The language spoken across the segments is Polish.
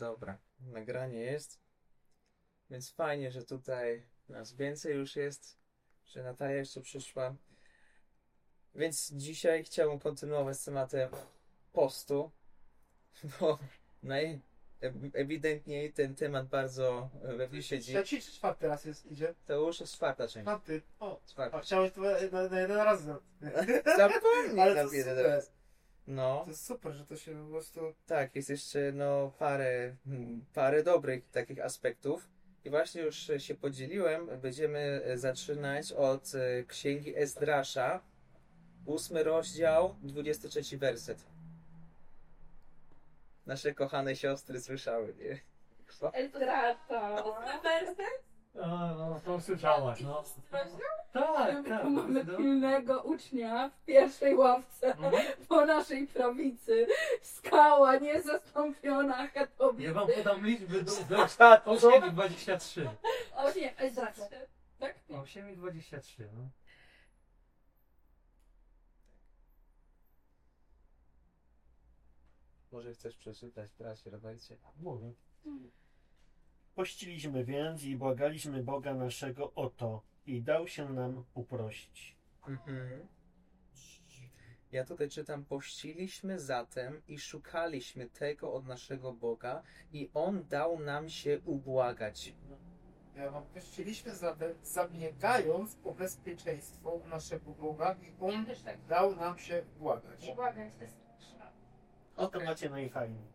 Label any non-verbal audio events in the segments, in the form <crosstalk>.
Dobra, nagranie jest. Więc fajnie, że tutaj nas więcej już jest, że Natalia jeszcze przyszła. Więc dzisiaj chciałbym kontynuować tematem postu, <laughs> bo naj, ewidentniej ten temat bardzo we mnie siedzi. Trzeci czy czwarty raz jest, idzie? To już jest czwarta część. Czwarty. O, Czwarta. a chciałeś to na, na jeden raz. <laughs> Zapomnij Ale to jeden raz. No, To jest super, że to się po prostu... tak, jest jeszcze no parę, hmm, parę dobrych takich aspektów. I właśnie już się podzieliłem. Będziemy zaczynać od e, księgi Ezdrasza, ósmy rozdział, 23 werset. Nasze kochane siostry słyszały, nie? Eldrata. Werset? A, no, to słyszałaś, no. Tak, tak. Mamy no. pilnego ucznia w pierwszej ławce Mhm. po naszej prawicy. Skała niezastąpiona Ja Chatowicz. wam podam liczby do, do Tak, 8 i 23. O nie, Eldrata. Tak? 8 i 23, no. Może chcesz przeczytać, teraz rozwalicie. Mówię. Pościliśmy więc i błagaliśmy Boga naszego o to i dał się nam uprościć. Mhm. Ja tutaj czytam, pościliśmy zatem i szukaliśmy tego od naszego Boga i On dał nam się ubłagać. Ja wam chcieliśmy zatem, zabiegając o bezpieczeństwo naszego Boga i On tak. dał nam się błagać. Błagać, to jest O to macie najfajniej.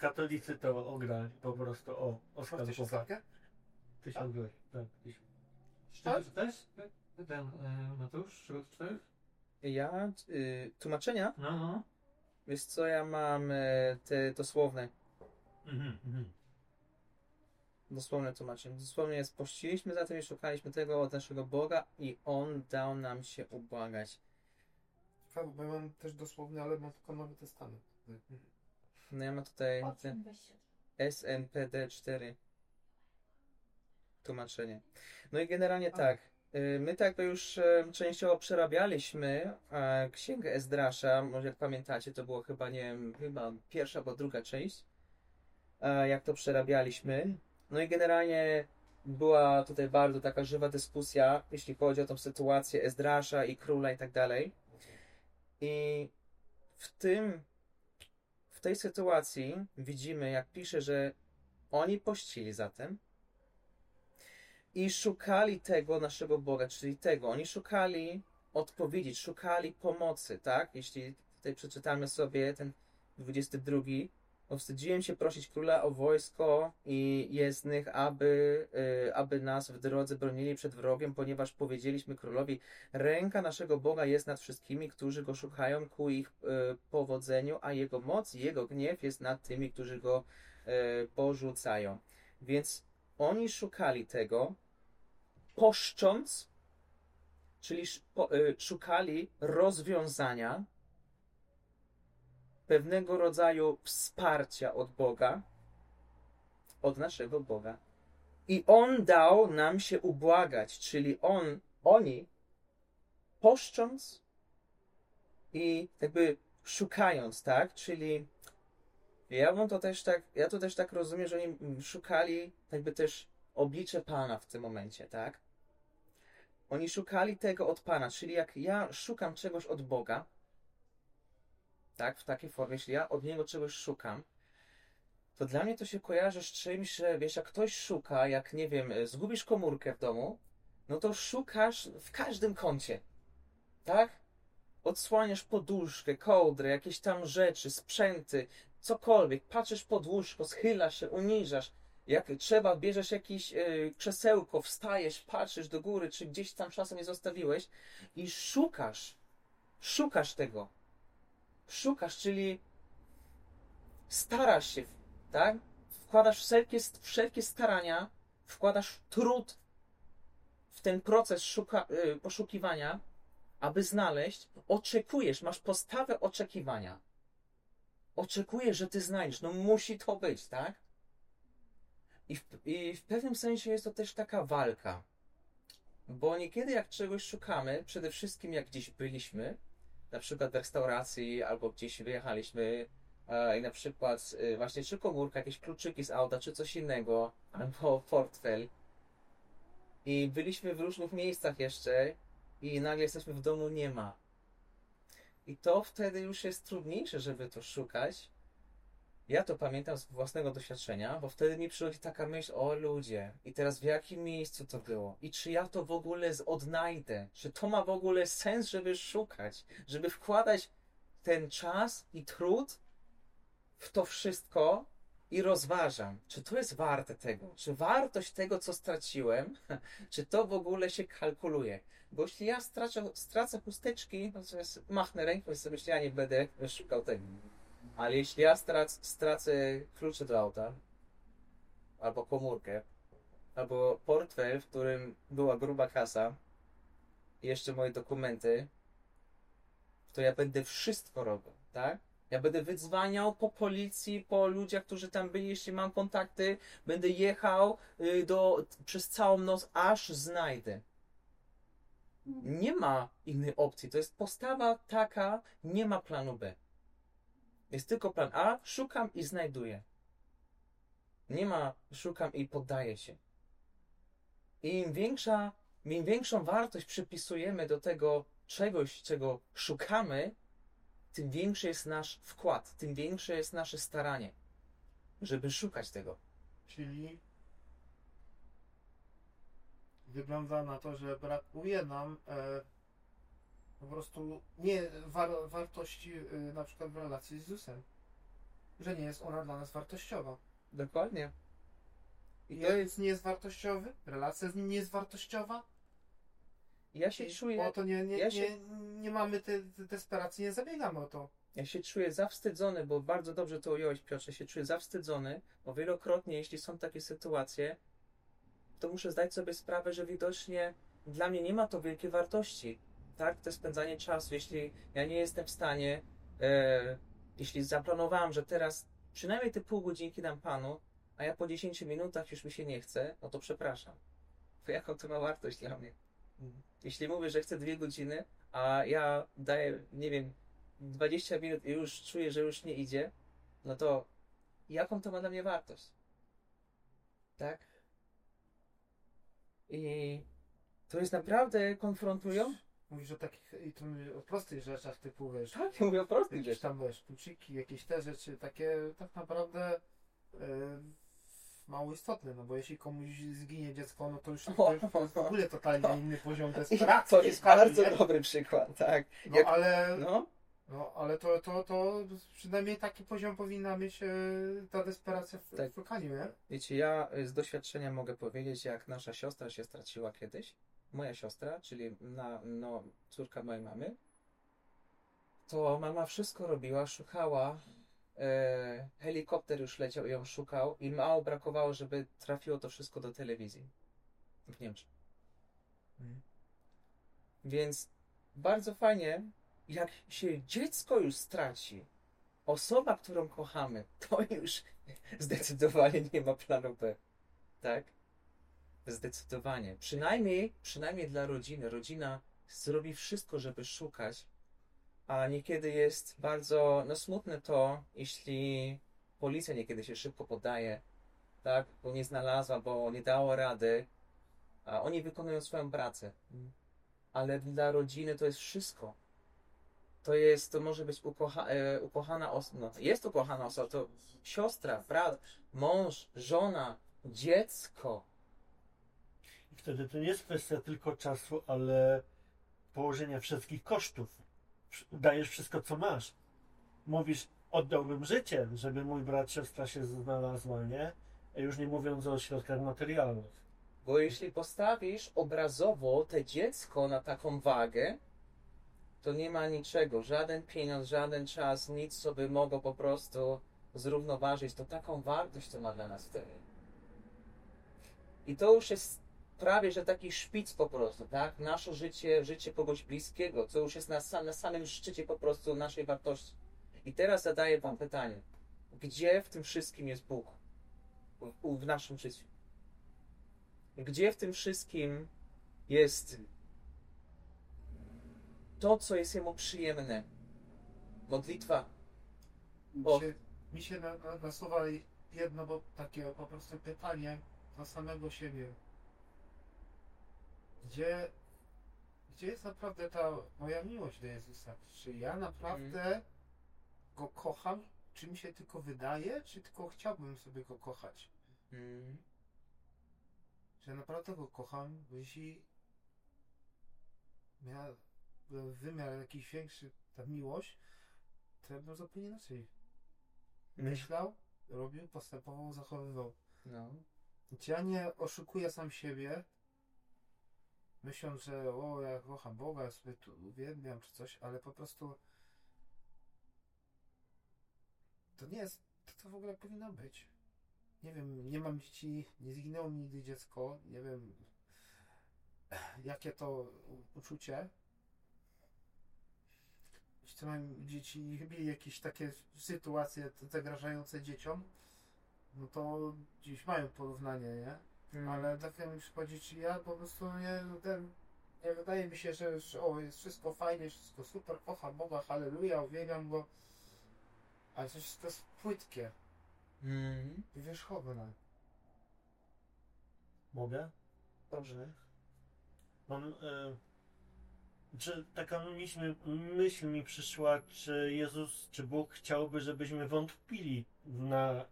Katolicy to ograli po prostu o Chcesz Oskar ostatkę? Tysiąc byłeś, tak. tysiąc. Czego czytałeś? Ten, e, czego czytałeś? Ja, y, tłumaczenia? No, no. Wiesz co, ja mam e, te dosłowne, Mhm, mhm. dosłowne tłumaczenie. Dosłownie jest, pościliśmy zatem i szukaliśmy tego od naszego Boga i On dał nam się ubłagać. Ciekawe, bo ja mam też dosłowny, ale mam tylko Nowy Testament. No ja mam tutaj O ten czym weź się. SNPD 4 tłumaczenie. No i generalnie tak. y, My tak to już e, częściowo przerabialiśmy e, księgę Ezdrasza. Może jak pamiętacie, to było chyba, nie wiem, chyba pierwsza albo druga część. e, Jak to przerabialiśmy. No i generalnie była tutaj bardzo taka żywa dyskusja, jeśli chodzi o tą sytuację Ezdrasza i króla i tak dalej. I w tym w tej sytuacji widzimy, jak pisze, że oni pościli zatem i szukali tego naszego Boga, czyli tego. Oni szukali odpowiedzi, szukali pomocy, tak? Jeśli tutaj przeczytamy sobie ten 22. Powstydziłem się prosić króla o wojsko i jezdnych, aby, y, aby nas w drodze bronili przed wrogiem, ponieważ powiedzieliśmy królowi, ręka naszego Boga jest nad wszystkimi, którzy go szukają ku ich y, powodzeniu, a jego moc i jego gniew jest nad tymi, którzy go y, porzucają. Więc oni szukali tego, poszcząc, czyli szukali rozwiązania, pewnego rodzaju wsparcia od Boga, od naszego Boga. I On dał nam się ubłagać, czyli On, oni, poszcząc i jakby szukając, tak? Czyli ja bym to też tak, ja to też tak rozumiem, że oni szukali jakby też oblicze Pana w tym momencie, tak? Oni szukali tego od Pana, czyli jak ja szukam czegoś od Boga, tak, w takiej formie, jeśli ja od Niego czegoś szukam, to dla mnie to się kojarzy z czymś, że wiesz, jak ktoś szuka, jak nie wiem, e, zgubisz komórkę w domu, no to szukasz w każdym kącie, tak? Odsłaniasz poduszkę, kołdrę, jakieś tam rzeczy, sprzęty, cokolwiek, patrzysz pod łóżko, schylasz się, uniżasz, jak trzeba, bierzesz jakieś y, krzesełko, wstajesz, patrzysz do góry, czy gdzieś tam czasem je zostawiłeś i szukasz, szukasz tego. Szukasz, czyli starasz się, tak? Wkładasz wszelkie, wszelkie starania, wkładasz trud w ten proces szuka, y, poszukiwania, aby znaleźć, oczekujesz, masz postawę oczekiwania. Oczekujesz, że ty znajdziesz. No musi to być, tak? I w, I w pewnym sensie jest to też taka walka. Bo niekiedy jak czegoś szukamy, przede wszystkim jak gdzieś byliśmy, na przykład w restauracji albo gdzieś wyjechaliśmy e, i na przykład e, właśnie czy komórka, jakieś kluczyki z auta, czy coś innego, albo portfel. I byliśmy w różnych miejscach jeszcze i nagle jesteśmy w domu, nie ma. I to wtedy już jest trudniejsze, żeby to szukać. Ja to pamiętam z własnego doświadczenia, bo wtedy mi przychodzi taka myśl, o ludzie, i teraz w jakim miejscu to było? I czy ja to w ogóle odnajdę? Czy to ma w ogóle sens, żeby szukać? Żeby wkładać ten czas i trud w to wszystko i rozważam, czy to jest warte tego? Czy wartość tego, co straciłem, <laughs> czy to w ogóle się kalkuluje? Bo jeśli ja stracę, stracę chusteczki, no machnę ręką i sobie myślę, ja nie będę szukał tego. Ale jeśli ja strac, stracę klucze do auta, albo komórkę, albo portfel, w którym była gruba kasa, i jeszcze moje dokumenty, to ja będę wszystko robił, tak? Ja będę wydzwaniał po policji, po ludziach, którzy tam byli, jeśli mam kontakty, będę jechał y, do, przez całą noc, aż znajdę. Nie ma innej opcji. To jest postawa taka, nie ma planu B. Jest tylko plan A, szukam i znajduję. Nie ma szukam i poddaję się. I im większa, im większą wartość przypisujemy do tego czegoś, czego szukamy, tym większy jest nasz wkład, tym większe jest nasze staranie, żeby szukać tego. Czyli wygląda na to, że brakuje nam e, po prostu nie war, wartości e, na przykład w relacji z Jezusem. Że nie jest ona dla nas wartościowa. Dokładnie. I to jest, nie jest wartościowy, relacja z nim nie jest wartościowa. ja się I czuję, O to nie, nie, ja się- nie, nie mamy tej te desperacji, nie zabiegamy o to. ja się czuję zawstydzony, bo bardzo dobrze to ująłeś, Piotrze, się czuję zawstydzony, bo wielokrotnie, jeśli są takie sytuacje, to muszę zdać sobie sprawę, że widocznie dla mnie nie ma to wielkiej wartości, tak? To spędzanie czasu, jeśli ja nie jestem w stanie, e, jeśli zaplanowałem, że teraz przynajmniej te pół godzinki dam Panu, a ja po 10 minutach już mi się nie chce, no to przepraszam. To jaką to ma wartość dla mnie? Jeśli mówię, że chcę dwie godziny, a ja daję, nie wiem, 20 minut i już czuję, że już nie idzie, no to jaką to ma dla mnie wartość? Tak? I to jest naprawdę konfrontują? Mówisz o takich, i mówię o prostych rzeczach typu, wiesz, Tak, mówię o prostych jakieś rzeczach. tam, wiesz, kluczyki, jakieś te rzeczy, takie tak naprawdę e, mało istotne, no bo jeśli komuś zginie dziecko, no to już to już <laughs> w ogóle totalnie inny poziom desperacji. to jest bardzo nie? dobry przykład, tak. No Jak- ale, No, no, ale to, to, to przynajmniej taki poziom powinna mieć e, ta desperacja w, Tak. w wiecie, ja z doświadczenia mogę powiedzieć, jak nasza siostra się straciła kiedyś, moja siostra, czyli na, no, córka mojej mamy, to mama wszystko robiła, szukała, e, helikopter już leciał i ją szukał i mało brakowało, żeby trafiło to wszystko do telewizji w Niemczech. Mhm. Więc bardzo fajnie, jak się dziecko już straci, osoba, którą kochamy, to już <laughs> zdecydowanie nie ma planu B. Tak? Zdecydowanie. Przynajmniej, przynajmniej dla rodziny. Rodzina zrobi wszystko, żeby szukać, a niekiedy jest bardzo no, smutne to, jeśli policja niekiedy się szybko podaje, tak? Bo nie znalazła, bo nie dało rady, a oni wykonują swoją pracę. Ale dla rodziny to jest wszystko. To jest, to może być ukocha, e, ukochana osoba, no, jest ukochana osoba, to siostra, brat, mąż, żona, dziecko. I wtedy to nie jest kwestia tylko czasu, ale położenia wszystkich kosztów. Dajesz wszystko, co masz. Mówisz, oddałbym życie, żeby mój brat, siostra się znalazła, nie? A już nie mówiąc o środkach materialnych. Bo jeśli postawisz obrazowo te dziecko na taką wagę, to nie ma niczego, żaden pieniądz, żaden czas, nic, co by mogło po prostu zrównoważyć to taką wartość, co ma dla nas wtedy. I to już jest prawie, że taki szpic po prostu, tak? Nasze życie, życie kogoś bliskiego, co już jest na, sam, na samym szczycie po prostu naszej wartości. I teraz zadaję Wam pytanie. Gdzie w tym wszystkim jest Bóg? W, w naszym życiu. Gdzie w tym wszystkim jest to, co jest Jemu przyjemne? Modlitwa, Mi O. się, mi się na, na, nasuwa jedno, bo takie po prostu pytanie do samego siebie. Gdzie, gdzie jest naprawdę ta moja miłość do Jezusa? Czy ja naprawdę Go kocham? Czy mi się tylko wydaje, czy tylko chciałbym sobie Go kochać? Mm. Czy ja naprawdę Go kocham? Bo jeśli miała wymiar jakiś większy, ta miłość, to ja bym zupełnie inaczej myślał, robił, postępował, zachowywał. No. Czy ja nie oszukuję sam siebie, myśląc, że o, ja kocham Boga, tu uwielbiam czy coś, ale po prostu to nie jest, to, to w ogóle powinno być. Nie wiem, nie mam dzieci, nie zginęło mi nigdy dziecko, nie wiem jakie to uczucie. Jeśli co mają dzieci <laughs> mieli jakieś takie sytuacje zagrażające dzieciom, no to dziś mają porównanie, nie? Mm. Ale tak jak mi przychodzi, czy ja po prostu nie, ten, nie wydaje mi się, że, że o, jest wszystko fajnie, wszystko super, kocham Boga, halleluja, uwielbiam Go, ale coś to jest płytkie Mm. i wierzchowne. Mogę? Dobrze. Mam, e, czy taka myśl, myśl mi przyszła, czy Jezus, czy Bóg chciałby, żebyśmy wątpili na,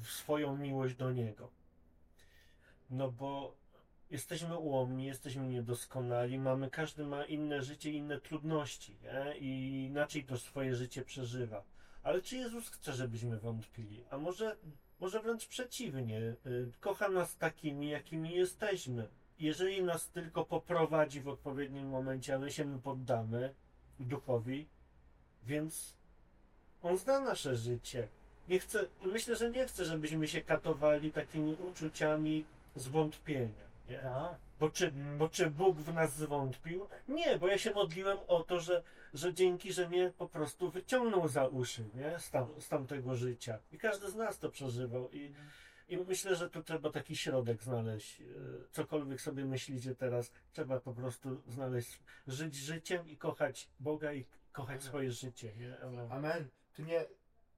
w swoją miłość do Niego. No bo jesteśmy ułomni, jesteśmy niedoskonali, mamy, każdy ma inne życie, inne trudności nie? i inaczej to swoje życie przeżywa. Ale czy Jezus chce, żebyśmy wątpili? A może, może wręcz przeciwnie, y, kocha nas takimi, jakimi jesteśmy. Jeżeli nas tylko poprowadzi w odpowiednim momencie, a my się poddamy duchowi, więc on zna nasze życie. Nie chce, myślę, że nie chce, żebyśmy się katowali takimi uczuciami zwątpienia. Nie? Bo czy, bo czy Bóg w nas zwątpił? Nie, bo ja się modliłem o to, że, że dzięki, że mnie po prostu wyciągnął za uszy nie? Z, tam, z tamtego życia. I każdy z nas to przeżywał. I, I myślę, że tu trzeba taki środek znaleźć. E, Cokolwiek sobie myślicie teraz, trzeba po prostu znaleźć, żyć życiem i kochać Boga i kochać swoje życie. Nie? Amen. Amen. Tu nie,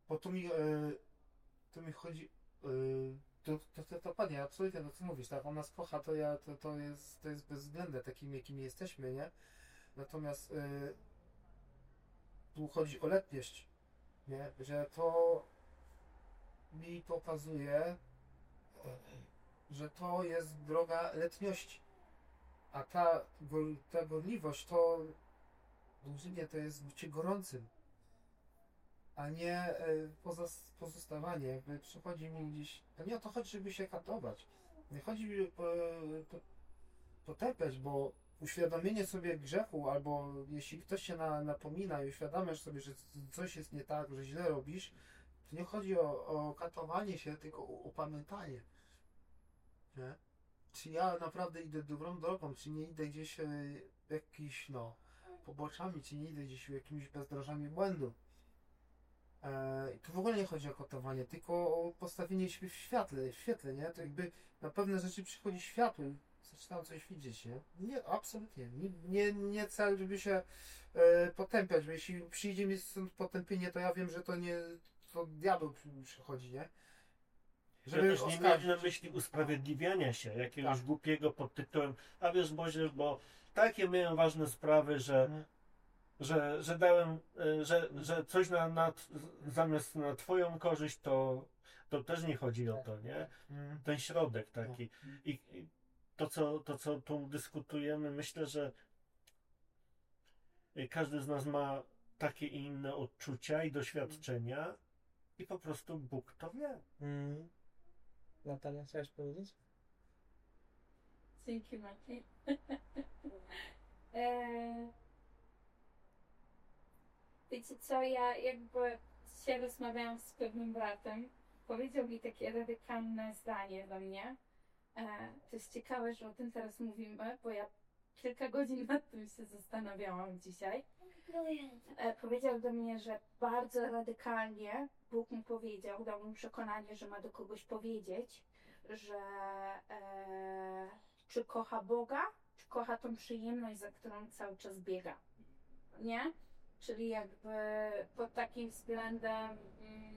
bo tu mi, e, tu mi chodzi, e, to, to, to, to panie, absolutnie to co mówisz, tak, on nas kocha, to ja, to, to jest, to jest bezwzględne takimi, jakimi jesteśmy, nie? Natomiast e, tu chodzi o letność, nie? Że to mi pokazuje, że to jest droga letniości. A ta, ta gorliwość to dłużenie to jest bycie gorącym a nie e, pozos- pozostawanie. Jakby przychodzi mi gdzieś. To nie o to chodzi, żeby się katować. Nie chodzi mi po, po, potępiać, bo uświadomienie sobie grzechu, albo jeśli ktoś się na, napomina i uświadamiasz sobie, że coś jest nie tak, że źle robisz, to nie chodzi o, o katowanie się, tylko o upamiętanie. Nie? Czy ja naprawdę idę dobrą drogą, czy nie idę gdzieś e, jakiś, no, poboczami, czy nie idę gdzieś jakimiś bezdrożami błędu. E, i tu w ogóle nie chodzi o kotowanie, tylko o postawienie siebie w świetle, w świetle, nie? To jakby na pewne rzeczy przychodzi światło i zaczynam coś widzieć, nie? Nie, absolutnie. Nie, nie, nie cel, żeby się e, potępiać, bo jeśli przyjdzie mi stąd potępienie, to ja wiem, że to nie, to diabeł przy- przychodzi, nie? Żeby też nie oskarżyć. na myśli usprawiedliwiania się, jakiegoś Tak. głupiego pod tytułem, a wiesz Boże, bo takie miałem ważne sprawy, że, Mhm. Że, że dałem, e, że, że coś na, na, zamiast na twoją korzyść, to, to też nie chodzi o to, nie? Mm. Ten środek taki. I, i to, co, to, co tu dyskutujemy, myślę, że każdy z nas ma takie i inne odczucia i doświadczenia i po prostu Bóg to wie. Mm. Natalia, chciałaś powiedzieć? Dzięki Martin. <laughs> Wiecie co, ja jakby się rozmawiałam z pewnym bratem, powiedział mi takie radykalne zdanie do mnie. E, to jest ciekawe, że o tym teraz mówimy, bo ja kilka godzin nad tym się zastanawiałam dzisiaj. E, powiedział do mnie, że bardzo radykalnie Bóg mu powiedział, dał mu przekonanie, że ma do kogoś powiedzieć, że e, czy kocha Boga, czy kocha tą przyjemność, za którą cały czas biega. Nie? Czyli jakby pod takim względem, mm,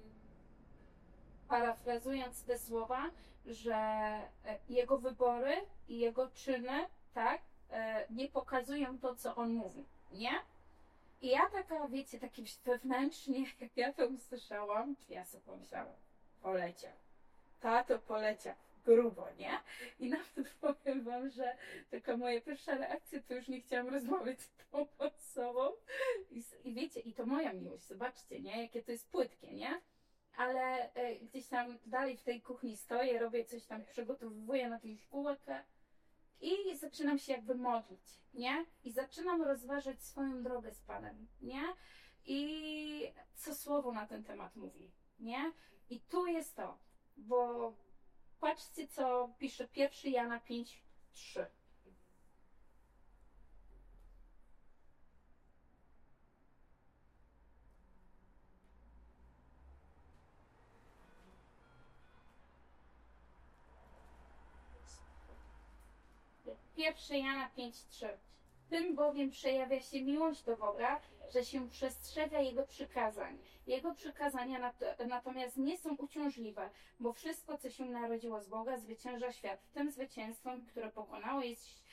parafrazując te słowa, że e, jego wybory i jego czyny, tak, e, nie pokazują to, co on mówi, nie? I ja taka, wiecie, takie <laughs> wewnętrznie, jak ja to usłyszałam, ja sobie pomyślałam, poleciał. Tato poleciał. Grubo, nie? I nawet <laughs> powiem wam, że taka moja pierwsza reakcja, to już nie chciałam rozmawiać z tą osobą. I, I wiecie, i to moja miłość, zobaczcie, nie? Jakie to jest płytkie, nie? Ale e, gdzieś tam dalej w tej kuchni stoję, robię coś tam, przygotowuję na tej szkółkę i zaczynam się jakby modlić, nie? I zaczynam rozważać swoją drogę z Panem, nie? I co słowo na ten temat mówi, nie? I tu jest to, bo patrzcie, co pisze 1 Jana 5, 3. Pierwszy Jana 5,3. Tym bowiem przejawia się miłość do Boga, że się przestrzega Jego przykazań. Jego przykazania nat- natomiast nie są uciążliwe, bo wszystko, co się narodziło z Boga, zwycięża świat. Tym zwycięstwem, które pokonało jest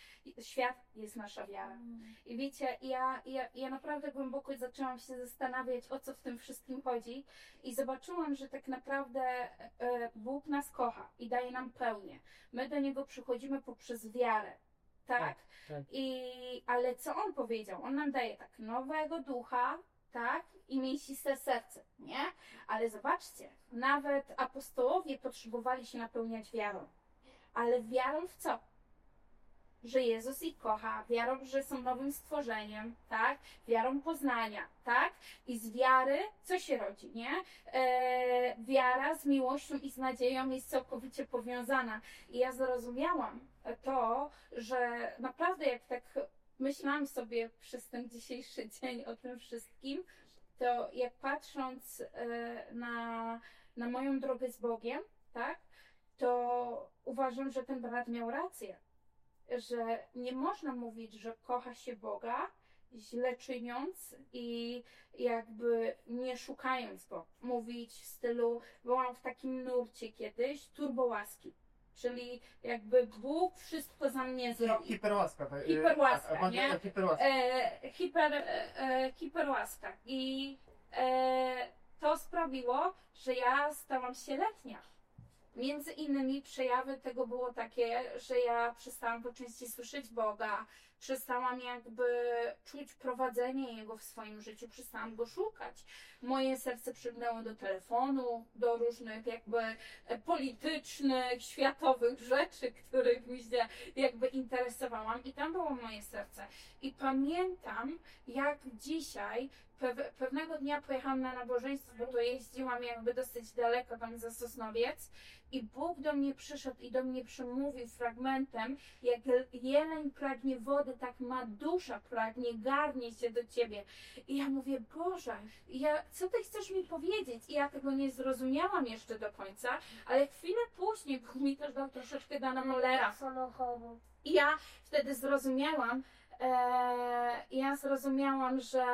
świat, jest nasza wiara. I wiecie, ja, ja, ja naprawdę głęboko zaczęłam się zastanawiać, o co w tym wszystkim chodzi, i zobaczyłam, że tak naprawdę e, Bóg nas kocha i daje nam pełnię. My do Niego przychodzimy poprzez wiarę. Tak? Tak, tak. I, ale co on powiedział? On nam daje tak nowego ducha, tak? I mięsiste serce, nie? Ale zobaczcie, nawet apostołowie potrzebowali się napełniać wiarą. Ale wiarą w co? Że Jezus ich kocha, wiarą, że są nowym stworzeniem, tak? Wiarą poznania, tak? I z wiary co się rodzi, nie? E, wiara z miłością i z nadzieją jest całkowicie powiązana. I ja zrozumiałam to, że naprawdę jak tak myślałam sobie przez ten dzisiejszy <laughs> dzień o tym wszystkim, to jak patrząc e, na, na moją drogę z Bogiem, tak, to uważam, że ten brat miał rację, że nie można mówić, że kocha się Boga, źle czyniąc i jakby nie szukając go. Mówić w stylu, byłam w takim nurcie kiedyś, turbołaski. Czyli jakby Bóg wszystko za mnie No, zrobi. hiperłaska. e, Hiperłaska, a- a- nie? Hiperłaska. E, hiper, e, hiperłaska. I e, to sprawiło, że ja stałam się letnia. Między innymi przejawy tego było takie, że ja przestałam po części słyszeć Boga, przestałam jakby czuć prowadzenie Jego w swoim życiu, przestałam Go szukać. Moje serce przygnęło do telefonu, do różnych jakby e, politycznych, światowych rzeczy, których mi się jakby interesowałam i tam było moje serce. I pamiętam, jak dzisiaj pewnego dnia pojechałam na nabożeństwo, bo to jeździłam jakby dosyć daleko tam za Sosnowiec i Bóg do mnie przyszedł i do mnie przemówił fragmentem, jak jeleń pragnie wody, tak ma dusza pragnie, garnie się do Ciebie. I ja mówię, Boże, ja, co Ty chcesz mi powiedzieć? I ja tego nie zrozumiałam jeszcze do końca, ale chwilę później Bóg mi też dał troszeczkę Dana Mollera. I ja wtedy zrozumiałam, e, ja zrozumiałam, że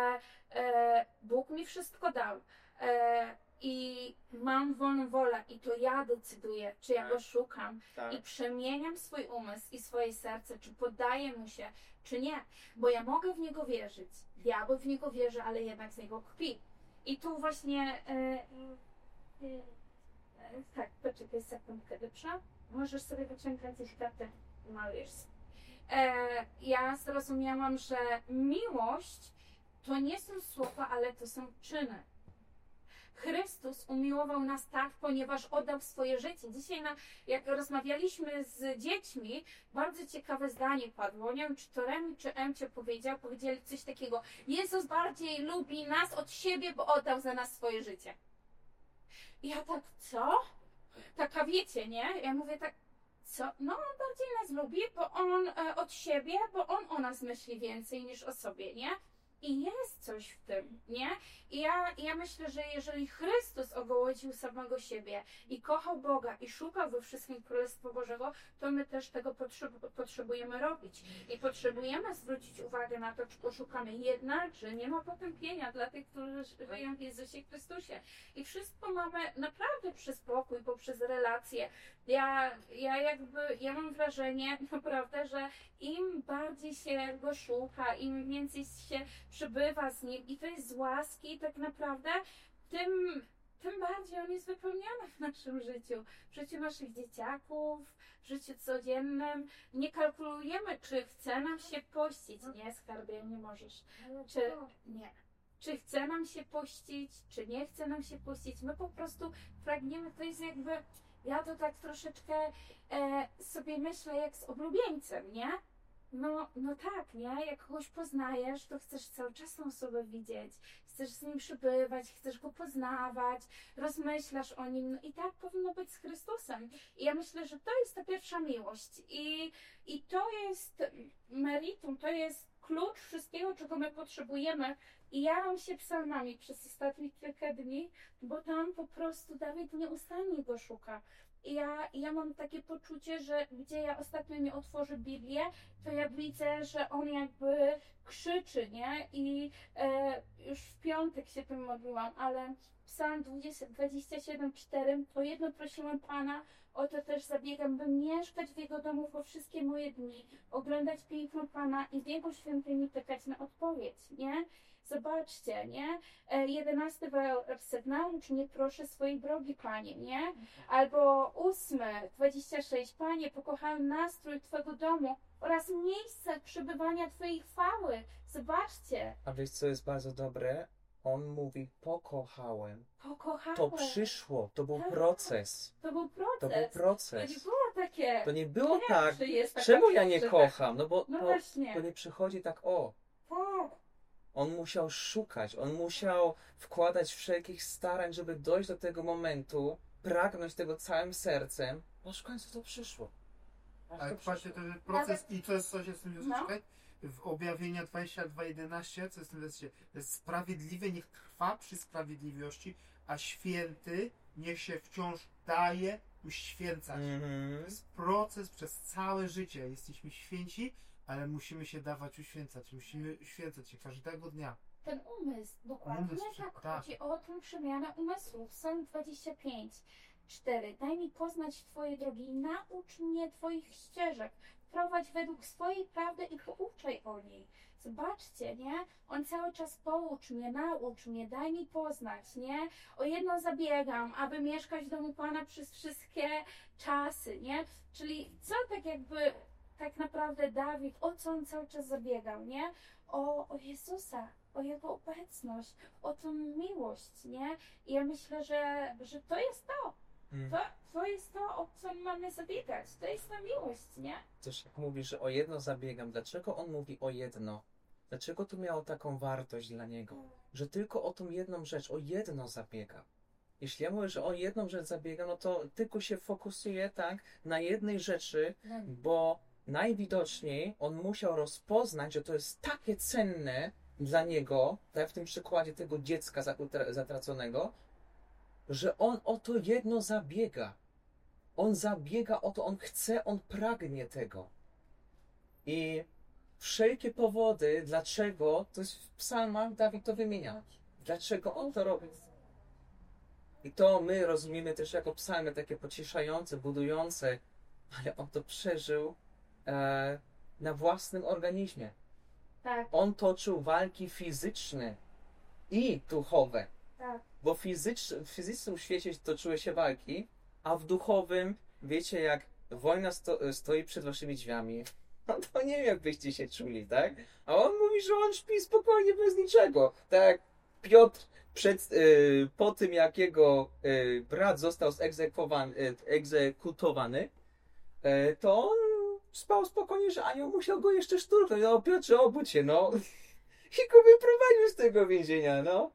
e, Bóg mi wszystko dał. E, I mam wolną wolę i to ja decyduję, czy ja go szukam Tak. i przemieniam swój umysł i swoje serce, czy poddaję mu się, czy nie. Bo ja mogę w niego wierzyć. Diabeł w niego wierzy, ale jednak z niego kpi. I tu właśnie. E, e, e, tak, poczekaj sekundkę, dobrze? Możesz sobie wyciągnąć z karty malujesz. E, ja zrozumiałam, że miłość to nie są słowa, ale to są czyny. Chrystus umiłował nas tak, ponieważ oddał swoje życie. Dzisiaj, na, jak rozmawialiśmy z dziećmi, bardzo ciekawe zdanie padło. Nie wiem, czy to Remi, czy Emcie powiedział, powiedzieli coś takiego. Jezus bardziej lubi nas od siebie, bo oddał za nas swoje życie. Ja tak, co? Taka wiecie, nie? Ja mówię tak, co? No, on bardziej nas lubi, bo on e, od siebie, bo on o nas myśli więcej niż o sobie, nie? I jest coś w tym, nie? I ja, ja myślę, że jeżeli Chrystus ogołodził samego siebie i kochał Boga i szukał we wszystkim Królestwa Bożego, to my też tego potrzeb, potrzebujemy robić. I potrzebujemy zwrócić uwagę na to, czy poszukamy jednak, że nie ma potępienia dla tych, którzy żyją w Jezusie Chrystusie. I wszystko mamy naprawdę przez pokój, poprzez relacje. Ja, ja jakby, ja mam wrażenie <laughs> naprawdę, że im bardziej się go szuka, im więcej się przybywa z nim i to jest z łaski tak naprawdę, tym, tym bardziej on jest wypełniony w naszym życiu. W życiu naszych dzieciaków, w życiu codziennym. Nie kalkulujemy, czy chce nam się pościć. Nie, skarbie, nie możesz. Czy nie. Czy chce nam się pościć, czy nie chce nam się pościć. My po prostu pragniemy, to jest jakby, ja to tak troszeczkę e, sobie myślę jak z oblubieńcem, nie? No, no tak, nie? Jak kogoś poznajesz, to chcesz cały czas tą osobę widzieć, chcesz z nim przybywać, chcesz go poznawać, rozmyślasz o nim. No i tak powinno być z Chrystusem. I ja myślę, że to jest ta pierwsza miłość. I, i to jest meritum, to jest klucz wszystkiego, czego my potrzebujemy. I ja mam się psalmami przez ostatnich kilka dni, bo tam po prostu Dawid nieustannie go szuka. I ja, ja mam takie poczucie, że gdzie ja ostatnio nie otworzę Biblię, to ja widzę, że on jakby krzyczy, nie? I e, już w piątek się tym modliłam, ale Psalm 20 27,4 to jedno prosiłem Pana, o to też zabiegam, by mieszkać w Jego domu po wszystkie moje dni, oglądać piękno Pana i w Jego świątyni czekać na odpowiedź, nie? Zobaczcie, nie? E, Jedenasty werset, naucz mnie proszę swojej drogi, Panie, nie? Albo ósmy, 26, Panie, pokochałem nastrój Twego domu oraz miejsce przebywania Twojej chwały. Zobaczcie, A wiesz, co jest bardzo dobre? On mówi, pokochałem. pokochałem. To przyszło, to był Tak. proces. To był To był proces. To nie proces. było takie. To nie było nie, tak, czemu ja nie że kocham? No bo Tak. No to, to nie przychodzi tak, o. On musiał szukać, on musiał wkładać wszelkich starań, żeby dojść do tego momentu, pragnąć tego całym sercem, aż w końcu to przyszło. Aż Ale to patrzcie, przyszło. to jest proces i to jest coś jest w tym No. w objawienia 22.11, co jest w tym wersecie, to sprawiedliwy niech trwa przy sprawiedliwości, a święty niech się wciąż daje uświęcać. To Mhm. jest proces przez całe życie. Jesteśmy święci, ale musimy się dawać uświęcać. Musimy uświęcać się każdego dnia. Ten umysł, dokładnie Umysł, tak. tak. Chodzi o tą przemianę umysłu. Psalm 25, 4. Daj mi poznać Twoje drogi i naucz mnie Twoich ścieżek. Prowadź według swojej prawdy i pouczaj o niej. Zobaczcie, nie? On cały czas poucz mnie, naucz mnie, daj mi poznać, nie? O jedno zabiegam, aby mieszkać w domu Pana przez wszystkie czasy, nie? Czyli co tak jakby, tak naprawdę Dawid, o co on cały czas zabiegał, nie? O, o Jezusa, o Jego obecność, o tą miłość, nie? I ja myślę, że, że to jest to. Mm. to. To jest to, o co mamy zabiegać. To jest ta miłość, nie? Też jak mówi, że o jedno zabiegam, dlaczego on mówi o jedno? Dlaczego to miało taką wartość dla niego? Że tylko o tą jedną rzecz, o jedno zabiega. Jeśli ja mówię, że o jedną rzecz zabiegam, no to tylko się fokusuje tak na jednej rzeczy, bo najwidoczniej on musiał rozpoznać, że to jest takie cenne dla niego, tak w tym przykładzie tego dziecka zatraconego, że on o to jedno zabiega. On zabiega o to, on chce, on pragnie tego. I wszelkie powody, dlaczego, to jest w psalmach Dawid to wymienia. Dlaczego on to robi? I to my rozumiemy też jako psalmy takie pocieszające, budujące, ale on to przeżył e, na własnym organizmie. Tak, On toczył walki fizyczne i duchowe. tak. Bo fizycz, w fizycznym świecie toczyły się walki, a w duchowym, wiecie, jak wojna sto, stoi przed waszymi drzwiami, <laughs> no to nie wiem, jak byście się czuli, tak? A on mówi, że on śpi spokojnie bez niczego. Tak jak Piotr przed, y, po tym, jak jego y, brat został zegzekwowany, egzekutowany, y, to on spał spokojnie, że anioł musiał go jeszcze szturchnąć. No Piotrze, obudź się, no. <laughs> I go wyprowadził z tego więzienia, no.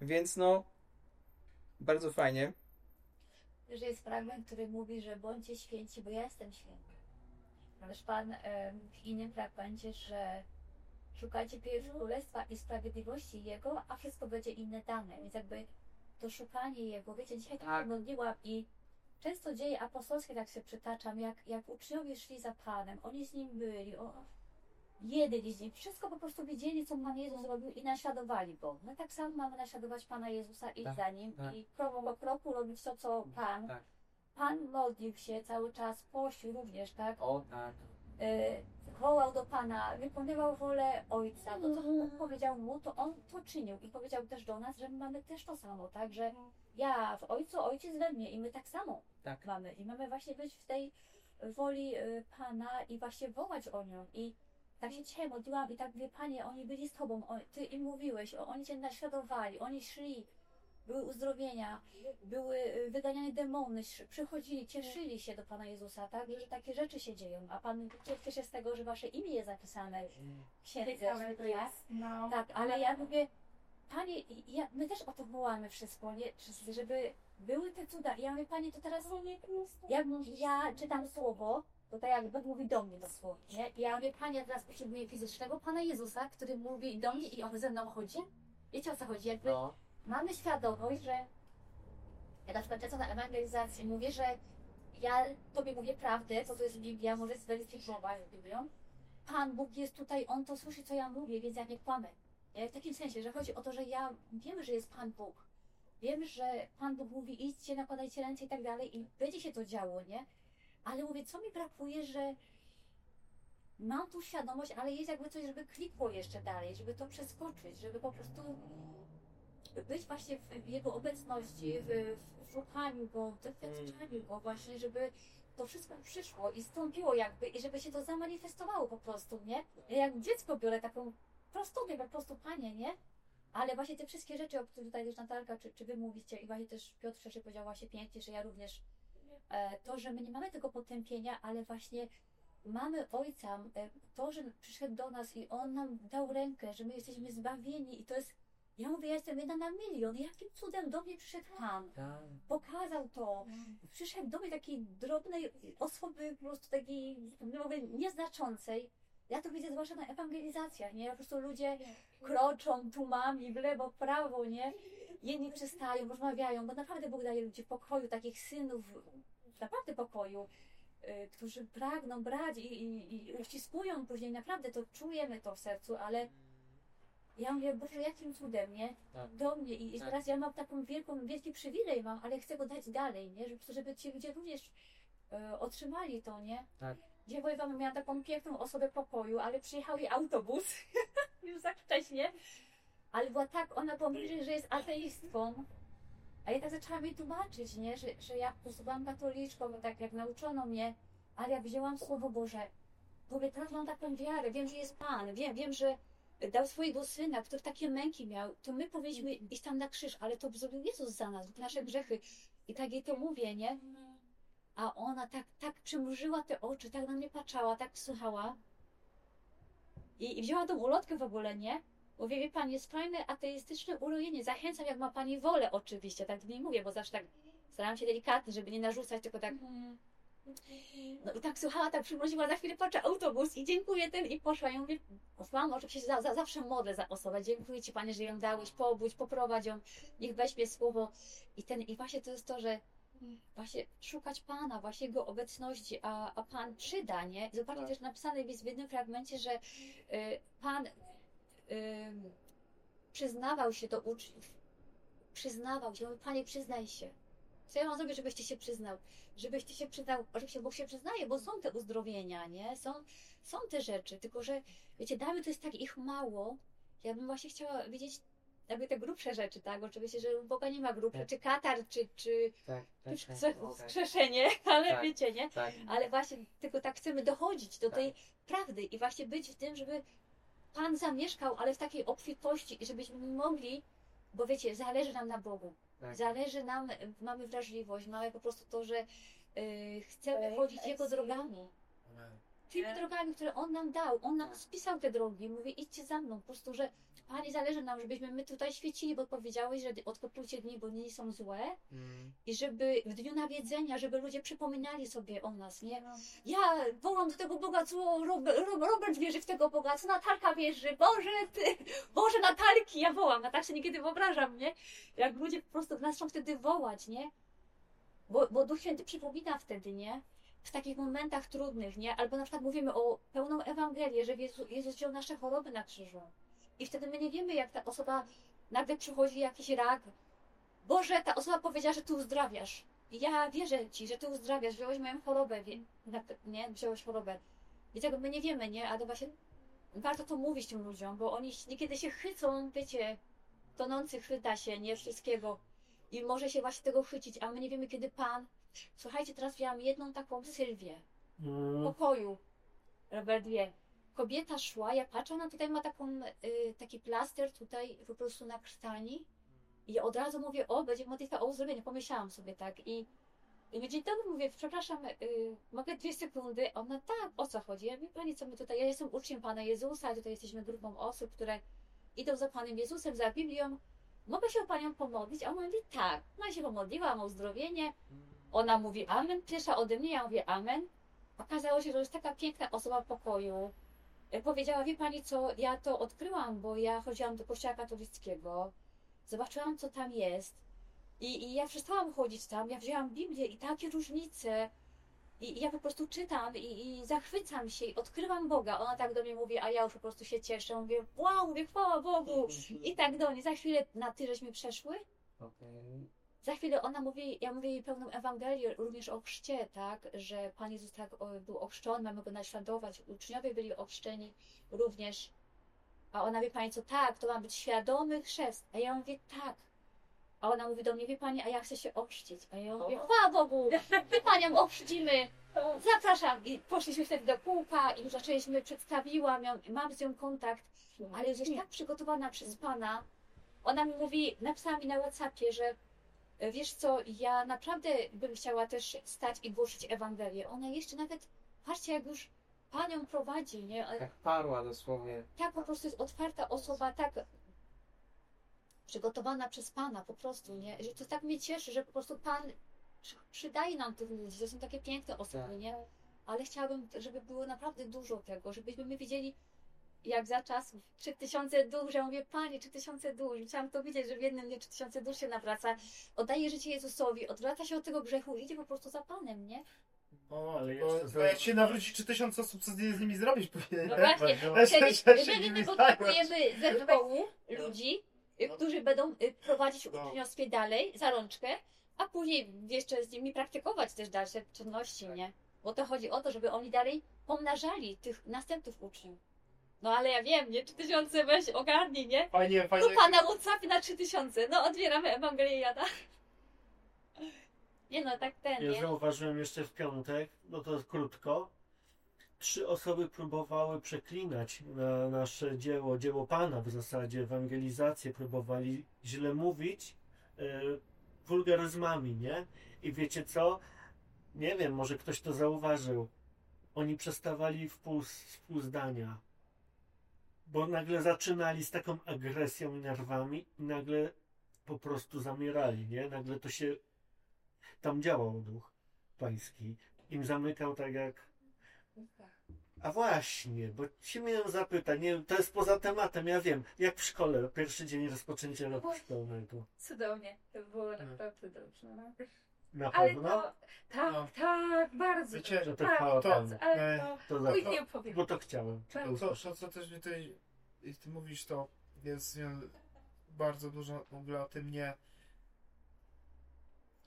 Więc no, bardzo fajnie. że jest fragment, który mówi, że bądźcie święci, bo ja jestem święty. Też Pan w innym fragmencie, że szukajcie pierw królestwa i sprawiedliwości Jego, a wszystko będzie inne dane. Więc jakby to szukanie Jego, wiecie, dzisiaj tak Tak. modliłam i często dzieje apostolskie, tak się przytaczam, jak, jak uczniowie szli za Panem, oni z Nim byli, o, jedli z Nim, wszystko po prostu wiedzieli, co Pan Jezus zrobił i naśladowali Go. My tak samo mamy naśladować Pana Jezusa, iść Tak, za Nim tak. i kroku po kroku robić to, co Pan. Tak. Pan modlił się cały czas, pościł również, tak? O tak. y, wołał do Pana, wykonywał wolę Ojca, to co Bóg powiedział mu, to On to czynił i powiedział też do nas, że my mamy też to samo, tak, że ja w Ojcu, Ojciec we mnie i my tak samo Tak. mamy i mamy właśnie być w tej woli y, Pana i właśnie wołać o nią i tak się dzisiaj modliłam i tak mówię, Panie, oni byli z Tobą, Ty im mówiłeś, oni Cię naśladowali, oni szli, były uzdrowienia, były y, wyganiane demony, przychodzili, cieszyli się do Pana Jezusa, tak, że takie rzeczy się dzieją, a Pan cieszy się z tego, że Wasze imię jest zapisane w księdze, Ale to tak? jest, no. Tak, ale ja mówię, Panie, ja, my też o to wołamy wszystko, nie? Czy- żeby były te cuda. I ja mówię, Panie, to teraz jak ja czytam słowo, to tak jak Bóg mówi do mnie dosłownie. I ja mówię, Panie, ja teraz potrzebuję fizycznego Pana Jezusa, który mówi do mnie i On ze mną chodzi. Wiecie o co chodzi? Jakby No. mamy świadomość, że ja na przykład często na ewangelizacji mówię, że ja Tobie mówię prawdę, co to jest Biblia, może zweryfikować z Biblią. Pan Bóg jest tutaj, On to słyszy, co ja mówię, więc ja nie kłamę. Nie? W takim sensie, że chodzi o to, że ja wiem, że jest Pan Bóg. Wiem, że Pan Bóg mówi idźcie, nakładajcie ręce i tak dalej i będzie się to działo, nie? Ale mówię, co mi brakuje, że mam tu świadomość, ale jest jakby coś, żeby klikło jeszcze dalej, żeby to przeskoczyć, żeby po prostu być właśnie w Jego obecności, w, w szukaniu Go, w doświadczaniu Go właśnie, żeby to wszystko przyszło i stąpiło jakby i żeby się to zamanifestowało po prostu, nie? Ja jak dziecko biorę taką prostą, po prostu Panie, nie? Ale właśnie te wszystkie rzeczy, o których tutaj też Natalka, czy, czy Wy mówicie i właśnie też Piotr Szerszy powiedział właśnie pięknie, że ja również e, to, że my nie mamy tego potępienia, ale właśnie mamy Ojca, e, to, że przyszedł do nas i On nam dał rękę, że my jesteśmy zbawieni i to jest, ja mówię, ja jestem jedna na milion, jakim cudem do mnie przyszedł Pan, Tak. pokazał to, przyszedł do mnie takiej drobnej osoby, po prostu takiej, mówię, nieznaczącej. Ja to widzę zwłaszcza na ewangelizacjach, nie? Po prostu ludzie kroczą tłumami w lewo, w prawo, nie? Jedni przystają, rozmawiają, bo naprawdę Bóg daje ludzi pokoju, takich synów, naprawdę pokoju, y, którzy pragną brać i, i, i uściskują później, naprawdę to czujemy to w sercu, ale ja mówię, Boże, jakim cudem, nie? Tak. Do mnie i, i Tak. teraz ja mam taką wielką, wielki przywilej mam, ale chcę go dać dalej, nie? Żeby, żeby ci ludzie również e, otrzymali to, nie? Tak. Dziękuję Wam, miałam taką piękną osobę pokoju, ale przyjechał jej autobus. <laughs> Już za wcześnie, ale była tak, ona pomyśli, że jest ateistką, a ja tak zaczęłam jej tłumaczyć, nie? Że, że ja po prostu byłam katoliczką, bo tak jak nauczono mnie, ale jak wzięłam Słowo Boże, mówię, teraz mam taką wiarę, wiem, że jest Pan, wiem, wiem, że dał swojego Syna, który takie męki miał, to my powinniśmy iść tam na krzyż, ale to zrobił Jezus za nas, nasze grzechy. I tak jej to mówię, nie? A ona tak, tak przymrużyła te oczy, tak na mnie patrzała, tak słuchała. I, I wzięła tą ulotkę w ogóle, nie? Mówię, wie pani, jest fajne ateistyczne urojenie. Zachęcam, jak ma pani wolę, oczywiście, tak nie mówię, bo zawsze tak staram się delikatnie, żeby nie narzucać, tylko tak. No i tak słuchała, tak przymroziła, za chwilę patrzę autobus i dziękuję ten i poszła. Ja mówię, mamo, oczywiście za, za, zawsze modlę za osobę. Dziękuję ci panie, że ją dałeś, pobudź, poprowadź ją, niech weźmie słowo. I ten, i właśnie to jest to, że właśnie szukać Pana, właśnie Jego obecności, a, a Pan przyda, nie? Zobaczcie Tak. też napisane jest w jednym fragmencie, że y, Pan y, przyznawał się do uczniów. Przyznawał się, mówi, Panie, przyznaj się. Co ja mam zrobić, żebyś Ty się przyznał? Żebyś Ty się przyznał, oczywiście Bóg się przyznaje, bo są te uzdrowienia, nie? Są, są te rzeczy, tylko że, wiecie, damy to jest tak ich mało. Ja bym właśnie chciała widzieć jakby te grubsze rzeczy, tak? Oczywiście, że u Boga nie ma grubsze, Tak. czy katar, czy, czy Tak, tak, już tak, tak, wskrzeszenie, <laughs> ale Tak. wiecie, nie? tak. Ale właśnie tylko tak chcemy dochodzić do Tak. tej prawdy i właśnie być w tym, żeby Pan zamieszkał, ale w takiej obfitości i żebyśmy mogli, bo wiecie, zależy nam na Bogu. Tak. Zależy nam, mamy wrażliwość, mamy po prostu to, że y, chcemy chodzić Jego drogami. Tymi Nie. drogami, które On nam dał. On nam spisał te drogi. Mówi, idźcie za mną. Po prostu, że Panie, zależy nam, żebyśmy my tutaj świecili, bo powiedziałeś, że odkopujcie dni, bo dni są złe. Mm. I żeby w dniu nawiedzenia, żeby ludzie przypominali sobie o nas, nie? No. Ja wołam do tego Boga, co Robert, wierzy w tego Boga, co Natalka wierzy, Boże, ty, Boże Natalki, ja wołam, a tak się niekiedy wyobrażam, nie? Jak ludzie po prostu zaczną wtedy wołać, nie? Bo, bo Duch Święty przypomina wtedy, nie? W takich momentach trudnych, nie? Albo na przykład mówimy o pełną Ewangelię, że Jezus, Jezus wziął nasze choroby na krzyżu. I wtedy my nie wiemy, jak ta osoba nagle przychodzi jakiś rak. Boże, ta osoba powiedziała, że ty uzdrawiasz. Ja wierzę ci, że ty uzdrawiasz, wziąłeś moją chorobę, nie? Wziąłeś chorobę. I tego my nie wiemy, nie? Ale właśnie warto to mówić tym ludziom, bo oni niekiedy się chycą, wiecie, tonący chwyta się, nie wszystkiego. I może się właśnie tego chycić, a my nie wiemy, kiedy Pan. Słuchajcie, teraz miałam jedną taką Sylwię w Mm, pokoju. Robert wie. Kobieta szła, ja patrzę, ona tutaj ma taką, y, taki plaster tutaj po prostu na krtani. I od razu mówię, o, będzie modlitwa o uzdrowienie. Pomyślałam sobie tak. I, i mówię, dzień dobry, mówię, przepraszam, y, mogę dwie sekundy? Ona, tak, o co chodzi? Ja mówię, pani, co my tutaj, ja jestem uczniem Pana Jezusa, tutaj jesteśmy grupą osób, które idą za Panem Jezusem, za Biblią. Mogę się o Panią pomodlić? A ona mówi, tak. Ona się pomodliła, ma uzdrowienie. Ona mówi amen, pierwsza ode mnie, ja mówię amen. Okazało się, że jest taka piękna osoba w pokoju. E, Powiedziała, wie pani co, ja to odkryłam, bo ja chodziłam do kościoła katolickiego. Zobaczyłam, co tam jest. I, I ja przestałam chodzić tam, ja wzięłam Biblię i takie różnice. I, i ja po prostu czytam i, i zachwycam się i odkrywam Boga. Ona tak do mnie mówi, a ja już po prostu się cieszę. Mówię, wow, mówię, chwała Bogu. I tak do niej. Za chwilę na ty żeśmy przeszły. Okej. Za chwilę ona mówi, ja mówię jej pełną Ewangelię, również o chrzcie, tak, że Pan Jezus tak był ochrzczony, mamy Go naśladować, uczniowie byli ochrzczeni również. A ona wie Pani co, tak, to ma być świadomy chrzest. A ja mówię, tak. A ona mówi do mnie, wie Pani, a ja chcę się ochrzcić. A ja mówię, chwała Bogu, my Panią ochrzcimy, zapraszam. I poszliśmy wtedy do kółka i już zaczęliśmy, przedstawiłam ją, mam z nią kontakt, ale już jest tak przygotowana przez Pana. Ona mi mówi, napisała mi na Whatsappie, że Wiesz co, ja naprawdę bym chciała też stać i głosić Ewangelię. Ona jeszcze nawet, patrzcie jak już Panią prowadzi, nie? Jak parła dosłownie. Tak po prostu jest otwarta osoba, tak przygotowana przez Pana po prostu, nie? Że to tak mnie cieszy, że po prostu Pan przy- przydaje nam tych ludzi, to są takie piękne osoby, Tak. nie? Ale chciałabym, żeby było naprawdę dużo tego, żebyśmy my widzieli, jak za czasów 3000 dusz, ja mówię, Panie, 3000 dusz, chciałam to widzieć, że w jednym dniu 3000 dusz się nawraca, oddaje życie Jezusowi, odwraca się od tego grzechu i idzie po prostu za Panem, nie? O, Ale bo, bo jak się nawróci 3000 osób, co z nimi zrobić? No <laughs> właśnie, jeżeli nimi my zająć. potrzebujemy zespołu ludzi, No. którzy będą y, prowadzić No. uczniostwie dalej, za rączkę, a później jeszcze z nimi praktykować też dalsze czynności, nie? Bo to chodzi o to, żeby oni dalej pomnażali tych następnych uczniów. No ale ja wiem, nie? 3000 weź ogarnij, nie? Fajnie, fajnie. Grupa na Whatsappie na 3000. No otwieramy Ewangelię Jana. Nie no, tak ten, Ja nie? zauważyłem jeszcze w piątek, no to krótko. Trzy osoby próbowały przeklinać na nasze dzieło, dzieło Pana w zasadzie, ewangelizację, próbowali źle mówić, yy, wulgaryzmami, nie? I wiecie co? Nie wiem, może ktoś to zauważył. Oni przestawali w pół, w pół zdania. Bo nagle zaczynali z taką agresją i nerwami i nagle po prostu zamierali, nie? Nagle to się tam działał duch pański. Im zamykał tak jak. A właśnie, bo się miałem zapytać, nie, to jest poza tematem, ja wiem, jak w szkole, pierwszy dzień rozpoczęcia roku szkolnego. Cudownie. To było Mm. naprawdę dobrze. No. Na Ale pewno? to, tak, No. tak, bardzo. Wiecie, Że to tak, to- Panu. ale e, to... To za bo to chciałem. Tak. To, to, co też tutaj, jak ty mówisz, to jest bardzo dużo w ogóle o tym nie.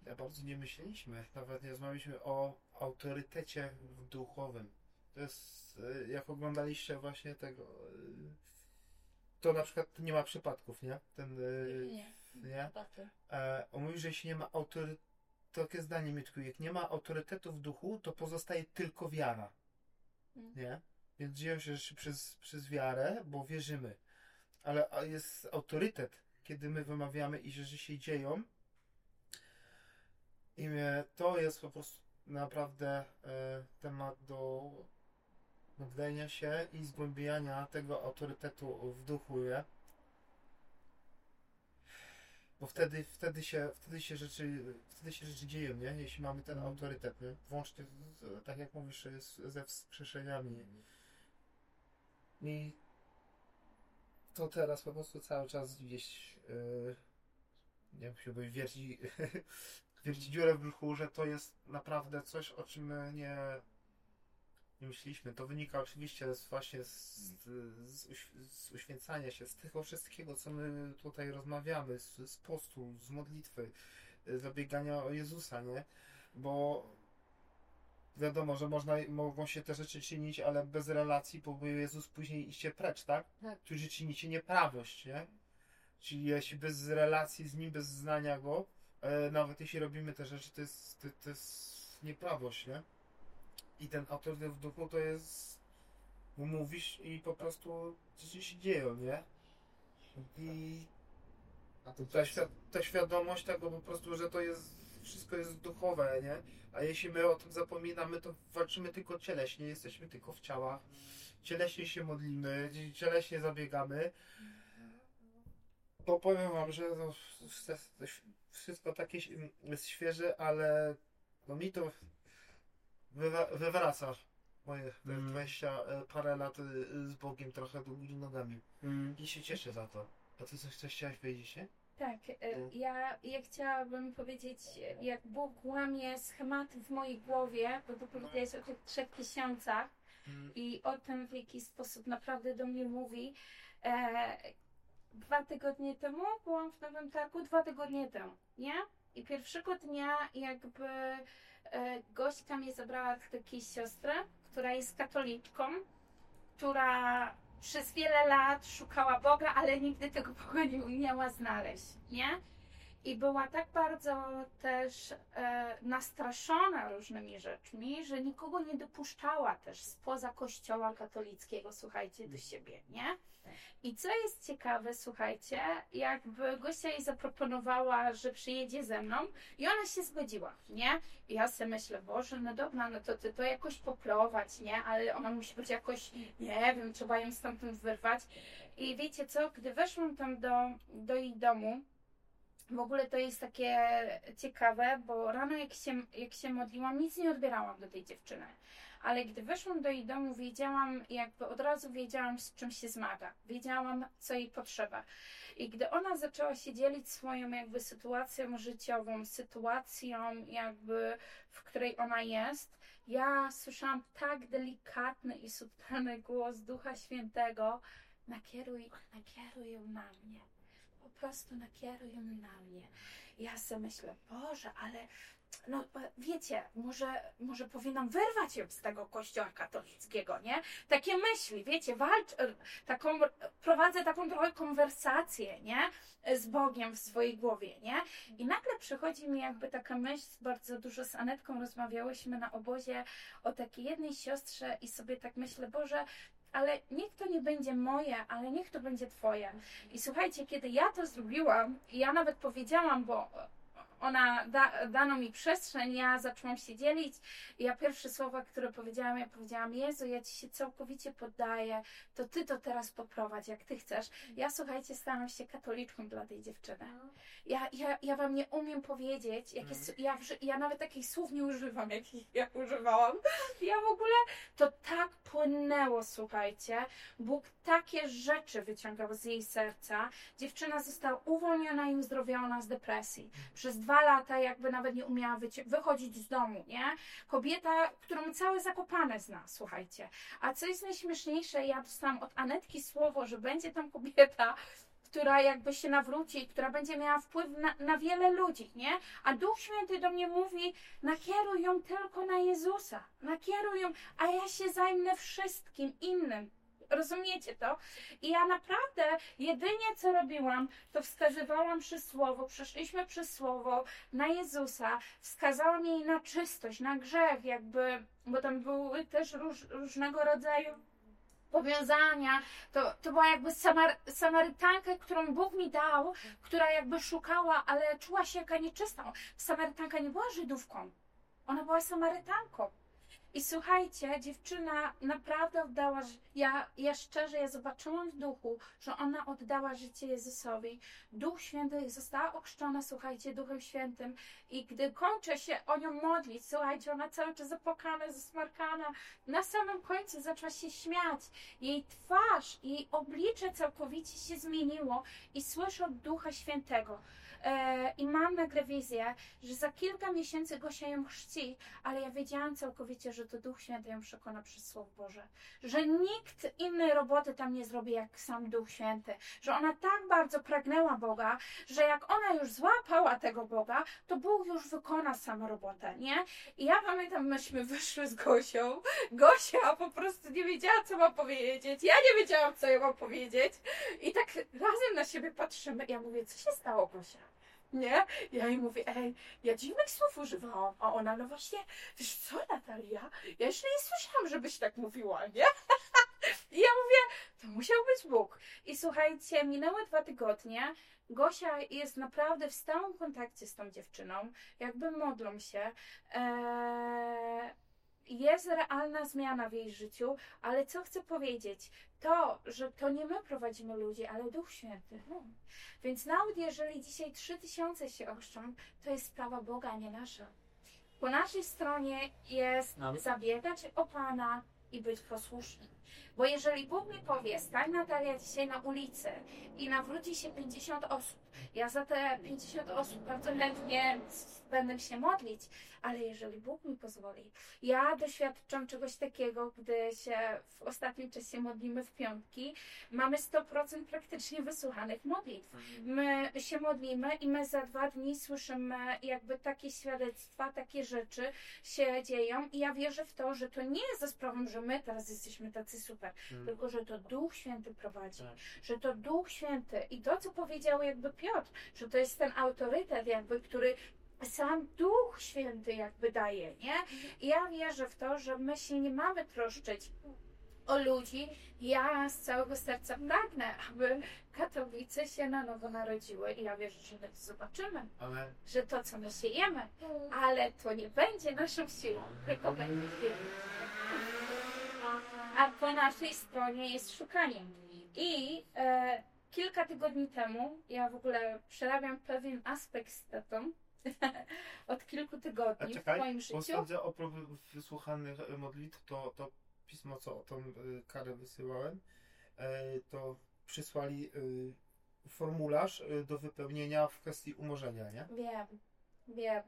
Ja bardzo nie myśleliśmy, nawet nie rozmawialiśmy o autorytecie duchowym. To jest, e, jak oglądaliście właśnie tego, e, to na przykład nie ma przypadków, nie? Ten, Nie. nie? E, on mówi, że jeśli nie ma autorytetu, takie zdanie mi tylko, jak nie ma autorytetu w duchu, to pozostaje tylko wiara. Mm. Nie? Więc dzieją się rzeczy przez, przez wiarę, bo wierzymy. Ale jest autorytet, kiedy my wymawiamy i rzeczy się dzieją. I to jest po prostu naprawdę e, temat do modlenia się i zgłębiania tego autorytetu w duchu, nie? Bo wtedy, wtedy, się, wtedy, się rzeczy, wtedy się rzeczy dzieją, nie? Jeśli mamy ten autorytet, nie? Włącznie, z, tak jak mówisz, z, ze wskrzeszeniami. I to teraz po prostu cały czas gdzieś yy, nie wiem, chciałbym wierci, <laughs> wierci dziurę w brzuchu, że to jest naprawdę coś, o czym nie, nie myśleliśmy. To wynika oczywiście z, właśnie z, z, uś- z uświęcania się, z tego wszystkiego, co my tutaj rozmawiamy, z, z postu, z modlitwy, z zabiegania o Jezusa, nie? Bo wiadomo, że można, mogą się te rzeczy czynić, ale bez relacji próbuje Jezus później iście precz, tak? Tak. Którzy czynicie nieprawość, nie? Czyli jeśli bez relacji z Nim, bez znania Go, e, nawet jeśli robimy te rzeczy, to jest, to, to jest nieprawość, nie? I ten autorytet w duchu to jest mówisz i po prostu rzeczy się dzieją, nie? I ta, ta świadomość tego po prostu, że to jest, wszystko jest duchowe, nie? A jeśli my o tym zapominamy, to walczymy tylko cieleśnie, jesteśmy tylko w ciałach. Cieleśnie się modlimy, cieleśnie zabiegamy. To powiem wam, że no, to wszystko takie jest świeże, ale no mi to wywraca moje te Mm. 20 parę lat y, z Bogiem trochę góry nogami. Mm. I się cieszę za to. A ty coś, coś chciałaś powiedzieć, nie? Tak, e, No. ja, ja chciałabym powiedzieć, e, jak Bóg łamie schematy w mojej głowie, bo tu powiedziałeś o tych trzech tysiącach i o tym, w jaki sposób naprawdę do mnie mówi. E, dwa tygodnie temu byłam w Nowym Targu, dwa tygodnie temu, nie? I pierwszego dnia jakby e, gośka mnie zabrała do takiej siostry, która jest katoliczką, która przez wiele lat szukała Boga, ale nigdy tego Boga nie umiała znaleźć, nie? I była tak bardzo też e, nastraszona różnymi rzeczmi, że nikogo nie dopuszczała też spoza kościoła katolickiego, słuchajcie, do siebie, nie? I co jest ciekawe, słuchajcie, jakby gościa jej zaproponowała, że przyjedzie ze mną i ona się zgodziła, nie? I ja sobie myślę, Boże, no dobra, no to ty to jakoś poprowadź, nie? Ale ona musi być jakoś, nie wiem, trzeba ją stamtąd wyrwać. I wiecie co, gdy weszłam tam do, do jej domu, w ogóle to jest takie ciekawe, bo rano jak się, jak się modliłam, nic nie odbierałam do tej dziewczyny. Ale gdy weszłam do jej domu, wiedziałam, jakby od razu wiedziałam, z czym się zmaga. Wiedziałam, co jej potrzeba. I gdy ona zaczęła się dzielić swoją jakby sytuacją życiową, sytuacją jakby, w której ona jest, ja słyszałam tak delikatny i subtelny głos Ducha Świętego, nakieruj, nakieruj ją na mnie po prostu nakieruj ją na mnie. Ja sobie myślę, Boże, ale no wiecie, może, może powinnam wyrwać ją z tego kościoła katolickiego, nie? Takie myśli, wiecie, walcz, taką, prowadzę taką trochę konwersację, nie? Z Bogiem w swojej głowie, nie? I nagle przychodzi mi jakby taka myśl, bardzo dużo z Anetką rozmawiałyśmy na obozie o takiej jednej siostrze i sobie tak myślę, Boże, ale niech to nie będzie moje, ale niech to będzie Twoje. I słuchajcie, kiedy ja to zrobiłam, ja nawet powiedziałam, bo ona da, dano mi przestrzeń, ja zaczęłam się dzielić. Ja pierwsze słowa, które powiedziałam, ja powiedziałam: Jezu, ja ci się całkowicie poddaję, to ty to teraz poprowadź, jak ty chcesz. Ja słuchajcie, stałam się katoliczką dla tej dziewczyny. Ja, ja, ja wam nie umiem powiedzieć, jakie, s- ja, ja nawet takich słów nie używam, jakich ja używałam. Ja w ogóle to tak płynęło, słuchajcie. Bóg takie rzeczy wyciągał z jej serca. Dziewczyna została uwolniona i uzdrowiona z depresji. Przez dwa lata jakby nawet nie umiała wychodzić z domu, nie? Kobieta, którą całe Zakopane zna, słuchajcie. A co jest najśmieszniejsze, ja dostałam od Anetki słowo, że będzie tam kobieta, która jakby się nawróci, która będzie miała wpływ na, na wiele ludzi, nie? A Duch Święty do mnie mówi, nakieruj ją tylko na Jezusa, nakieruj ją, a ja się zajmę wszystkim innym. Rozumiecie to? I ja naprawdę jedynie co robiłam, to wskazywałam przez słowo, przeszliśmy przez słowo na Jezusa, wskazałam jej na czystość, na grzech, jakby, bo tam były też róż, różnego rodzaju powiązania. To, to była jakby samar, Samarytanka, którą Bóg mi dał, która jakby szukała, ale czuła się jaka nieczystą. Samarytanka nie była Żydówką. Ona była Samarytanką. I słuchajcie, dziewczyna naprawdę oddała, ja, ja szczerze, ja zobaczyłam w duchu, że ona oddała życie Jezusowi. Duch Święty została ochrzczona, słuchajcie, Duchem Świętym. I gdy kończę się o nią modlić, słuchajcie, ona cały czas zapłakana, zasmarkana. Na samym końcu zaczęła się śmiać. Jej twarz, jej oblicze całkowicie się zmieniło i słyszę od Ducha Świętego. E, I mam nagle wizję, że za kilka miesięcy Gosia ją chrzci, ale ja wiedziałam całkowicie, że to Duch Święty ją przekona przez Słowo Boże. Że nikt innej roboty tam nie zrobi jak sam Duch Święty. Że ona tak bardzo pragnęła Boga, że jak ona już złapała tego Boga, to Bóg już wykona samą robotę, nie? I ja pamiętam, myśmy wyszły z Gosią. Gosia po prostu nie wiedziała, co ma powiedzieć. Ja nie wiedziałam, co ja mam powiedzieć. I tak razem na siebie patrzymy. Ja mówię, co się stało, Gosia? Nie? Ja jej mówię, ej, ja dziwnych słów używałam. A ona, no właśnie, wiesz co, Natalia? Ja jeszcze nie słyszałam, żebyś tak mówiła, nie? <laughs> I ja mówię, to musiał być Bóg. I słuchajcie, minęły dwa tygodnie. Gosia jest naprawdę w stałym kontakcie z tą dziewczyną. Jakby modlą się. Eee, jest realna zmiana w jej życiu, ale co chcę powiedzieć? To, że to nie my prowadzimy ludzi, ale Duch Święty. No. Więc nawet jeżeli dzisiaj trzy tysiące się ochrzczą, to jest sprawa Boga, a nie nasza. Po naszej stronie jest zabiegać o Pana i być posłuszny. Bo jeżeli Bóg mi powie, stań Natalia dzisiaj na ulicy i nawróci się 50 osób, ja za te 50 osób bardzo chętnie będę się modlić, ale jeżeli Bóg mi pozwoli, ja doświadczam czegoś takiego, gdy się w ostatnim czasie modlimy w piątki, mamy 100% praktycznie wysłuchanych modlitw. My się modlimy i my za dwa dni słyszymy jakby takie świadectwa, takie rzeczy się dzieją i ja wierzę w to, że to nie jest za sprawą, że my teraz jesteśmy tacy super, tylko że to Duch Święty prowadzi, Tak. że to Duch Święty i to, co powiedział jakby Piotr, że to jest ten autorytet jakby, który sam Duch Święty jakby daje, nie? I ja wierzę w to, że my się nie mamy troszczyć o ludzi. Ja z całego serca pragnę, aby Katowice się na nowo narodziły i ja wierzę, że my to zobaczymy, Ale że to, co my siejemy, ale to nie będzie naszą siłą, tylko będzie siłą. A po naszej stronie jest szukanie. I e, kilka tygodni temu, ja w ogóle przerabiam pewien aspekt z tatą, <laughs> od kilku tygodni w czekaj, moim bo życiu. sądzę oprócz wysłuchanych e, modlitw, to, to pismo, co o tą e, karę wysyłałem, e, to przysłali formularz do wypełnienia w kwestii umorzenia, nie? Wiem, wiem.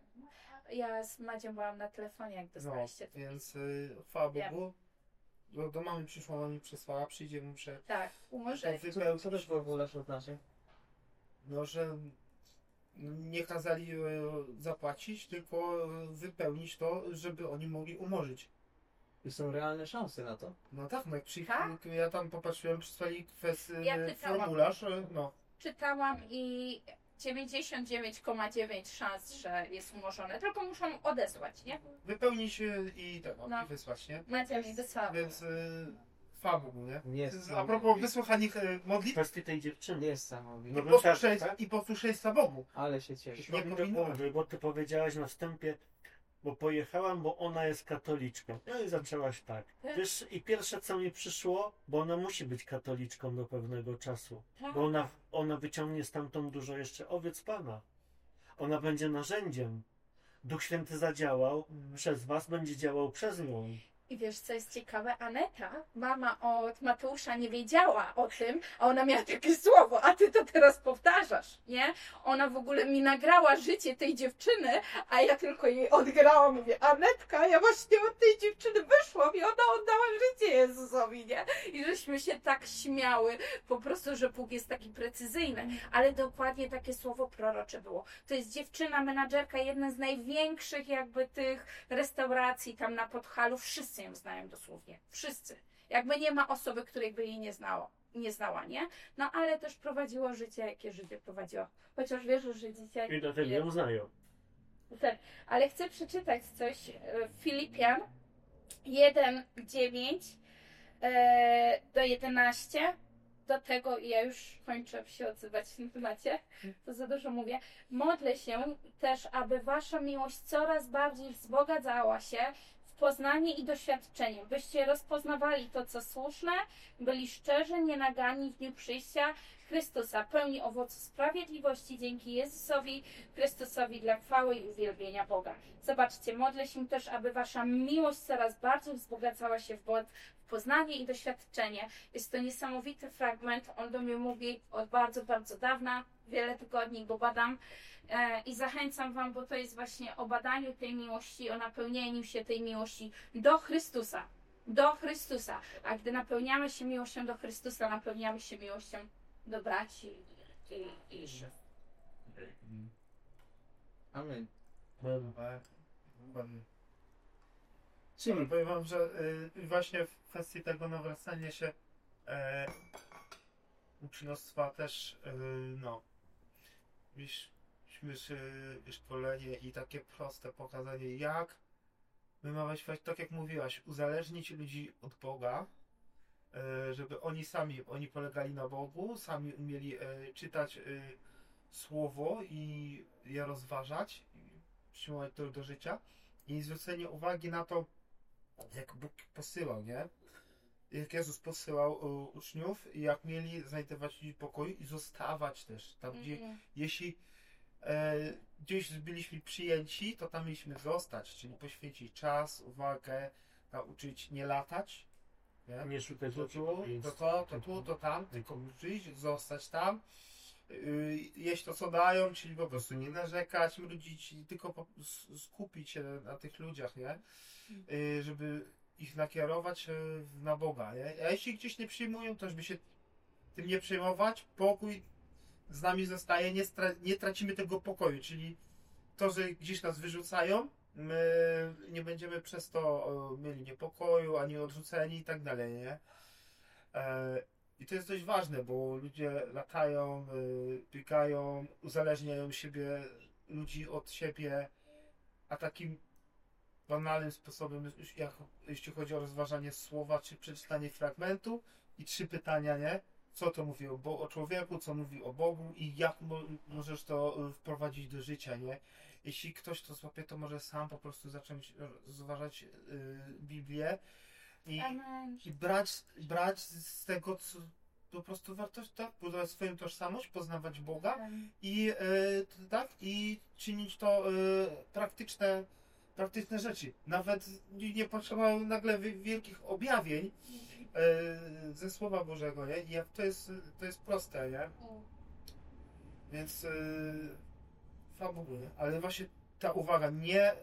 Ja z Madzią byłam na telefonie, jak No, dostaliście to więc chwała Wiem. Do, do mamy przyszła, ona mi przesłała, przyjdzie, muszę Tak, to umorzenie. Co, co też w ogóle znaczy? No, że nie kazali e, zapłacić, tylko e, wypełnić to, żeby oni mogli umorzyć. I są realne szanse na to. No tak, no jak przy, Tak? ja tam popatrzyłem, przysłali kwestię, Ja czytałam. formularz, e, no. Czytałam i 99,9 szans, że jest umorzone. Tylko muszą odesłać, nie? Wypełnić i tak, No. i wysłać, nie? Mi wysłała. Więc e, chwała Bogu, nie? Jest. A propos wysłuchanych e, modlitw kwestii tej dziewczyny. Niesamowite. No i tak, posłuszeństwa, tak? i posłuszeństwa Bogu. Ale się cieszę. Nie Nie powinno. powinno, bo ty powiedziałaś na wstępie, bo pojechałam, bo ona jest katoliczką. No i zaczęłaś tak. Wiesz, i pierwsze co mi przyszło, bo ona musi być katoliczką do pewnego czasu. Tak. Bo ona, ona wyciągnie stamtąd dużo jeszcze owiec Pana. Ona będzie narzędziem. Duch Święty zadziałał przez was, będzie działał przez nią. I wiesz, co jest ciekawe? Aneta, mama od Mateusza, nie wiedziała o tym, a ona miała takie słowo, a ty to teraz powtarzasz, nie? Ona w ogóle mi nagrała życie tej dziewczyny, a ja tylko jej odgrałam. Mówię, Anetka, ja właśnie od tej dziewczyny wyszłam i ona oddała życie Jezusowi, nie? I żeśmy się tak śmiały, po prostu, że Bóg jest taki precyzyjny. Ale dokładnie takie słowo prorocze było. To jest dziewczyna, menadżerka, jedna z największych jakby tych restauracji tam na Podhalu. Wszyscy ją znają dosłownie. Wszyscy. Jakby nie ma osoby, której by jej nie znało. Nie znała, nie? No ale też prowadziło życie, jakie życie prowadziła. Chociaż wiesz, że dzisiaj... I dlatego ją znają. Tak, ale chcę przeczytać coś. e, Filipian 1, 9 e, do 11. Do tego ja już kończę się odzywać w tym temacie, to za dużo mówię. Modlę się też, aby wasza miłość coraz bardziej wzbogacała się poznanie i doświadczenie, byście rozpoznawali to, co słuszne, byli szczerzy, nienagani w dniu przyjścia Chrystusa, pełni owocu sprawiedliwości dzięki Jezusowi Chrystusowi dla chwały i uwielbienia Boga. Zobaczcie, modlę się też, aby wasza miłość coraz bardziej wzbogacała się w, poznanie i doświadczenie. Jest to niesamowity fragment, on do mnie mówi od bardzo, bardzo dawna, wiele tygodni go badam i zachęcam wam, bo to jest właśnie o badaniu tej miłości, o napełnieniu się tej miłości do Chrystusa. Do Chrystusa. A gdy napełniamy się miłością do Chrystusa, napełniamy się miłością do braci i, i. Amen. Ładnie. Ale powiem wam, że y, właśnie w kwestii tego nawracania się e, uczniostwa też, y, no, mieliśmy szkolenie i takie proste pokazanie, jak my mamy świat, tak jak mówiłaś, uzależnić ludzi od Boga, e, żeby oni sami, oni polegali na Bogu, sami umieli e, czytać e, Słowo i je rozważać, przyjmować to do życia i zwrócenie uwagi na to, jak Bóg posyłał, nie? Jak Jezus posyłał uczniów i jak mieli znajdować ludzi pokoju i zostawać też tam, gdzie Mhm. jeśli gdzieś byliśmy przyjęci, to tam mieliśmy zostać, czyli poświęcić czas, uwagę, nauczyć nie latać, nie? Nie szukać To tu, to to, to tu, to tam, tylko przyjść, zostać tam, yy, jeść to, co dają, czyli po prostu nie narzekać, mrudzić, tylko skupić się na tych ludziach, nie? Yy, żeby ich nakierować yy, na Boga, nie? A jeśli gdzieś nie przyjmują, to żeby się tym nie przejmować, pokój z nami zostaje, nie, nie tracimy tego pokoju, czyli to, że gdzieś nas wyrzucają, my nie będziemy przez to e, mieli niepokoju, ani odrzuceni i tak dalej, nie? E, I to jest dość ważne, bo ludzie latają, y, biegają, uzależniają siebie, ludzi od siebie, a takim banalnym sposobem, jak, jeśli chodzi o rozważanie słowa, czy przeczytanie fragmentu i trzy pytania, nie? Co to mówi o, Bo- o człowieku, co mówi o Bogu i jak mo- możesz to y, wprowadzić do życia, nie? Jeśli ktoś to złapie, to może sam po prostu zacząć rozważać y, Biblię i, i brać, brać z tego, co po prostu wartość, tak? Budować swoją tożsamość, poznawać Boga i t- tak, i czynić to e, praktyczne, praktyczne rzeczy. Nawet nie, nie potrzeba nagle wi- wielkich objawień ze Słowa Bożego, nie? I to jest, to jest proste, nie? Więc e, Bogu, nie? Ale właśnie ta uwaga, nie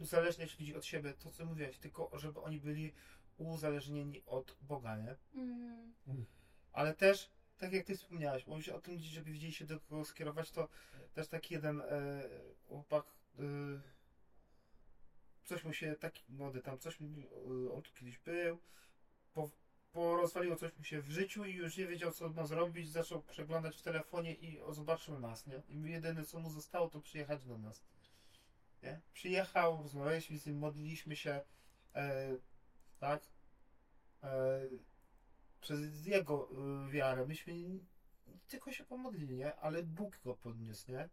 uzależniać ludzi od siebie, to co mówiłeś, tylko żeby oni byli uzależnieni od Boga, nie? Mhm. Ale też, tak jak ty wspomniałeś, mówisz o tym, żeby wiedzieli się do kogo skierować, to też taki jeden e, chłopak, e, coś mu się, taki młody tam, coś mu, e, on tu kiedyś był, porozwaliło coś mu się w życiu i już nie wiedział, co ma zrobić, zaczął przeglądać w telefonie i zobaczył nas, nie? I jedyne, co mu zostało, to przyjechać do nas, nie? Przyjechał, rozmawialiśmy z nim, modliliśmy się, e, tak? E, przez jego y, wiarę. Myśmy tylko się pomodlili, nie? Ale Bóg go podniósł, nie?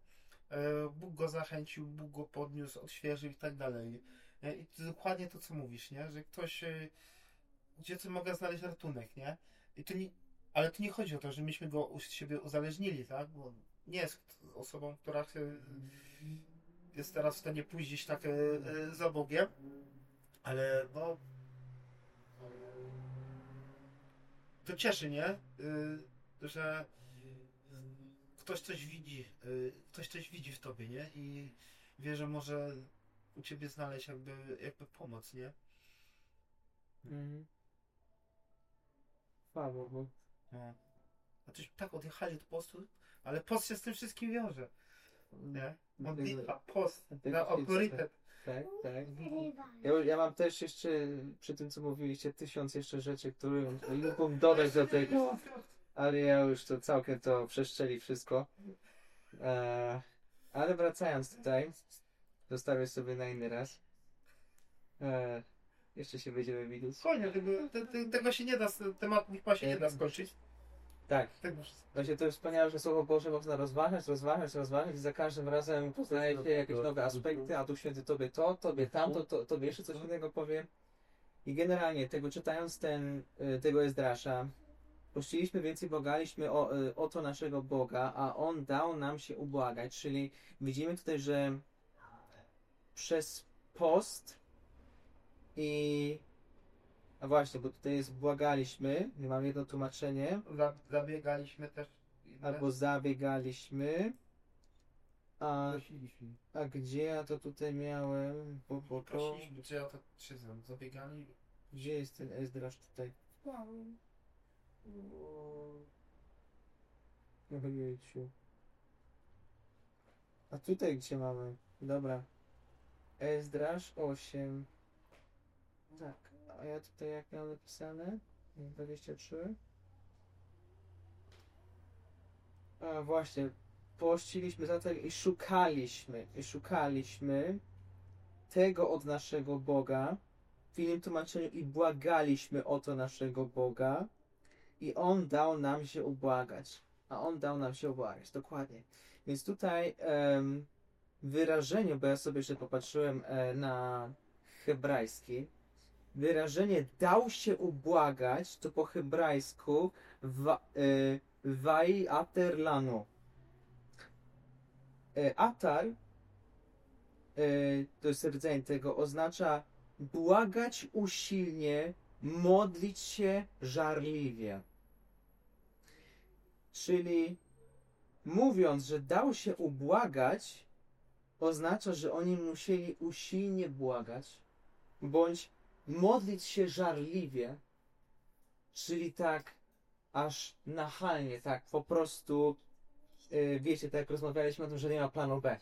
E, Bóg go zachęcił, Bóg go podniósł, odświeżył i tak dalej. I to dokładnie to, co mówisz, nie? Że ktoś, y, gdzie co mogę znaleźć ratunek, nie? I to nie, ale to nie chodzi o to, że myśmy go od siebie uzależnili, tak? Bo nie jest osobą, która jest teraz w stanie pójść gdzieś tak e, e, za Bogiem, ale no to cieszy, nie? Y, że ktoś coś widzi, ktoś coś widzi w tobie, nie? I wie, że może u ciebie znaleźć jakby, jakby pomoc, nie? Mhm. Chwała Bogu. No. A coś tak odjechali od postu, ale post się z tym wszystkim wiąże, nie? Modlitwa, post, Tak, na autorytet. Tak, tak. Ja, ja mam też jeszcze, przy tym co mówiliście, tysiąc jeszcze rzeczy, które mógłbym dodać do tego, ale ja już to całkiem to przeszczeli wszystko. E, ale wracając tutaj, zostawię sobie na inny raz. E, jeszcze się będziemy widzieć. Spokojnie, tego, te, te, tego się nie da, temat chyba się nie da skończyć. Tak. Tego wszystkiego. Właśnie to jest wspaniałe, że Słowo Boże można rozważać, rozważać, rozważać i za każdym razem poznaje się jakieś nowe aspekty, a tu święty tobie to, tobie tamto, to, tobie jeszcze coś innego powie. I generalnie tego czytając ten, y, tego Ezdrasza, pościliśmy więcej, błagaliśmy o, y, o to naszego Boga, a On dał nam się ubłagać, czyli widzimy tutaj, że przez post i a właśnie, bo tutaj jest błagaliśmy, mam jedno tłumaczenie, Za- Zabiegaliśmy też. albo zabiegaliśmy. A, prosiliśmy. a gdzie ja to tutaj miałem? Bo, bo to, Prosiliśmy, czy ja to czy znam, zabiegali. gdzie jest ten Ezdrasz tutaj? Ojejciu. A tutaj gdzie mamy? Dobra. Ezdrasz 8. Tak. A ja tutaj jak miałem napisane? 23. A właśnie. Pościliśmy za to i szukaliśmy. I szukaliśmy tego od naszego Boga. W innym tłumaczeniu i błagaliśmy o to naszego Boga. I On dał nam się ubłagać. A On dał nam się ubłagać. Dokładnie. Więc tutaj em, wyrażenie, bo ja sobie jeszcze popatrzyłem e, na hebrajski. Wyrażenie dał się ubłagać to po hebrajsku wa, e, wai ater lanu. E, atar e, to jest rdzeń tego, oznacza błagać usilnie, modlić się żarliwie. Czyli mówiąc, że dał się ubłagać, oznacza, że oni musieli usilnie błagać, bądź modlić się żarliwie, czyli tak aż nachalnie, tak po prostu, yy, wiecie, tak jak rozmawialiśmy o tym, że nie ma planu B,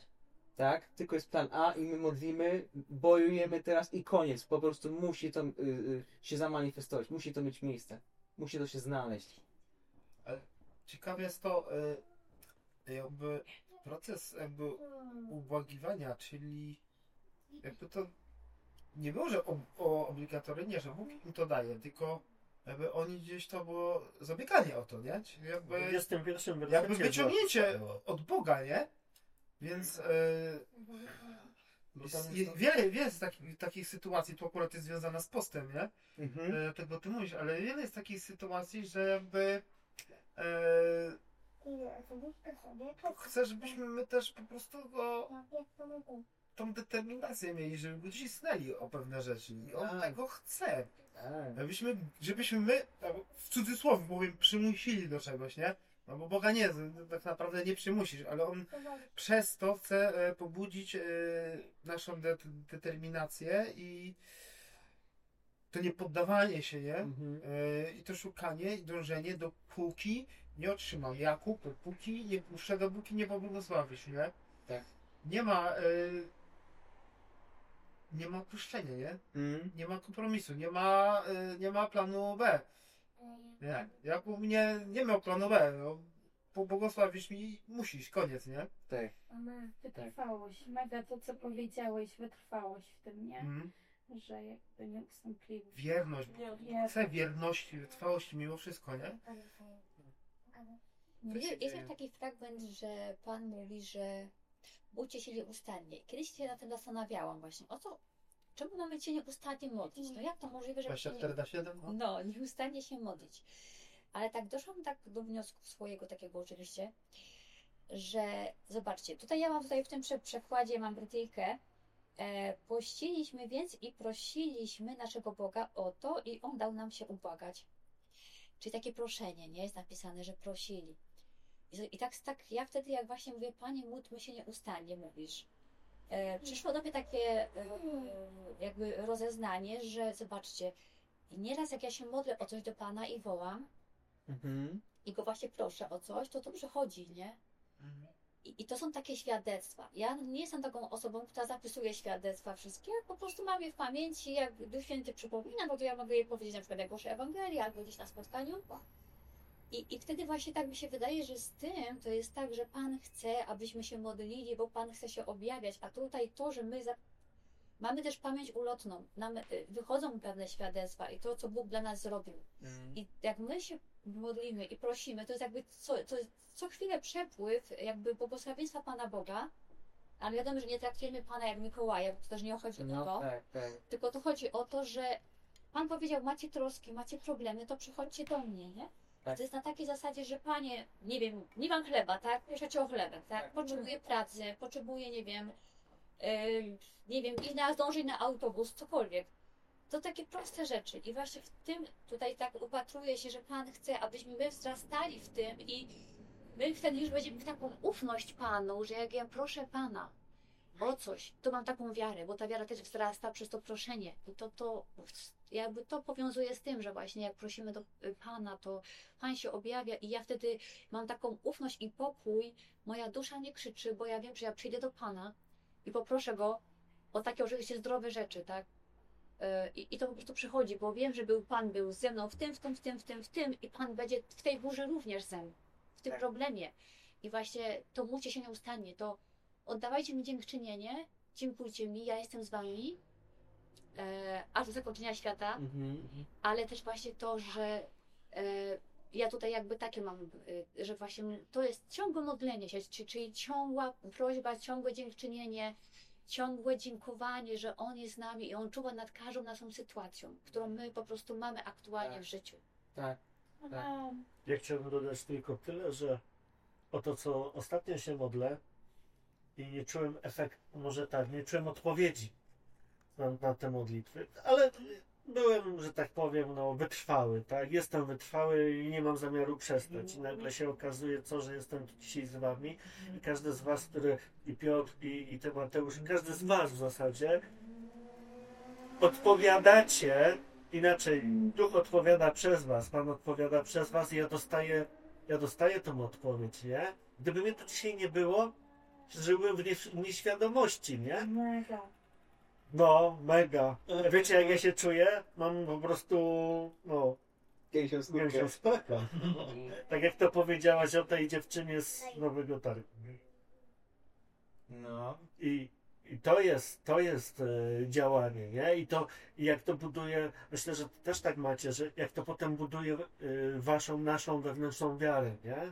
tak? Tylko jest plan A i my modlimy, bojujemy teraz i koniec. Po prostu musi to yy, się zamanifestować, musi to mieć miejsce, musi to się znaleźć. Ciekawe jest to, jakby proces jakby ubłagiwania, czyli jakby to nie było, że ob, o, obligatoryjnie, że Bóg im to daje, tylko jakby oni gdzieś to było zabieganie o to, nie? Czyli jakby, 21 jakby wersecie wyciągnięcie było. od Boga, nie? Więc y, Bo jest, jest to- wiele, wiele jest takich, takich sytuacji, tu akurat jest związana z postem, nie? Mhm. E, tego ty mówisz, ale wiele jest takich sytuacji, że jakby e, chcę, żebyśmy my też po prostu go, tą determinację mieli, żeby go cisnęli o pewne rzeczy. I on Tak. tego chce. Tak. Żebyśmy, żebyśmy my, tak, w cudzysłowie powiem, przymusili do czegoś, nie? No bo Boga nie, tak naprawdę nie przymusisz, ale On przez to chce e, pobudzić e, naszą de determinację i to niepoddawanie się, nie? Mhm. E, I to szukanie i dążenie, dopóki nie otrzymam. Jakub, dopóki nie puszczę, dopóki nie pobłogosławisz, nie? Tak. Nie ma. E, nie ma opuszczenia, nie? Mm. Nie ma kompromisu, nie ma, e, nie ma planu B. Nie. Jakub nie, nie miał planu B. No, pobłogosławisz mi, musisz, koniec, nie? Tak. Wytrwałość. Mega to, co powiedziałeś, wytrwałość w tym, nie? Mhm. Że jakby nie ustąpliwość. Wierność. Jest. Chcę wierności, trwałości mimo wszystko, nie? No, jest, jest też taki fragment, że Pan mówi, że bójcie się nieustannie. Kiedyś się na tym zastanawiałam właśnie, o co, czemu mamy się nieustannie modlić? No jak to możliwe, że się nie, 24 na 7? No. no, nieustannie się modlić? Ale tak doszłam tak do wniosku swojego takiego oczywiście, że zobaczcie, tutaj ja mam tutaj w tym prze, przekładzie, mam brytyjkę, e, pościliśmy więc i prosiliśmy naszego Boga o to i On dał nam się ubłagać. Czyli takie proszenie, nie? Jest napisane, że prosili. I, tak, tak ja wtedy, jak właśnie mówię, Panie, módlmy się nieustannie, mówisz. E, przyszło do mnie takie e, e, jakby rozeznanie, że zobaczcie, nieraz jak ja się modlę o coś do Pana i wołam Mhm. i Go właśnie proszę o coś, to to przychodzi, nie? I, I to są takie świadectwa. Ja nie jestem taką osobą, która zapisuje świadectwa wszystkie, po prostu mam je w pamięci, jak Duch Święty przypomina, no to ja mogę je powiedzieć na przykład jak głoszę Ewangelię, albo gdzieś na spotkaniu. I, I wtedy właśnie tak mi się wydaje, że z tym to jest tak, że Pan chce, abyśmy się modlili, bo Pan chce się objawiać, a tutaj to, że my za... mamy też pamięć ulotną. Nam y, wychodzą pewne świadectwa i to, co Bóg dla nas zrobił. Mm. I jak my się modlimy i prosimy, to jest jakby co, jest co chwilę przepływ jakby błogosławieństwa Pana Boga, ale wiadomo, że nie traktujemy Pana jak Mikołaja, bo to też nie chodzi o No to, tak, tak. tylko to chodzi o to, że Pan powiedział, macie troski, macie problemy, to przychodźcie do mnie, nie? Tak. To jest na takiej zasadzie, że Panie, nie wiem, nie mam chleba, tak? Piszecie o chlebek, tak? Tak. Potrzebuję pracy, potrzebuję, nie wiem, yy, nie wiem, i na, zdążyć na autobus, cokolwiek. To takie proste rzeczy. I właśnie w tym tutaj tak upatruję się, że Pan chce, abyśmy my wzrastali w tym i my wtedy już będziemy mieć taką ufność Panu, że jak ja proszę Pana o coś, to mam taką wiarę, bo ta wiara też wzrasta przez to proszenie. I to, to jakby to powiązuje z tym, że właśnie jak prosimy do y, Pana, to Pan się objawia i ja wtedy mam taką ufność i pokój. Moja dusza nie krzyczy, bo ja wiem, że ja przyjdę do Pana i poproszę Go o takie oczywiście zdrowe rzeczy, tak? Y, I, I to po prostu przychodzi, bo wiem, że był Pan był ze mną w tym, w tym, w tym, w tym, w tym i Pan będzie w tej burzy również ze mną, w tym Tak. problemie. I właśnie to mówcie się nieustannie, to oddawajcie mi dziękczynienie, dziękujcie mi, ja jestem z Wami, e, aż do zakończenia świata, Mhm. ale też właśnie to, że e, ja tutaj jakby takie mam, e, że właśnie to jest ciągłe modlenie się, czy- czyli ciągła prośba, ciągłe dziękczynienie, ciągłe dziękowanie, że On jest z nami i On czuwa nad każdą naszą sytuacją, którą my po prostu mamy aktualnie Tak. w życiu. Tak. Amen. Ja chciałbym dodać tylko tyle, że o to, co ostatnio się modlę i nie czułem efektu, może tak, nie czułem odpowiedzi na, na te modlitwy, ale byłem, że tak powiem, no, wytrwały, tak? Jestem wytrwały i nie mam zamiaru przestać. I nagle się okazuje co, że jestem tu dzisiaj z wami i każdy z was, który i Piotr, i, i ty Mateusz, każdy z was w zasadzie odpowiadacie inaczej. Duch odpowiada przez was, Pan odpowiada przez was i ja dostaję, ja dostaję tą odpowiedź, nie? Gdyby mnie tu dzisiaj nie było, żyłbym w, nie, w nieświadomości, nie? Mega. No, mega. Wiecie jak ja się czuję? Mam po prostu, no, Gęsią skórkę. <laughs> Tak jak to powiedziałaś o tej dziewczynie z Nowego Targu. No. I, I to jest, to jest e, działanie, nie? I to, i jak to buduje, myślę, że też tak macie, że jak to potem buduje e, waszą, naszą wewnętrzną wiarę, nie?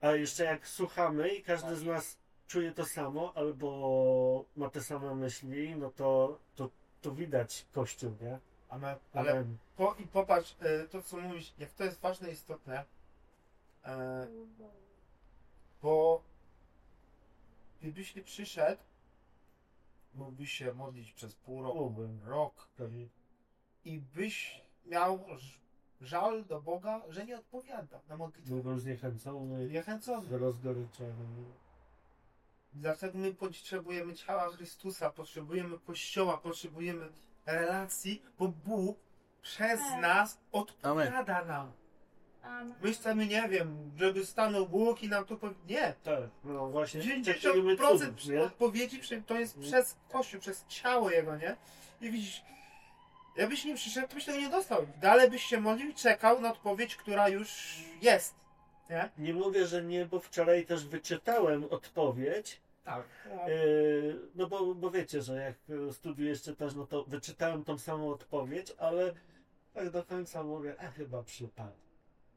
A jeszcze jak słuchamy i każdy z nas czuje to samo, albo ma te same myśli, no to, to, to widać Kościół, nie? Amen. Ale Amen. po, i popatrz, e, to co mówisz, jak to jest ważne i istotne, e, bo gdybyś nie przyszedł, mógłbyś się modlić przez pół roku, Mógłbym. rok Pewnie. i byś miał żal do Boga, że nie odpowiada na modlitwę. Byłbym zniechęcony, Niechęcony. rozgoryczony. Dlatego my potrzebujemy ciała Chrystusa, potrzebujemy Kościoła, potrzebujemy relacji, bo Bóg przez Tak. nas odpowiada nam. Amen. My chcemy, nie wiem, żeby stanął Bóg i nam to powie... Nie. Tak, no właśnie. 90% cudów, nie? odpowiedzi przy- to jest przez Kościół, przez ciało Jego, nie? I widzisz, jakbyś nie przyszedł, to byś tego nie dostał. Dalej byś się modlił i czekał na odpowiedź, która już jest. Nie? Nie mówię, że nie, bo wczoraj też wyczytałem odpowiedź. Tak. Yy, no bo, bo wiecie, że jak e, studiujesz też, no to wyczytałem tą samą odpowiedź, ale tak do końca mówię, a chyba przypadek.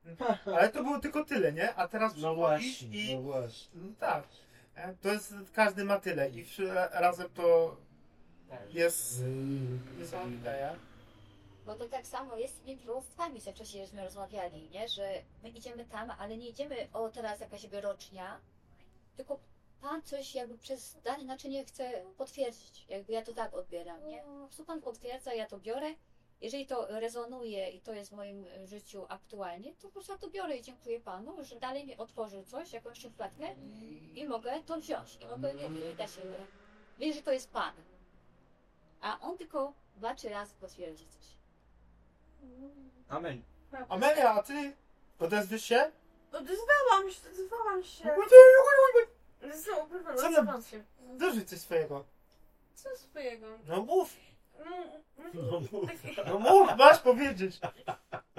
<laughs> Ale to było tylko tyle, nie? A teraz No właśnie, i... no właśnie. No tak. E, To jest, każdy ma tyle i razem to jest niesamowite, nie? Bo to tak samo jest z tymi proroctwami, co wcześniej żeśmy rozmawiali, nie? Że my idziemy tam, ale nie idziemy, o teraz jakaś wyrocznia, tylko Pan coś jakby przez dane naczynie chce potwierdzić. Jakby ja to tak odbieram, nie? Po prostu Pan potwierdza, ja to biorę. Jeżeli to rezonuje i to jest w moim e, życiu aktualnie, to po prostu ja to biorę i dziękuję Panu, że dalej mi otworzył coś, jakąś szufladkę i mogę to wziąć. I mogę nie widać się. Wiem, że to jest Pan. A On tylko dwa, trzy razy potwierdzi coś. Amen. Amelia, a ty? Odezwiesz się? Odezwałam się, odezwałam się. Znowu, Co tam? odezwałam się. Dorzuć coś swojego. Co swojego? No mów, Mm, No, mów. tak- no mów, masz powiedzieć.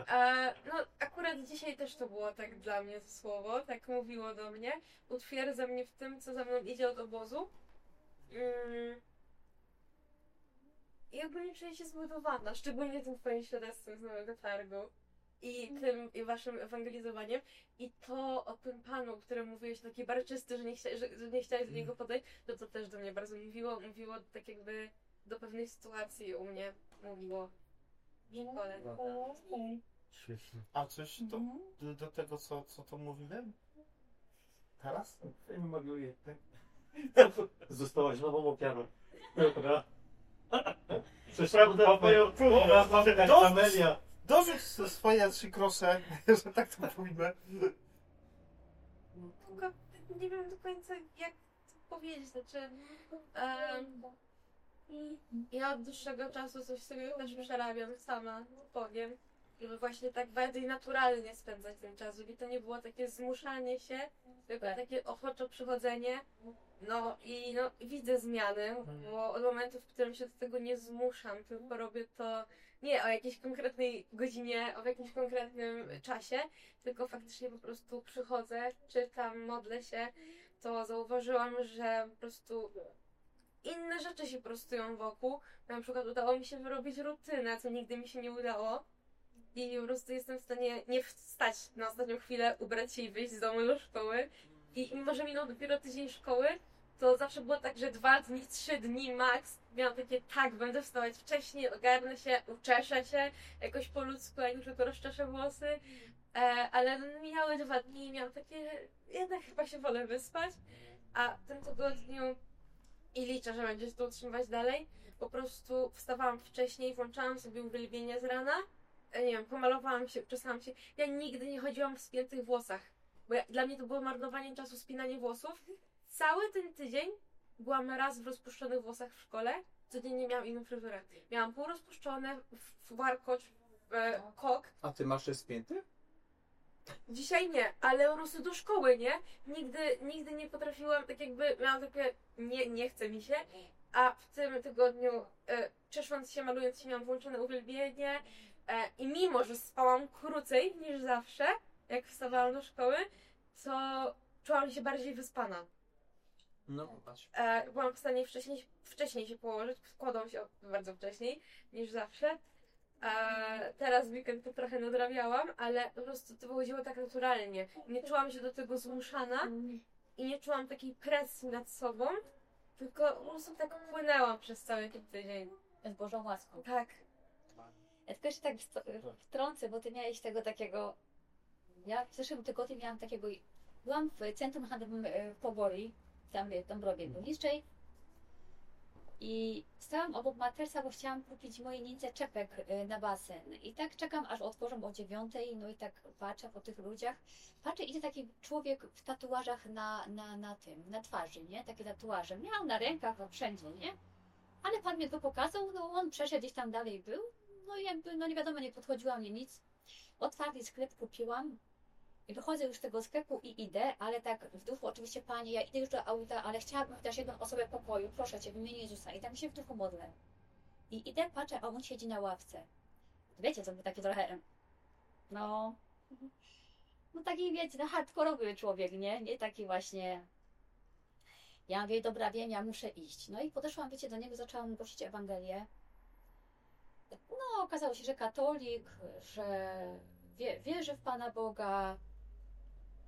E, no, akurat dzisiaj też to było tak dla mnie to słowo, tak mówiło do mnie. Utwierdza mnie w tym, co za mną idzie od obozu. Mm, i ogólnie czuję się zbudowana, szczególnie tym twoim świadectwem z Nowego Targu i tym i waszym ewangelizowaniem i to o tym panu, który mówiłeś taki barczysty, że nie, chcia, że, że nie chciałeś do niego podejść, to to też do mnie bardzo mówiło, mówiło tak jakby do pewnej sytuacji u mnie mówiło szkole. Świetnie. A coś do, do, do tego, co, co to mówimy? Teraz? Nie mogę tak? Zostałaś nową ofiarą. Dobra. Słyszałem tę moją Do- Amelia. Dorzuć swoje trzy grosze, <laughs> że tak to mówimy. Tylko nie wiem do końca jak to powiedzieć, znaczy em, ja od dłuższego czasu coś sobie też przerabiam sama z Bogiem, żeby właśnie tak bardziej naturalnie spędzać ten czas, żeby to nie było takie zmuszanie się, tylko takie ochoczo przychodzenie. No i no, widzę zmiany, bo od momentu, w którym się do tego nie zmuszam, tylko robię to nie o jakiejś konkretnej godzinie, o jakimś konkretnym czasie, tylko faktycznie po prostu przychodzę, czytam, modlę się, to zauważyłam, że po prostu inne rzeczy się prostują wokół. Na przykład udało mi się wyrobić rutynę, co nigdy mi się nie udało. I po prostu jestem w stanie nie wstać na ostatnią chwilę, ubrać się i wyjść z domu do szkoły. I mimo, że minął dopiero tydzień szkoły, to zawsze było tak, że dwa dni, trzy dni max miałam takie, tak, będę wstawać wcześniej, ogarnę się, uczeszę się jakoś po ludzku, a nie tylko rozczeszę włosy. E, ale mijały dwa dni i miałam takie, jednak chyba się wolę wyspać. A w tym tygodniu i liczę, że będzie się to utrzymywać dalej. Po prostu wstawałam wcześniej, włączałam sobie uwielbienie z rana. E, Nie wiem, pomalowałam się, czesałam się. Ja nigdy nie chodziłam w spiętych włosach, bo ja, dla mnie to było marnowanie czasu spinanie włosów. Cały ten tydzień byłam raz w rozpuszczonych włosach w szkole. Codziennie miałam inną fryzurę. Miałam półrozpuszczone, w- w warkocz, e, kok. A ty masz je spięty? Dzisiaj nie, ale po prostu do szkoły, nie? Nigdy, nigdy nie potrafiłam, tak jakby miałam takie, nie, nie chce mi się. A w tym tygodniu, e, czesząc się, malując się, miałam włączone uwielbienie. E, I mimo, że spałam krócej niż zawsze, jak wstawałam do szkoły, to czułam się bardziej wyspana. No popatrz. E, byłam w stanie wcześniej, wcześniej się położyć, składam się bardzo wcześniej niż zawsze. E, teraz weekend to trochę nadrabiałam, ale po prostu to wychodziło tak naturalnie. Nie czułam się do tego zmuszana i nie czułam takiej presji nad sobą, tylko po prostu tak płynęłam przez cały ten tydzień. Z Bożą łaską. Tak. Ja tylko się tak wtrącę, bo ty miałeś tego takiego. Ja w zeszłym tygodniu miałam takiego. Byłam w centrum handlowym e, w Powoli, tam w Dąbrowie Górniczej. I stałam obok matersa, bo chciałam kupić mojej niece czepek e, na basen. I tak czekam, aż otworzą o dziewiątej, no i tak patrzę po tych ludziach. Patrzę, idzie taki człowiek w tatuażach na, na, na tym, na twarzy, nie? Takie tatuaże. Miał na rękach, no wszędzie, nie? Ale pan mnie to pokazał, no on przeszedł gdzieś tam dalej był. No i jakby, no nie wiadomo, nie podchodziła mnie nic. Otwarty sklep kupiłam i wychodzę już z tego sklepu i idę, ale tak w duchu, oczywiście Panie, ja idę już do auta, ale chciałabym chociaż jedną osobę pokoju, proszę Cię, w imieniu Jezusa. I tam się w duchu modlę. I idę, patrzę, a on siedzi na ławce. Wiecie, to był taki trochę, no, no taki, wiecie, no hardkorowy człowiek, nie? Nie taki właśnie, ja mówię, dobra, wiem, ja muszę iść. No i podeszłam, wiecie, do niego, zaczęłam głosić Ewangelię. No, okazało się, że katolik, że wie, wierzy w Pana Boga,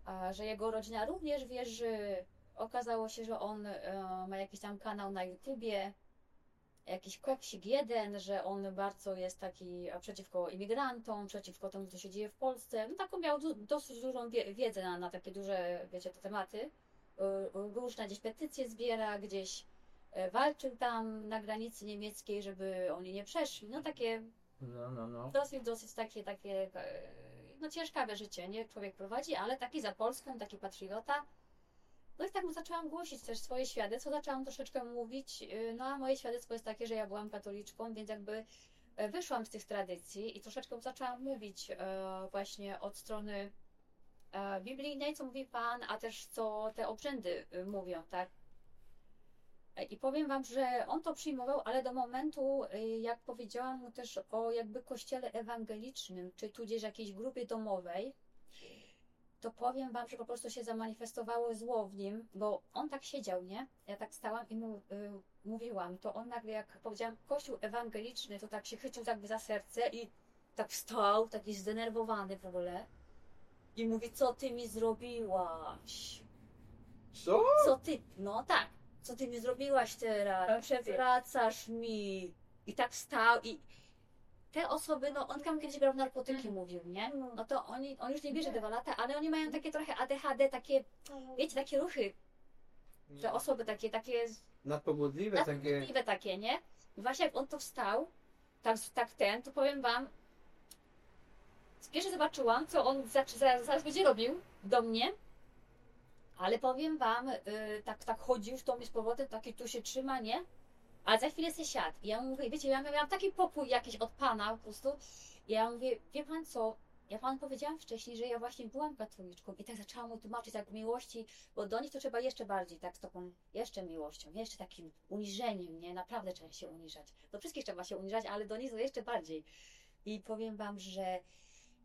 a że jego rodzina również wierzy. Okazało się, że on e, ma jakiś tam kanał na YouTubie, jakiś koksik jeden, że on bardzo jest taki e, przeciwko imigrantom, przeciwko temu, co się dzieje w Polsce. No taką miał dosyć dużą wie- wiedzę na, na takie duże, wiecie, te tematy. E, Różne gdzieś petycje zbiera, gdzieś e, walczył tam na granicy niemieckiej, żeby oni nie przeszli. No takie No, no, no. dosyć, dosyć takie, takie, e, no ciężkawe życie, nie? Człowiek prowadzi, ale taki za Polską, taki patriota. No i tak mu zaczęłam głosić też swoje świadectwo, zaczęłam troszeczkę mówić, e, no a moje świadectwo jest takie, że ja byłam katoliczką, więc jakby e, wyszłam z tych tradycji i troszeczkę zaczęłam mówić e, właśnie od strony e, biblijnej, co mówi Pan, a też co te obrzędy e, mówią, tak? E, I powiem Wam, że on to przyjmował, ale do momentu, y, jak powiedziałam mu też o jakby kościele ewangelicznym, czy tudzież jakiejś grupie domowej, to powiem wam, że po prostu się zamanifestowało zło w nim, bo on tak siedział, nie? Ja tak stałam i mu y, mówiłam, to on nagle, jak powiedziałam, kościół ewangeliczny, to tak się chycił jakby za serce i tak wstał, taki zdenerwowany w ogóle. I mówi, co ty mi zrobiłaś? Co? Co ty, no tak, co ty mi zrobiłaś teraz? Przewracasz mi. I tak wstał i te osoby, no on tam kiedyś brał narkotyki, mówił, nie? No to oni, on już nie bierze dwa lata, ale oni mają takie trochę ADHD, takie, wiecie, takie ruchy, te osoby takie, takie Nadpobudliwe takie. nadpobudliwe takie, nie? I właśnie jak on to wstał, tak, tak ten, to powiem wam, pierwsze zobaczyłam, co on zaraz będzie robił do mnie, ale powiem wam, y, tak, tak chodził w mnie z powrotem, taki tu się trzyma, nie? Ale za chwilę się siadł. I ja mu mówię, wiecie, ja miałam taki pokój jakiś od pana po prostu. I ja mówię, wie pan co, ja panu powiedziałam wcześniej, że ja właśnie byłam katoliczką i tak zaczęłam mu tłumaczyć tak miłości, bo do nich to trzeba jeszcze bardziej, tak z taką jeszcze miłością, jeszcze takim uniżeniem, nie? Naprawdę trzeba się uniżać. Do wszystkich trzeba się uniżać, ale do nich to jeszcze bardziej. I powiem wam, że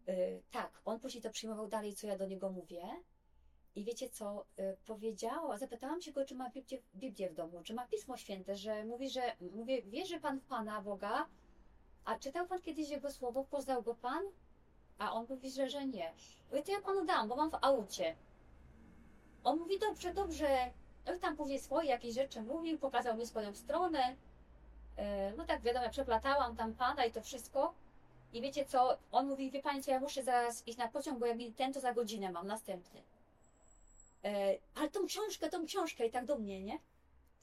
y, tak, on później to przyjmował dalej, co ja do niego mówię. I wiecie co, y, powiedziała, zapytałam się go, czy ma Biblię, Biblię w domu, czy ma Pismo Święte, że mówi, że, mówię, wierzy pan w Pana Boga, a czytał pan kiedyś jego słowo, poznał go pan? A on mówi, że, że nie. Mówię, to ja panu dam, bo mam w aucie. On mówi, dobrze, dobrze. No tam później swoje jakieś rzeczy mówił, pokazał mi swoją stronę. E, No tak, wiadomo, ja przeplatałam tam pana i to wszystko. I wiecie co, on mówi, wie pani co, ja muszę zaraz iść na pociąg, bo jak ten, to za godzinę mam następny. E, ale tą książkę, tą książkę i tak do mnie, nie?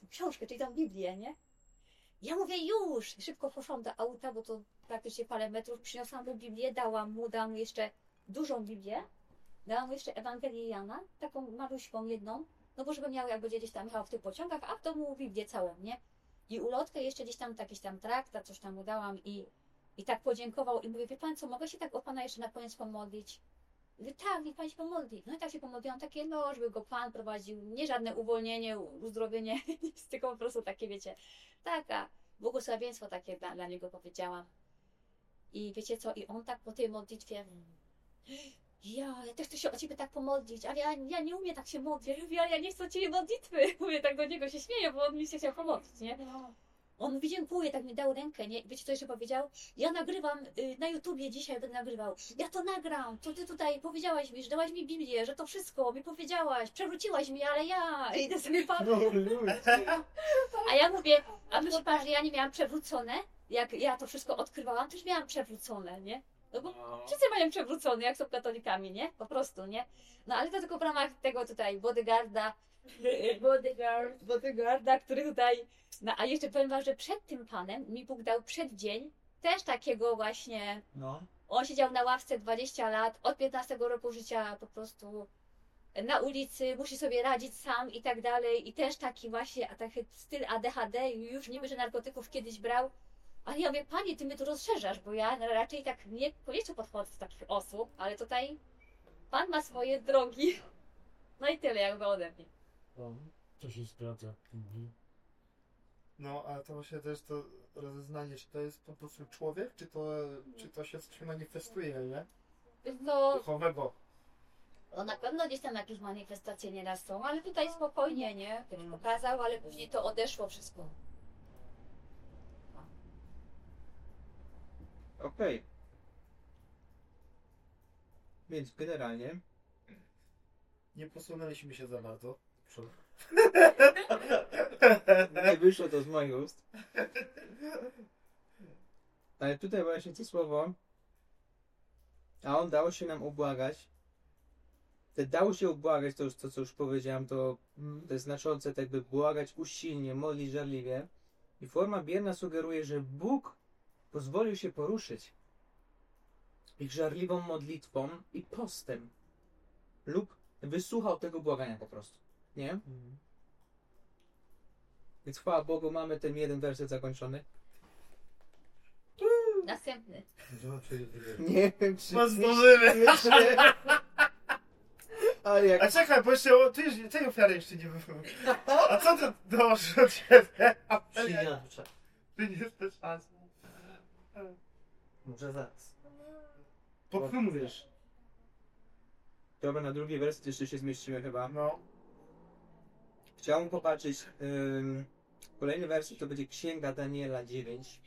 Tą książkę, czyli tą Biblię, nie? Ja mówię już! Szybko poszłam do auta, bo to praktycznie parę metrów. Przyniosłam mu Biblię, dałam mu, dałam mu jeszcze dużą Biblię. Dałam mu jeszcze Ewangelię Jana, taką maluśką jedną. No bo żeby miał, jak będzie gdzieś tam jechał w tych pociągach, a w domu Biblię całą, nie? I ulotkę jeszcze gdzieś tam, jakiś tam traktat, coś tam mu dałam i, i tak podziękował i mówię, wie pan co, mogę się tak o pana jeszcze na koniec pomodlić? Tak, niech pan się pomodli. No i tak się pomodliłam, takie no, żeby go pan prowadził, nie żadne uwolnienie, uzdrowienie, <laughs> nic, tylko po prostu takie, wiecie, taka błogosławieństwo takie dla, dla niego powiedziałam. I wiecie co, i on tak po tej modlitwie, ja, ja też chcę się o ciebie tak pomodlić, ale ja, ja nie umiem tak się modlić, ja, ja nie chcę o ciebie modlitwy. <laughs> Mówię, tak do niego się śmieję, bo on mi się chciał pomodlić, nie? On mówi, dziękuję, tak mi dał rękę, nie? Wiecie, co jeszcze powiedział? Ja nagrywam y, na YouTubie dzisiaj, będę nagrywał. Ja to nagram, to ty tutaj powiedziałaś mi, że dałaś mi Biblię, że to wszystko mi powiedziałaś, przewróciłaś mi, ale ja idę sobie <laughs> pan. No. A ja mówię, a proszę pan, że ja nie miałam przewrócone? Jak ja to wszystko odkrywałam, też miałam przewrócone, nie? No bo wszyscy mają przewrócone, jak są katolikami, nie? Po prostu, nie? No ale to tylko w ramach tego tutaj bodyguarda, <laughs> bodyguard, bodyguarda, który tutaj... No a jeszcze powiem wam, że przed tym panem mi Bóg dał przeddzień też takiego właśnie... No. On siedział na ławce 20 lat, od 15 roku życia po prostu na ulicy, musi sobie radzić sam i tak dalej. I też taki właśnie taki styl ADHD, już nie wiem, że narkotyków kiedyś brał. Ale ja mówię, panie, ty mnie tu rozszerzasz, bo ja raczej tak nie, nie podchodzę do takich osób, ale tutaj pan ma swoje drogi. <laughs> No i tyle jakby ode mnie. O, to się zgadza. Mhm. No, ale to właśnie też to rozeznanie, czy to jest po prostu człowiek, czy to, czy to się coś manifestuje, nie? No, Duchowego. no na pewno gdzieś tam jakieś manifestacje nieraz są, ale tutaj spokojnie, nie? Ktoś pokazał, ale później to odeszło wszystko. Okej. Więc generalnie Nie posunęliśmy się za bardzo. Przód. nie wyszło to z moich ust. Ale tutaj właśnie to słowo, a on dało się nam ubłagać. Te dało się ubłagać, to już to, co już powiedziałem, to, to jest znaczące, tak by błagać usilnie, modlić żarliwie. I forma bierna sugeruje, że Bóg pozwolił się poruszyć ich żarliwą modlitwą i postem lub wysłuchał tego błagania po prostu. Nie? Więc chwała Bogu, mamy ten jeden werset zakończony. Następny. Nie wiem, czy... No zdążymy. Nie, czy... Ale jak... A czekaj, bo jeszcze o, ty, tej ofiary jeszcze nie było. A co ty dążysz od ciebie? A Przyjaciel. ty nie jesteś szans. Może zaraz. Popchnął wiesz. Dobra, na drugi werset jeszcze się zmieścimy chyba. No, Chciałbym popatrzeć. ym, kolejny werset to będzie Księga Daniela 9.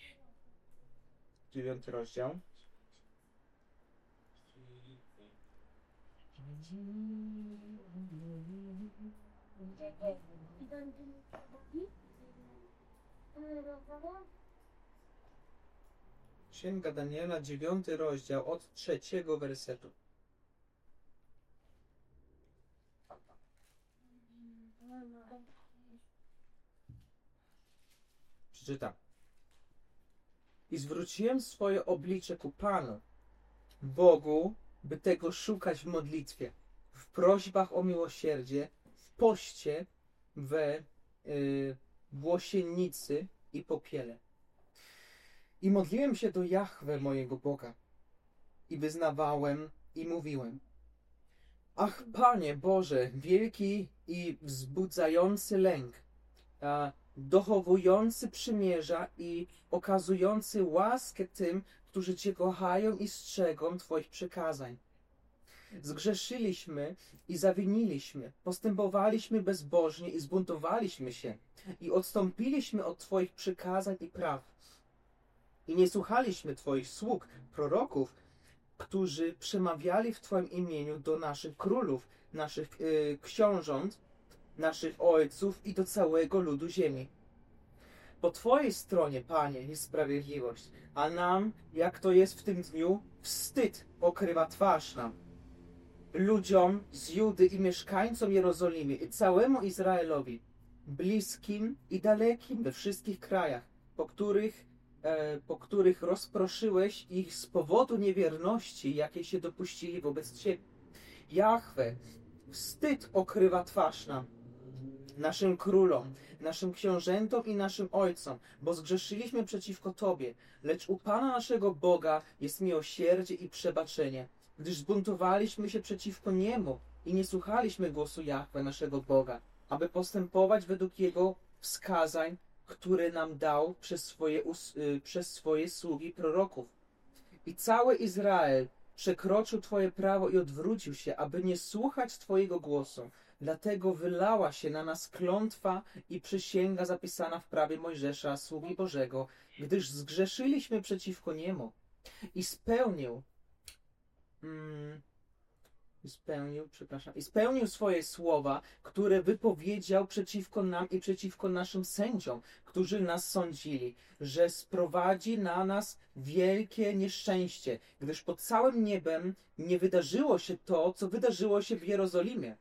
Dziewiąty rozdział. Księga Daniela, dziewiąty rozdział, od trzeciego wersetu. Przeczytam. I zwróciłem swoje oblicze ku Panu, Bogu, by tego szukać w modlitwie, w prośbach o miłosierdzie, w poście, we y, włosiennicy i popiele. I modliłem się do Jahwe mojego Boga i wyznawałem i mówiłem Ach, Panie Boże, wielki i wzbudzający lęk, a, dochowujący przymierza i okazujący łaskę tym, którzy Cię kochają i strzegą Twoich przykazań. Zgrzeszyliśmy i zawiniliśmy, postępowaliśmy bezbożnie i zbuntowaliśmy się i odstąpiliśmy od Twoich przykazań i praw. I nie słuchaliśmy Twoich sług, proroków, którzy przemawiali w Twoim imieniu do naszych królów, naszych y, książąt, naszych ojców i do całego ludu ziemi. Po Twojej stronie, Panie, jest sprawiedliwość, a nam, jak to jest w tym dniu, wstyd okrywa twarz nam. Ludziom z Judy i mieszkańcom Jerozolimy i całemu Izraelowi, bliskim i dalekim we wszystkich krajach, po których, e, po których rozproszyłeś ich z powodu niewierności, jakiej się dopuścili wobec Ciebie. Jahwe, wstyd okrywa twarz nam, naszym królom, naszym książętom i naszym ojcom, bo zgrzeszyliśmy przeciwko Tobie, lecz u Pana naszego Boga jest miłosierdzie i przebaczenie, gdyż zbuntowaliśmy się przeciwko Niemu i nie słuchaliśmy głosu Jahwe naszego Boga, aby postępować według Jego wskazań, które nam dał przez swoje, y, przez swoje sługi proroków. I cały Izrael przekroczył Twoje prawo i odwrócił się, aby nie słuchać Twojego głosu. Dlatego wylała się na nas klątwa i przysięga zapisana w prawie Mojżesza, sługi Bożego, gdyż zgrzeszyliśmy przeciwko Niemu. I spełnił, mm, spełnił, przepraszam, i spełnił swoje słowa, które wypowiedział przeciwko nam i przeciwko naszym sędziom, którzy nas sądzili, że sprowadzi na nas wielkie nieszczęście, gdyż pod całym niebem nie wydarzyło się to, co wydarzyło się w Jerozolimie.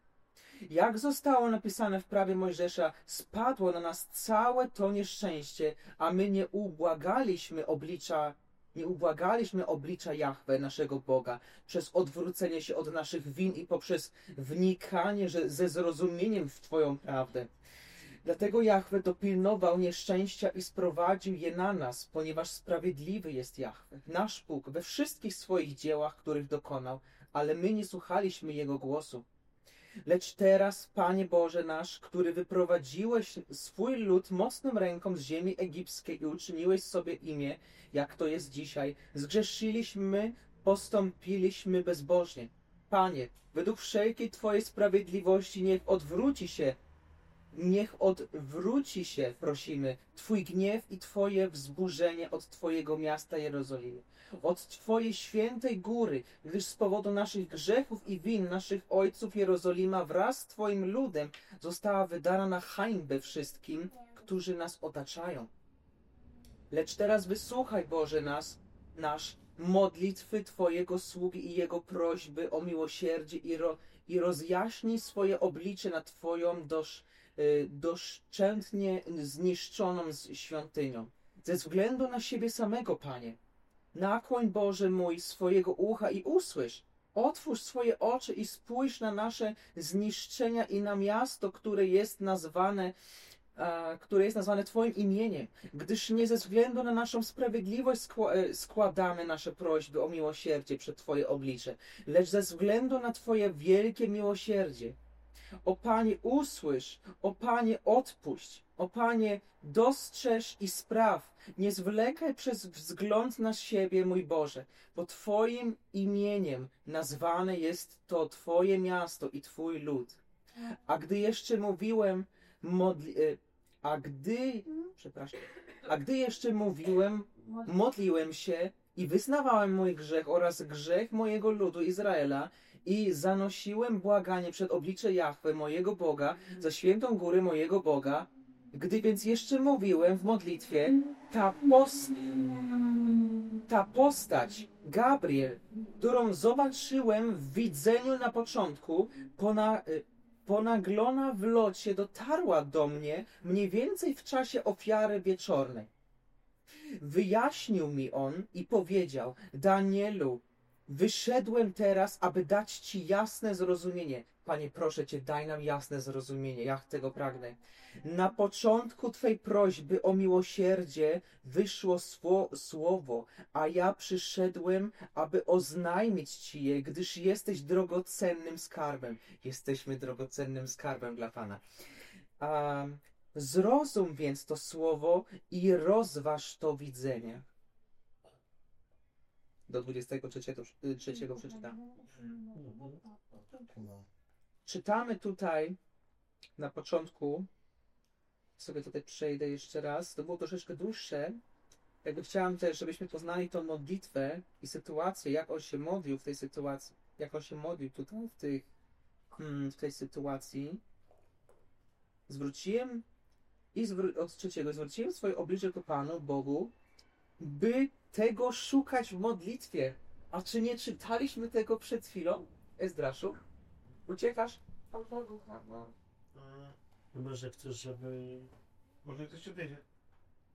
Jak zostało napisane w prawie Mojżesza, spadło na nas całe to nieszczęście, a my nie ubłagaliśmy oblicza, nie ubłagaliśmy oblicza Jahwe, naszego Boga, przez odwrócenie się od naszych win i poprzez wnikanie że, ze zrozumieniem w Twoją prawdę. Dlatego Jahwe dopilnował nieszczęścia i sprowadził je na nas, ponieważ sprawiedliwy jest Jahwe, nasz Bóg, we wszystkich swoich dziełach, których dokonał, ale my nie słuchaliśmy Jego głosu. Lecz teraz, Panie Boże nasz, który wyprowadziłeś swój lud mocną ręką z ziemi egipskiej i uczyniłeś sobie imię, jak to jest dzisiaj, zgrzeszyliśmy, postąpiliśmy bezbożnie. Panie, według wszelkiej Twojej sprawiedliwości niech odwróci się, niech odwróci się, prosimy, Twój gniew i Twoje wzburzenie od Twojego miasta Jerozolimy od Twojej świętej góry, gdyż z powodu naszych grzechów i win naszych ojców Jerozolima wraz z Twoim ludem została wydana na hańbę wszystkim, którzy nas otaczają. Lecz teraz wysłuchaj, Boże, nas, nasz, modlitwy Twojego sługi i jego prośby o miłosierdzie i, ro, i rozjaśnij swoje oblicze na Twoją dosz, y, doszczętnie zniszczoną świątynią. Ze względu na siebie samego, Panie, Nakłoń Boże mój swojego ucha i usłysz. Otwórz swoje oczy i spójrz na nasze zniszczenia i na miasto, które jest nazwane, e, które jest nazwane Twoim imieniem, gdyż nie ze względu na naszą sprawiedliwość e, składamy nasze prośby o miłosierdzie przed Twoje oblicze, lecz ze względu na Twoje wielkie miłosierdzie. O Panie, usłysz, o Panie, odpuść, o Panie, dostrzeż i spraw. Nie zwlekaj przez wzgląd na siebie, mój Boże, bo Twoim imieniem nazwane jest to Twoje miasto i Twój lud. A gdy jeszcze mówiłem, modli, e, a gdy, przepraszam, a gdy jeszcze mówiłem, modliłem się i wyznawałem mój grzech oraz grzech mojego ludu Izraela i zanosiłem błaganie przed oblicze Jahwe, mojego Boga, za świętą górę mojego Boga. Gdy więc jeszcze mówiłem w modlitwie, ta, post, ta postać, Gabriel, którą zobaczyłem w widzeniu na początku, pona, y, ponaglona w locie dotarła do mnie mniej więcej w czasie ofiary wieczornej. Wyjaśnił mi on i powiedział: Danielu, wyszedłem teraz, aby dać ci jasne zrozumienie. Panie, proszę cię, daj nam jasne zrozumienie, ja tego pragnę. Na początku twej prośby o miłosierdzie wyszło sło, słowo, a ja przyszedłem, aby oznajmić ci je, gdyż jesteś drogocennym skarbem. Jesteśmy drogocennym skarbem dla Pana. A, zrozum więc to słowo i rozważ to widzenie. Do 23 y, przeczytam. Czytamy tutaj na początku, sobie tutaj przejdę jeszcze raz, to było troszeczkę dłuższe. Jakby chciałam też, żebyśmy poznali tą modlitwę i sytuację, jak on się modlił w tej sytuacji, jak on się modlił tutaj w, tych, hmm, w tej sytuacji. Zwróciłem i zwró- od trzeciego, zwróciłem swoje oblicze ku Panu, Bogu, by tego szukać w modlitwie. A czy nie czytaliśmy tego przed chwilą, Ezdraszu? Uciekasz? Chyba, że chcesz, żeby... Może ktoś odejdzie.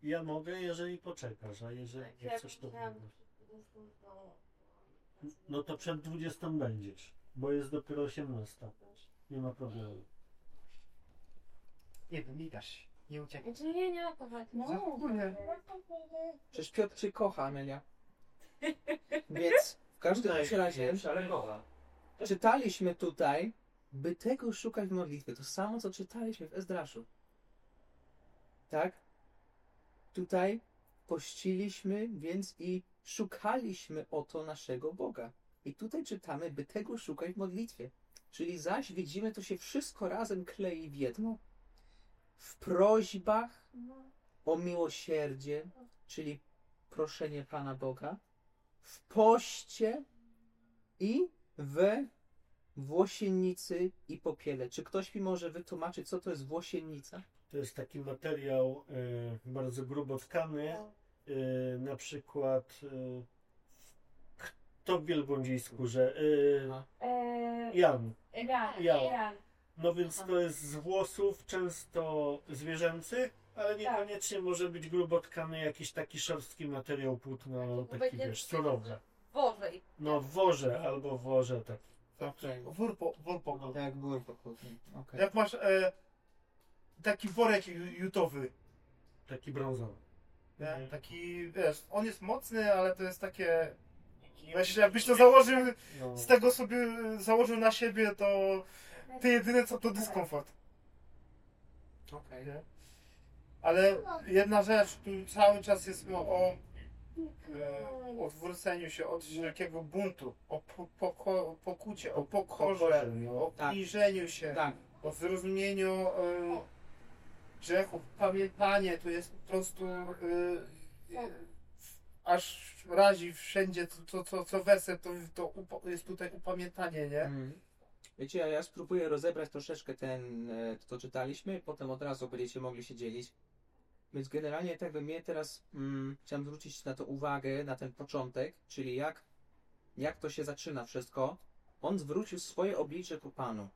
Ja mogę, jeżeli poczekasz, a jeżeli Tak, nie chcesz, to... No to przed 20 będziesz, bo jest dopiero 18. Nie ma problemu. Nie wiem, nie dasz. Nie uciekaj. Znaczy, nie, nie o to chodzi. Za ogólnie. Przecież Piotr cię kocha, Amelia. Więc w każdym razie czytaliśmy tutaj, by tego szukać w modlitwie. To samo, co czytaliśmy w Ezdraszu. Tak? Tutaj pościliśmy, więc i szukaliśmy oto naszego Boga. I tutaj czytamy, by tego szukać w modlitwie. Czyli zaś widzimy, to się wszystko razem klei w jedno. W prośbach o miłosierdzie, czyli proszenie Pana Boga, w poście i we włosiennicy i popiele. Czy ktoś mi może wytłumaczyć, co to jest włosiennica? To jest taki materiał e, bardzo grubo tkany, e, na przykład e, kto w wielbłądziej skórze? Eee, Jan. Jan, Jan. Jan. No więc to jest z włosów często zwierzęcych, ale niekoniecznie może być grubo tkany jakiś taki szorstki materiał płótno, taki Będzie wiesz, surowy. Bożej. No w worze albo w worze taki. Okej. Wór po, wór po. Tak, były. Okej. Jak masz e, taki worek ju- jutowy, Taki brązowy. nie? Mhm. taki, wiesz, on jest mocny, ale to jest takie... Właśnie jakbyś to założył, No. z tego sobie założył na siebie, to ty jedyne co to dyskomfort. Okej. Nie? Ale jedna rzecz, tu cały czas jest o, o e, odwróceniu się od wszelkiego buntu, o po, poko, pokucie, o pokorze, o Tak. uniżeniu się, Tak. o zrozumieniu e, grzechów, pamiętanie, to jest po prostu e, e, aż razi wszędzie, co, co, co, co wersę, to, to upo, jest tutaj upamiętanie, nie? Mhm. Wiecie, ja, spróbuję rozebrać troszeczkę ten, e, to co czytaliśmy, potem od razu będziecie mogli się dzielić. Więc generalnie tak bym mnie teraz mm, chciałem zwrócić na to uwagę, na ten początek, czyli jak, jak to się zaczyna wszystko. On zwrócił swoje oblicze ku Panu.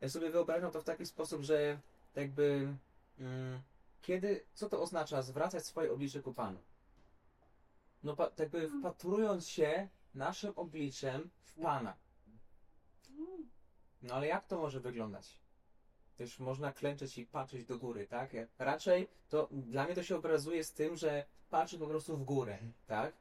Ja sobie wyobrażam to w taki sposób, że jakby mm, kiedy, co to oznacza zwracać swoje oblicze ku Panu? No pa, jakby wpatrując się naszym obliczem w Pana. No ale jak to może wyglądać? Też można klęczeć i patrzeć do góry, tak? Raczej to dla mnie to się obrazuje z tym, że patrzy po prostu w górę, tak?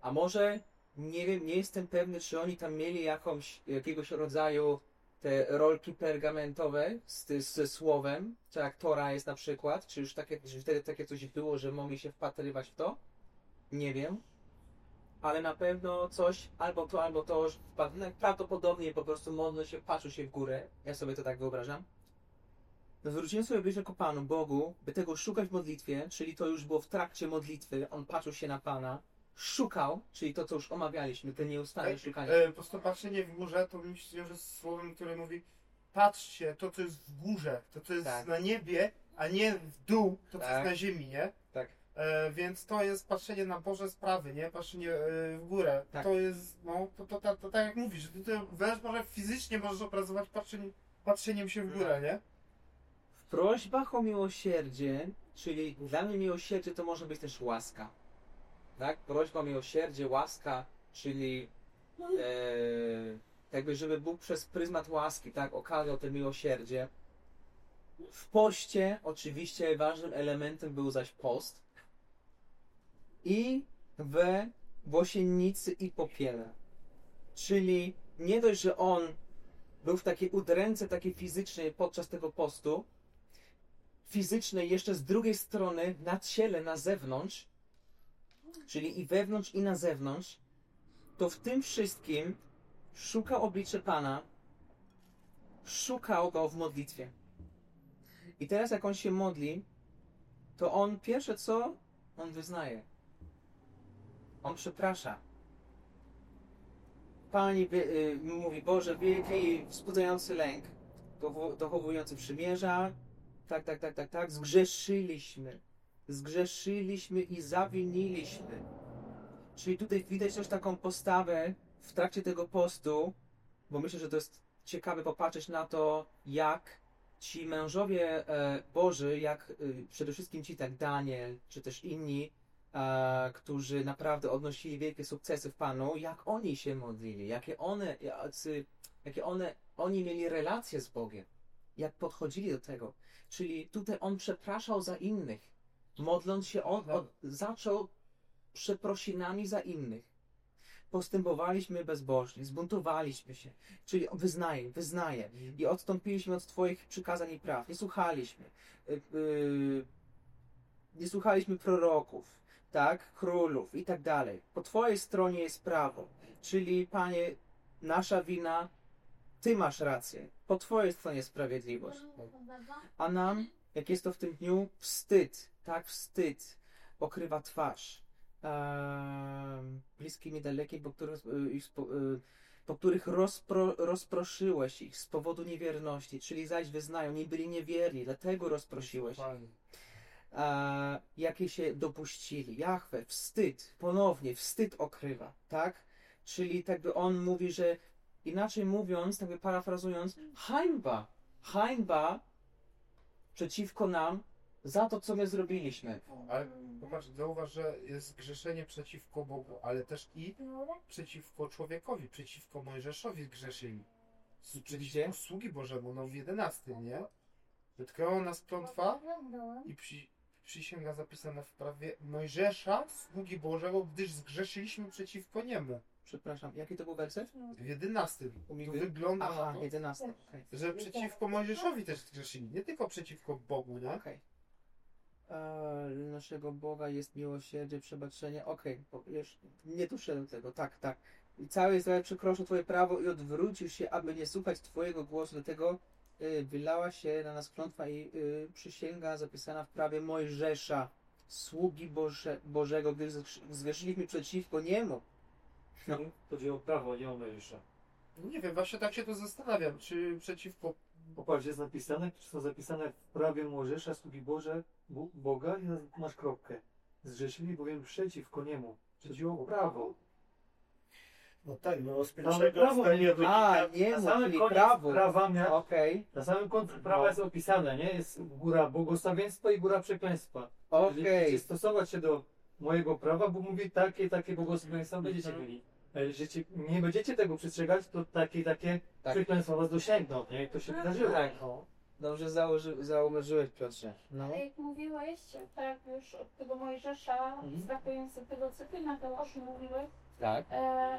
A może nie wiem, nie jestem pewny, czy oni tam mieli jakąś, jakiegoś rodzaju te rolki pergamentowe z, ze słowem, czy jak Tora jest na przykład, czy już takie, czy wtedy takie coś było, że mogli się wpatrywać w to? Nie wiem. Ale na pewno coś, albo to, albo to, no, prawdopodobnie po prostu modlę się, patrzył się w górę. Ja sobie to tak wyobrażam. Zwróciłem sobie bliżej ku Panu, Bogu, by tego szukać w modlitwie, czyli to już było w trakcie modlitwy, on patrzył się na Pana, szukał, czyli to, co już omawialiśmy, te nieustanne szukanie. E, po prostu patrzenie w górze to mi się wiąże z słowem, które mówi patrzcie, to co jest w górze, to co jest Tak. na niebie, a nie w dół, to co Tak. jest na ziemi, nie? Tak. E, więc to jest patrzenie na Boże sprawy, nie? Patrzenie e, w górę. Tak. To jest, no, to, to, to, to tak jak mówisz, ty to wręcz może fizycznie możesz obrazować patrzeniem, patrzeniem się w górę, nie? W prośbach o miłosierdzie, czyli dla mnie miłosierdzie to może być też łaska. Tak? Prośba o miłosierdzie, łaska, czyli e, jakby żeby Bóg przez pryzmat łaski, tak, okazał to miłosierdzie. W poście oczywiście ważnym elementem był zaś post. I we włosiennicy i popiele. Czyli nie dość, że on był w takiej udręce takiej fizycznej podczas tego postu, fizycznej jeszcze z drugiej strony na ciele, na zewnątrz, czyli i wewnątrz, i na zewnątrz, to w tym wszystkim szukał oblicze Pana, szukał Go w modlitwie. I teraz jak on się modli, to on pierwsze co? On wyznaje. On przeprasza. Pani wie- y, mówi, Boże, wielki, wzbudzający lęk, dochowujący przymierza, tak, tak, tak, tak, tak, zgrzeszyliśmy. Zgrzeszyliśmy i zawiniliśmy. Czyli tutaj widać też taką postawę w trakcie tego postu, bo myślę, że to jest ciekawe popatrzeć na to, jak ci mężowie e, Boży, jak y, przede wszystkim ci tak Daniel, czy też inni, e, którzy naprawdę odnosili wielkie sukcesy w Panu, jak oni się modlili, jakie one, jacy, jakie one, oni mieli relacje z Bogiem, jak podchodzili do tego. Czyli tutaj on przepraszał za innych, modląc się, on, on zaczął przeprosinami za innych. Postępowaliśmy bezbożnie, zbuntowaliśmy się, czyli wyznaję, wyznaję i odstąpiliśmy od Twoich przykazań i praw, nie słuchaliśmy, y, y, nie słuchaliśmy proroków, tak, królów i tak dalej. Po Twojej stronie jest prawo, czyli Panie, nasza wina, Ty masz rację, po Twojej stronie sprawiedliwość. A nam, jak jest to w tym dniu, wstyd, tak, wstyd okrywa twarz. Bliskim i dalekim, po których, y, ich spo, y, po których rozpro, rozproszyłeś ich z powodu niewierności, czyli zaś wyznają, nie byli niewierni, dlatego rozprosiłeś e, jakie się dopuścili. Jahwe, wstyd, ponownie, wstyd okrywa, tak? Czyli tak by on mówi, że inaczej mówiąc, tak by parafrazując, hańba, hańba przeciwko nam za to, co my zrobiliśmy. Ale popatrz, zauważ, że jest grzeszenie przeciwko Bogu, ale też i przeciwko człowiekowi, przeciwko Mojżeszowi Gdzie? Przeciwko sługi Bożemu, no w 11, nie? Wytknęła nas klątwa i przy, przysięga zapisana w prawie Mojżesza, sługi Bożego, gdyż zgrzeszyliśmy przeciwko niemu. Przepraszam, jaki to był werset? W 11. U To mnie wygląda Aha, na to, 11. Okej. że przeciwko Mojżeszowi też zgrzeszyli, nie tylko przeciwko Bogu, nie? Okej. E, Naszego Boga jest miłosierdzie, przebaczenie. Okej, bo już nie doszedłem do tego. Tak, tak. I cały Izrael przekroczył Twoje prawo i odwrócił się, aby nie słuchać Twojego głosu. Dlatego wylała się na nas klątwa i y, przysięga zapisana w prawie Mojżesza, sługi Boże, Bożego, gdy zgrz- zgrzeszyliśmy przeciwko Niemu. No. Chodzi o prawo, nie o Mojżesza. Nie wiem, właśnie tak się to zastanawiam, czy przeciwko Popatrz, jest napisane, są zapisane w prawie Mojżesza, sługi Boże, Bo- Boga i masz kropkę. Zrzeszyli bowiem przeciwko niemu. Chodzi o prawo. No tak, no z Ale pierwszego prawo zdania nie- wynika... A, nie Na mów, samym czyli koniec prawo. prawa mia- Okej, Na samym końcu prawa jest opisane, nie? Jest góra błogosławieństwa i góra przekleństwa. Jeżeli okej. chcecie stosować się do mojego prawa, bo mówi takie, takie błogosławieństwa będziecie Mhm. mieli. A jeżeli nie będziecie tego przestrzegać, to takie, takie Tak. przekleństwa was dosięgną, nie? I to się wydarzyło. Tak. Dobrze założy, zauważyłeś, Piotrze. No. Ale jak mówiłeś, tak już od tego Mojżesza, Mhm. wskakując do tego, co ty Mateuszu mówiłeś, Tak. e,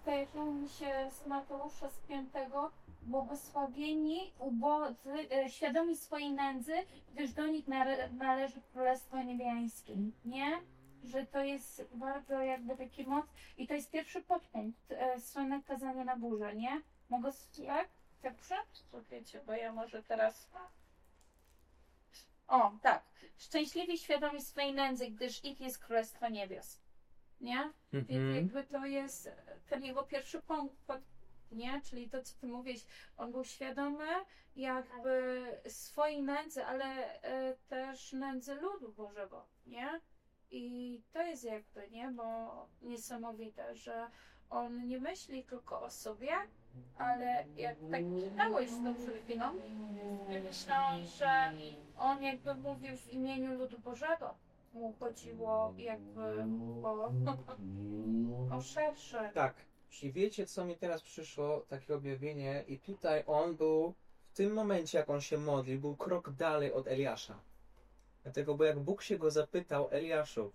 skojarzyło mi się z Mateusza z piątego, błogosławieni ubodzy, e, świadomi swojej nędzy, gdyż do nich nale- należy Królestwo Niebiańskie, nie? Że to jest bardzo jakby taki moc i to jest pierwszy podpunkt e, słynne kazanie na górze, nie? Mogę, tak? Dobrze? Słuchajcie, bo ja może teraz... O, tak. Szczęśliwi świadomi swojej nędzy, gdyż ich jest Królestwo Niebios. Nie? Więc Mhm. jakby to jest ten jego pierwszy punkt, pod- nie? Czyli to, co ty mówisz, on był świadomy jakby swojej nędzy, ale e, też nędzy ludu Bożego, nie? I to jest jakby, nie? Bo niesamowite, że on nie myśli tylko o sobie, ale jak tak czytałeś to przed chwilą, myślałam, że on jakby mówił w imieniu ludu Bożego. Mu chodziło jakby o, <laughs> o szersze. Tak. I wiecie, co mi teraz przyszło, takie objawienie, i tutaj on był, w tym momencie, jak on się modlił, był krok dalej od Eliasza. Dlatego, bo jak Bóg się go zapytał, Eliaszu,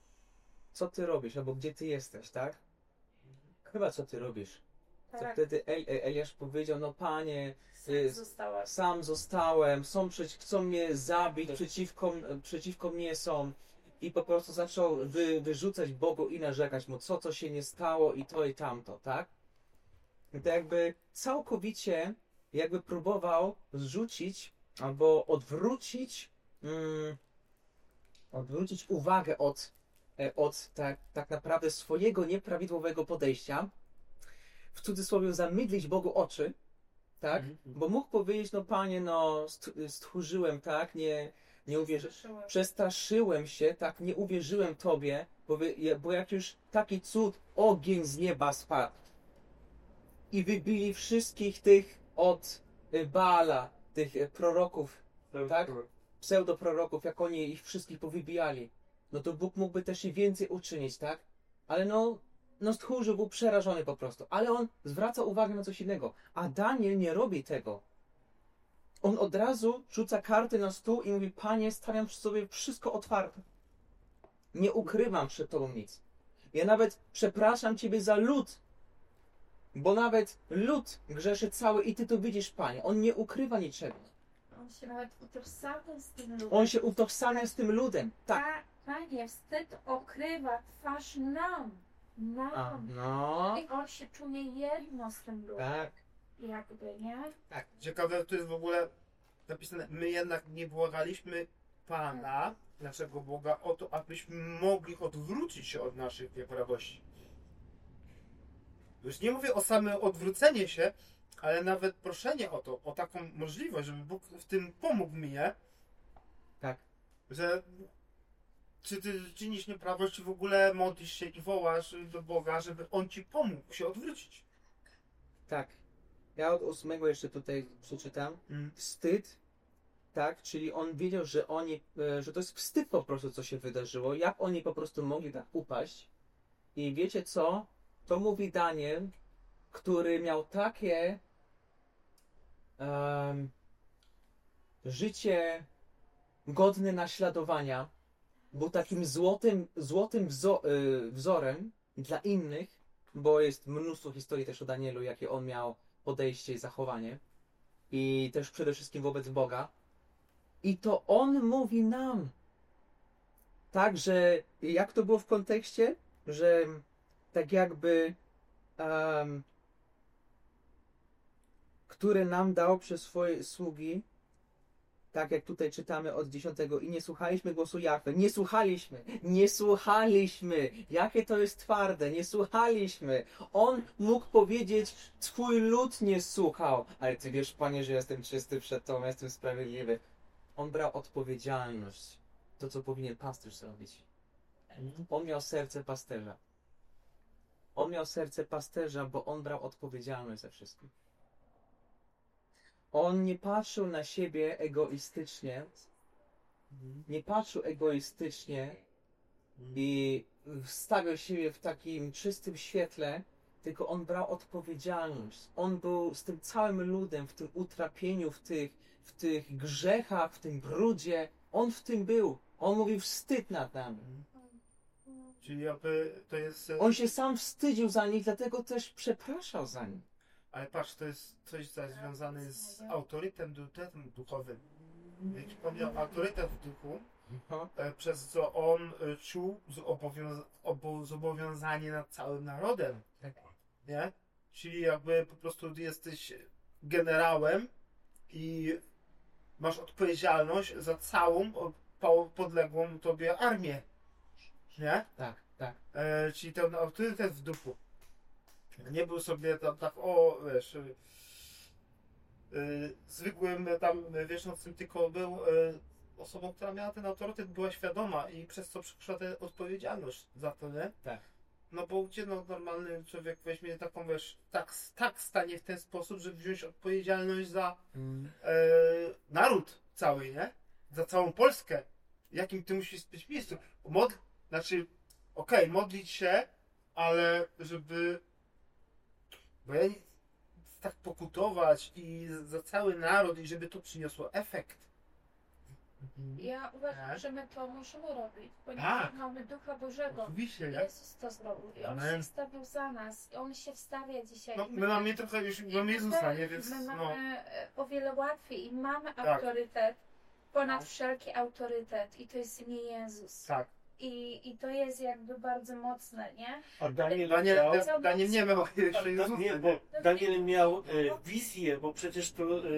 co ty robisz, albo gdzie ty jesteś, tak? Chyba co ty robisz. To Tak, wtedy El Eliasz powiedział, no panie, y, została. sam zostałem, są przeci- chcą mnie zabić, przeciwko, przeciwko mnie są. I po prostu zaczął wy, wyrzucać Bogu i narzekać mu, co to się nie stało i to i tamto, tak? I to jakby całkowicie jakby próbował zrzucić albo odwrócić mm, odwrócić uwagę od, e, od tak, tak naprawdę swojego nieprawidłowego podejścia w cudzysłowie zamydlić Bogu oczy, tak? Mhm. Bo mógł powiedzieć, no panie, no st- stchórzyłem, tak? Nie, nie uwierzyłem. Przestraszyłem się, tak? Nie uwierzyłem tobie, bo, wy, bo jak już taki cud, ogień z nieba spadł. I wybili wszystkich tych od y, Baala, tych y, proroków, Tak? pseudoproroków, jak oni ich wszystkich powybijali. No to Bóg mógłby też i więcej uczynić, tak? Ale no, no stchórzył, był przerażony po prostu. Ale on zwraca uwagę na coś innego. A Daniel nie robi tego. On od razu rzuca karty na stół i mówi, panie, stawiam przy sobie wszystko otwarte. Nie ukrywam przed tobą nic. Ja nawet przepraszam ciebie za lud. Bo nawet lud grzeszy cały i ty to widzisz, panie. On nie ukrywa niczego. On się nawet utożsamia z tym ludem. On się utożsamia z tym ludem. Tak. Panie, wstyd okrywa twarz nam. Nam. A, no. I on się czuje jedno z tym ludem. Tak. Jakby, nie? Ciekawe to jest w ogóle napisane, my jednak nie błagaliśmy Pana, naszego Boga, o to, abyśmy mogli odwrócić się od naszych nieprawości. Już nie mówię o samym odwrócenie się, ale nawet proszenie o to, o taką możliwość, żeby Bóg w tym pomógł mi, nie? Tak. Że czy ty czynisz nieprawość, czy w ogóle modlisz się i wołasz do Boga, żeby On ci pomógł się odwrócić. Tak. Ja od ósmego jeszcze tutaj przeczytam. Mm. Wstyd, tak, czyli on wiedział, że oni, e, że to jest wstyd po prostu, co się wydarzyło. Jak oni po prostu mogli tak upaść. I wiecie co? To mówi Daniel, który miał takie em, życie godne naśladowania. Był takim złotym, złotym wzo- y, wzorem dla innych, bo jest mnóstwo historii też o Danielu, jakie on miał podejście i zachowanie. I też przede wszystkim wobec Boga. I to on mówi nam. Tak, że jak to było w kontekście? Że tak jakby em, które nam dał przez swoje sługi, tak jak tutaj czytamy od 10 i nie słuchaliśmy głosu Jahwe. Nie słuchaliśmy, nie słuchaliśmy. Jakie to jest twarde, nie słuchaliśmy. On mógł powiedzieć, twój lud nie słuchał. Ale ty wiesz, panie, że jestem czysty przed tobą, jestem sprawiedliwy. On brał odpowiedzialność. To, co powinien pasterz zrobić. On miał serce pasterza. On miał serce pasterza, bo on brał odpowiedzialność za wszystko. On nie patrzył na siebie egoistycznie. Nie patrzył egoistycznie i stawiał siebie w takim czystym świetle, tylko on brał odpowiedzialność. On był z tym całym ludem, w tym utrapieniu, w tych, w tych grzechach, w tym brudzie. On w tym był. On mówił wstyd nad nami. Czyli jakby to jest... On się sam wstydził za nich, dlatego też przepraszał za nich. Ale patrz, to jest coś związane z autorytetem duchowym. Jak ci powiedział, autorytet w duchu, No, e, przez co on e, czuł zobowiąza- obo- zobowiązanie nad całym narodem. Tak. Nie? Czyli jakby po prostu jesteś generałem i masz odpowiedzialność za całą podległą tobie armię. Nie? tak, tak. E, czyli ten autorytet w duchu. Nie był sobie tam tak, o, wiesz, y, y, zwykłym tam wierzącym, tylko był y, osobą, która miała ten autorytet, była świadoma i przez co przeszła tę odpowiedzialność za to, nie? Tak. No bo gdzie no, normalny człowiek weźmie taką, wiesz, tak, tak stanie w ten sposób, żeby wziąć odpowiedzialność za Mm. e, naród cały, nie? Za całą Polskę. Jakim ty musisz być miejscu? Mod, znaczy, okej, modlić się, ale żeby. Bo ja tak pokutować i za cały naród, i żeby to przyniosło efekt. Ja uważam, Tak. że my to możemy robić, ponieważ Tak. mamy Ducha Bożego. Oczywiście, nie? Jezus to zrobił i On Amen. się wstawił za nas i On się wstawia dzisiaj. No, I my mamy trochę już, mamy my- Jezusa, nie? Więc My no. mamy e, o wiele łatwiej i mamy Tak. autorytet ponad No. wszelki autorytet i to jest imię Jezus. Tak. I, I to jest jakby bardzo mocne, nie? A Daniel Daniel, miał... Co Daniel nie miał jeszcze Jezusa. nie, bo Daniel miał e, wizję, bo przecież to e,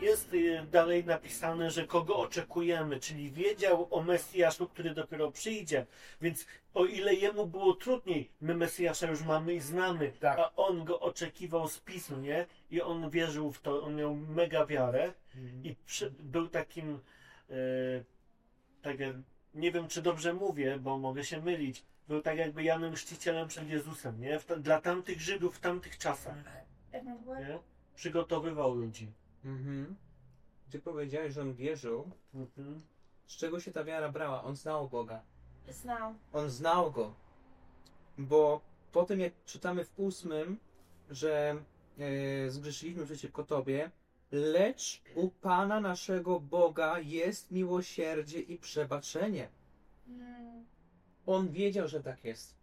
jest e, dalej napisane, że kogo oczekujemy, czyli wiedział o Mesjaszu, który dopiero przyjdzie. Więc o ile jemu było trudniej, my Mesjasza już mamy i znamy, Tak. a on go oczekiwał z pism, nie? I on wierzył w to, on miał mega wiarę i przy, był takim, e, tak jak, nie wiem czy dobrze mówię, bo mogę się mylić, był tak jakby Janem Chrzcicielem przed Jezusem, nie? W, dla tamtych Żydów w tamtych czasach, nie? Przygotowywał ludzi. Mhm. Ty powiedziałeś, że on wierzył. Mhm. Z czego się ta wiara brała? On znał Boga. Znał. On znał Go. Bo po tym, jak czytamy w ósmym, że e, zgrzeszyliśmy przeciwko Tobie, lecz u Pana naszego Boga jest miłosierdzie i przebaczenie. Mm, On wiedział, że tak jest.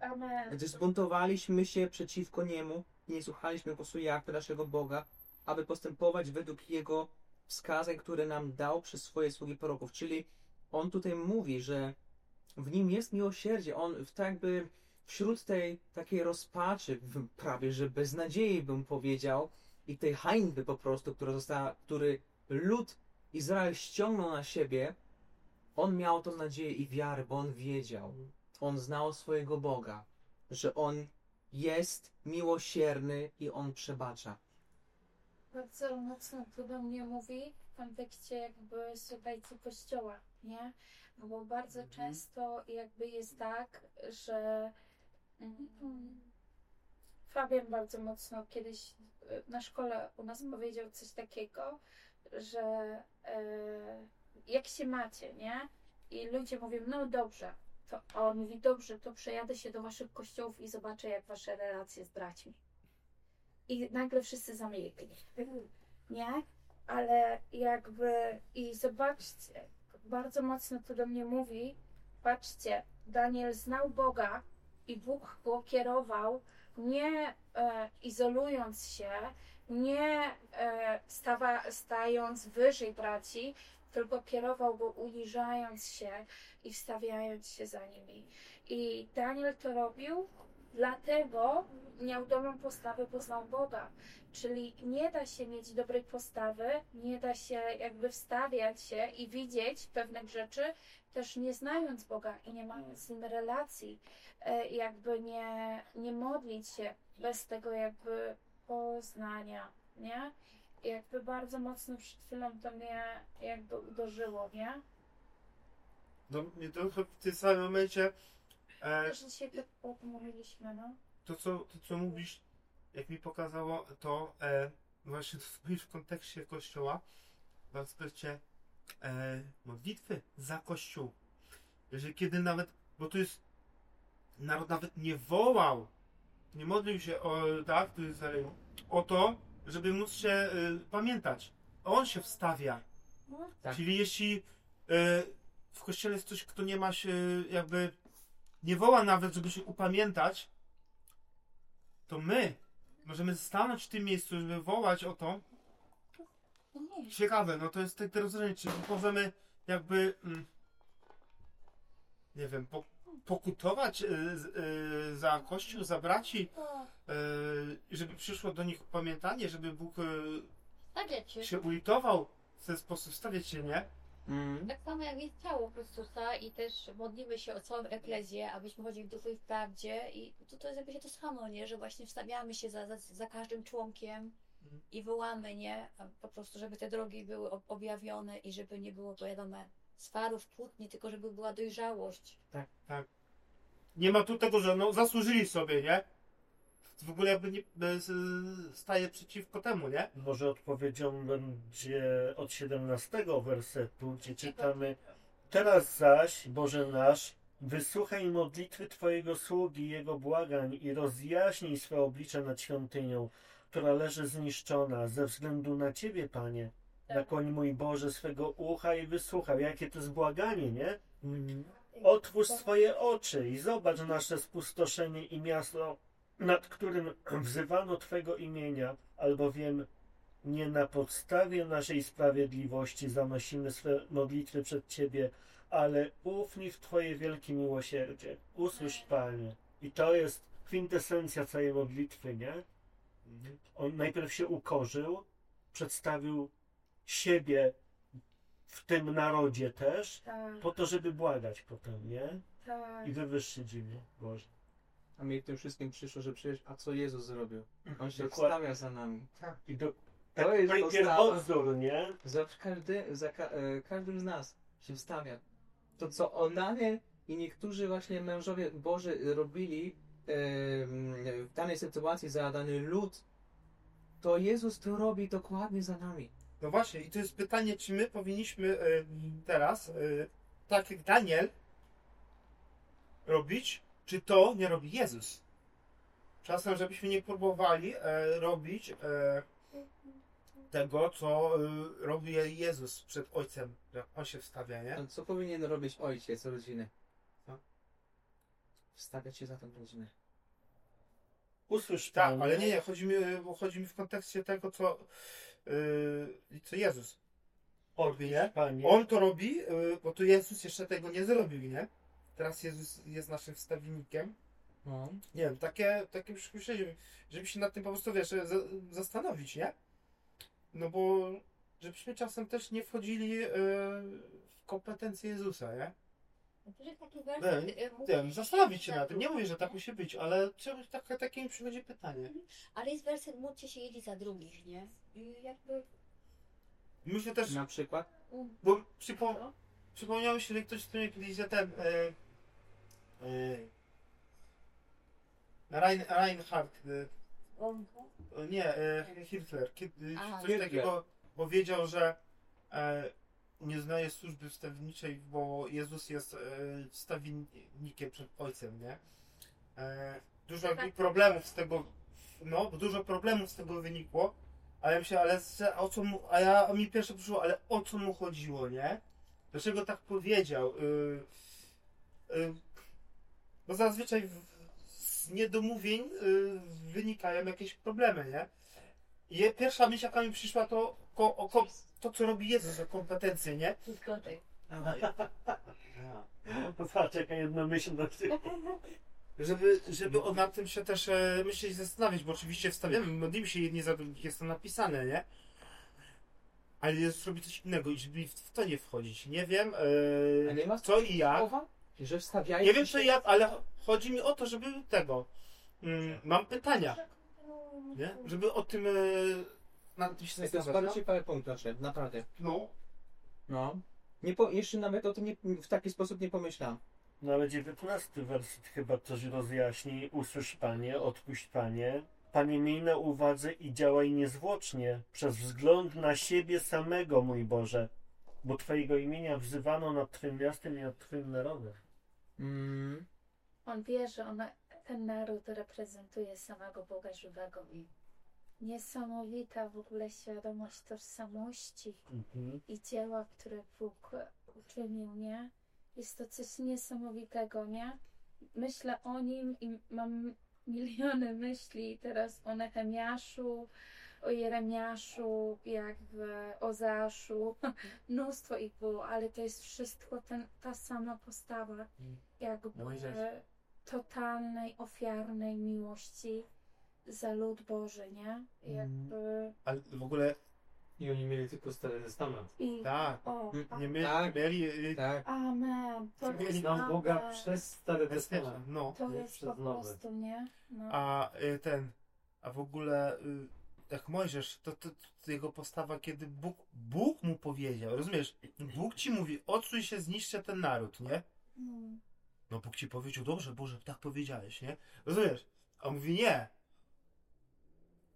Amen. Gdy zbuntowaliśmy się przeciwko Niemu, nie słuchaliśmy głosu Jahwe, naszego Boga, aby postępować według Jego wskazań, które nam dał przez swoje sługi proroków. Czyli On tutaj mówi, że w Nim jest miłosierdzie. On w tak jakby wśród tej takiej rozpaczy, prawie że beznadziei bym powiedział, i tej hańby po prostu, która została, który lud Izrael ściągnął na siebie, on miał tą nadzieję i wiarę, bo on wiedział, on znał swojego Boga, że On jest miłosierny i On przebacza. Bardzo mocno to do mnie mówi w kontekście jakby słuchajcie kościoła, nie? No Bo bardzo często jakby jest tak, że mm, Fabian bardzo mocno kiedyś na szkole u nas powiedział coś takiego, że e, jak się macie, nie? I ludzie mówią, no dobrze. To, a on mówi, dobrze, to przejadę się do waszych kościołów i zobaczę, jak wasze relacje z braćmi. I nagle wszyscy zamilkli. Nie? Ale jakby i zobaczcie, bardzo mocno to do mnie mówi. Patrzcie, Daniel znał Boga i Bóg go kierował, nie e, izolując się, nie e, stawa, stając wyżej braci, tylko kierował go uniżając się i wstawiając się za nimi. I Daniel to robił, dlatego miał dobrą postawę, bo znał Boga. Czyli nie da się mieć dobrej postawy, nie da się jakby wstawiać się i widzieć pewnych rzeczy, też nie znając Boga i nie mając z Nim relacji, e, jakby nie, nie modlić się bez tego jakby poznania, nie? Jakby bardzo mocno przed chwilą to mnie jakby uderzyło, nie? No, mnie to w tym samym momencie e, Też dzisiaj tak mówiliśmy, no. to, co, to, co mówisz, jak mi pokazało, to e, właśnie w kontekście kościoła, w aspekcie e, modlitwy za kościół. Że kiedy nawet, bo tu jest, naród nawet nie wołał, nie modlił się o, tak, tu jest o to, żeby móc się e, pamiętać. On się wstawia. Tak. Czyli jeśli e, w kościele jest ktoś, kto nie ma się, jakby, nie woła nawet, żeby się upamiętać, to my możemy stanąć w tym miejscu, żeby wołać o to. Ciekawe, no to jest te rozróżnienie, czy możemy jakby, mm, nie wiem, po, pokutować y, y, za Kościół, za braci, y, żeby przyszło do nich pamiętanie, żeby Bóg y, Stawiać się. ulitował w ten sposób, stawiać się, nie? Mm. Tak samo jak jest ciało Chrystusa i też modlimy się o całą eklezję, abyśmy chodzili w duchu i w prawdzie i to, to jest jakby się to samo, nie? Że właśnie wstawiamy się za, za, za każdym członkiem Mhm. i wołamy, nie? A Po prostu, żeby te drogi były ob- objawione i żeby nie było, wiadomo, swarów, kłótni, tylko żeby była dojrzałość. Tak, tak. Nie ma tu tego, że no, zasłużyli sobie, nie? W ogóle jakby nie, y, staje przeciwko temu, nie? Może odpowiedzią będzie od 17 wersetu, gdzie czytamy Teraz zaś, Boże nasz, wysłuchaj modlitwy Twojego sługi i jego błagań i rozjaśnij swe oblicze nad świątynią, która leży zniszczona ze względu na Ciebie, Panie. Nakłoń mój Boże swego ucha i wysłuchaj. Jakie to jest błaganie, nie? Otwórz swoje oczy i zobacz nasze spustoszenie i miasto, nad którym wzywano Twego imienia, albowiem nie na podstawie naszej sprawiedliwości zanosimy swe modlitwy przed Ciebie, ale ufni w Twoje wielkie miłosierdzie. Usłysz, Panie. I to jest kwintesencja całej modlitwy, nie? On najpierw się ukorzył, przedstawił siebie w tym narodzie też, Tak, po to, żeby błagać potem, nie? tak. I wywyższyć imię Boże. A mi tym wszystkim przyszło, że przecież, a co Jezus zrobił? On się Dokładnie. wstawia za nami. I do, To tak, jest taki podstawa. pierwowzór, nie? Za, każdy, za ka, e, każdym z nas się wstawia. To, co Onanie i niektórzy właśnie mężowie Boży robili e, w danej sytuacji za dany lud, to Jezus to robi dokładnie za nami. No właśnie, i to jest pytanie, czy my powinniśmy y, teraz, y, tak jak Daniel, robić, czy to nie robi Jezus? Czasem, żebyśmy nie próbowali e, robić e, tego, co y, robi Jezus przed Ojcem, że On się wstawia, nie? A co powinien robić ojciec rodziny? Co? Wstawiać się za tą rodzinę. Usłysz, Tak, ale nie, nie, chodzi mi, bo chodzi mi w kontekście tego, co, y, co Jezus robi, nie? Panie. On to robi, y, bo tu Jezus jeszcze tego nie zrobił, nie? Teraz Jezus jest naszym wstawiennikiem. No. Nie wiem, takie, takie przypuszczenie, żeby się nad tym po prostu, wiesz, za, zastanowić, nie? No bo żebyśmy czasem też nie wchodzili y, w kompetencje Jezusa, nie? To jest taki werset, y, mówi- Nie wiem, zastanowić się nad tym. Nie mówię, że tak musi być, ale czemuś tak, takie mi przychodzi pytanie. Ale jest werset, módlcie się jedni za drugich, nie? I jakby... Myślę też, Na przykład? bo przypo, przypomniało mi się, że ktoś wspomniał kiedyś, że ten e, e, Rein, Reinhardt, e, On, nie, e, Hitler, kiedy, Aha. coś Hitler. takiego powiedział, że e, nie znaje służby wstawienniczej, bo Jezus jest e, wstawiennikiem przed Ojcem, nie? E, dużo jakby problemów z tego, no, dużo problemów z tego wynikło, ale ja myślę, ale o co mu, a ja, a mi pierwsze przyszło, ale o co mu chodziło, nie? Dlaczego tak powiedział? Y, y, bo zazwyczaj w, z niedomówień y, wynikają jakieś problemy, nie? I je- pierwsza myśl, jaka mi przyszła, to ko, o, ko, to, co robi Jezus, o kompetencje, nie? zgodę. Patrz, jaka jednomyślność. Żeby, żeby o nad tym się też e, myśleć, zastanawiać, bo oczywiście wstawiamy, modlimy się jedni za drugich, jest to napisane, nie? Ale Jezus robi coś innego i żeby w, to nie wchodzić. Nie wiem, A nie ma e, co i jak. Że wstawiają Nie wiem, i jak, ale chodzi mi o to, żeby tego. Mm, mam pytania, nie? Żeby o tym, e, nad tym się To jest zastanawiać. bardzo no. ciekawy punkt, znaczy, naprawdę. No. No. Nie po, jeszcze nawet o tym nie, w taki sposób nie pomyślałem. No ale dziewiętnasty werset chyba coś rozjaśni. Usłysz, Panie, odpuść, Panie. Panie, miej na uwadze i działaj niezwłocznie, przez wzgląd na siebie samego, mój Boże, bo Twojego imienia wzywano nad Twym miastem i nad Twym narodem. Mm. On wie, że ona, ten naród reprezentuje samego Boga żywego i niesamowita w ogóle świadomość tożsamości Mhm. i dzieła, które Bóg uczynił, nie? Jest to coś niesamowitego, nie? Myślę o nim i mam miliony myśli teraz o Nehemiaszu, o Jeremiaszu, jak w Ozeaszu. <laughs> Mnóstwo ich było, ale to jest wszystko ten, ta sama postawa. Jakby Mojżesz. totalnej, ofiarnej miłości za lud Boży, nie? Jakby... Ale w ogóle, I oni mieli tylko Stary Testament. I, tak, o, Mm, a- nie mieli, Tak. mieli y, Tak. Amen. To Mieli jest Znam Boga amen. przez Stary Testament. no. To nie jest przez po nowy. prostu, nie? No. A y, ten, a w ogóle y, jak Mojżesz, to, to, to jego postawa, kiedy Bóg, Bóg mu powiedział, rozumiesz? Bóg ci mówi, odsuń się, zniszczę ten naród, nie? Mm. No Bóg ci powiedział, dobrze, Boże, tak powiedziałeś, nie? Rozumiesz? A on mówi, nie.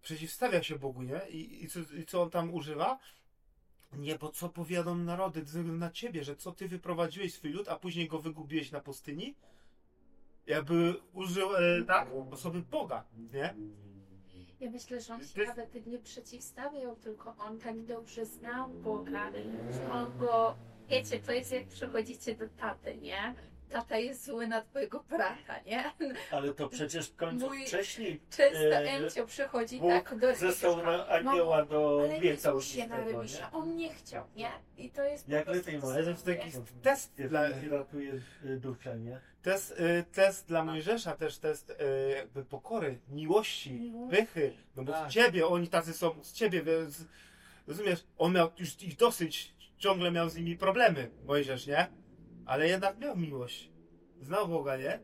Przeciwstawia się Bogu, nie? I, i, co, I co on tam używa? Nie, bo co powiadą narody na ciebie, że co ty wyprowadziłeś swój lud, a później go wygubiłeś na pustyni? Jakby użył, e, tak, osoby Boga, nie? Ja myślę, że on się jest- nawet nie przeciwstawiał, tylko on tak dobrze znał Boga, że on go, wiecie, to jest jak przychodzicie do taty, nie? Tata jest zły na twojego brata, nie? Ale to przecież w końcu Mój- wcześniej Często E, Encio przychodzi Bóg tak do zesłał na anioła do ale nie wieca złóż się na tego, nie? On nie chciał, nie? I to jest Jak po prostu lepiej ma, Ale to jest taki test dla, ratuje y, ducha, nie? test, y, test dla Mojżesza, też test y, jakby pokory, miłości, Miłości. pychy, no bo Tak. z ciebie, oni tacy są, z ciebie, więc, rozumiesz, on miał już ich dosyć, ciągle miał z nimi problemy, Mojżesz, nie? Ale jednak miał miłość, znał Boga, nie?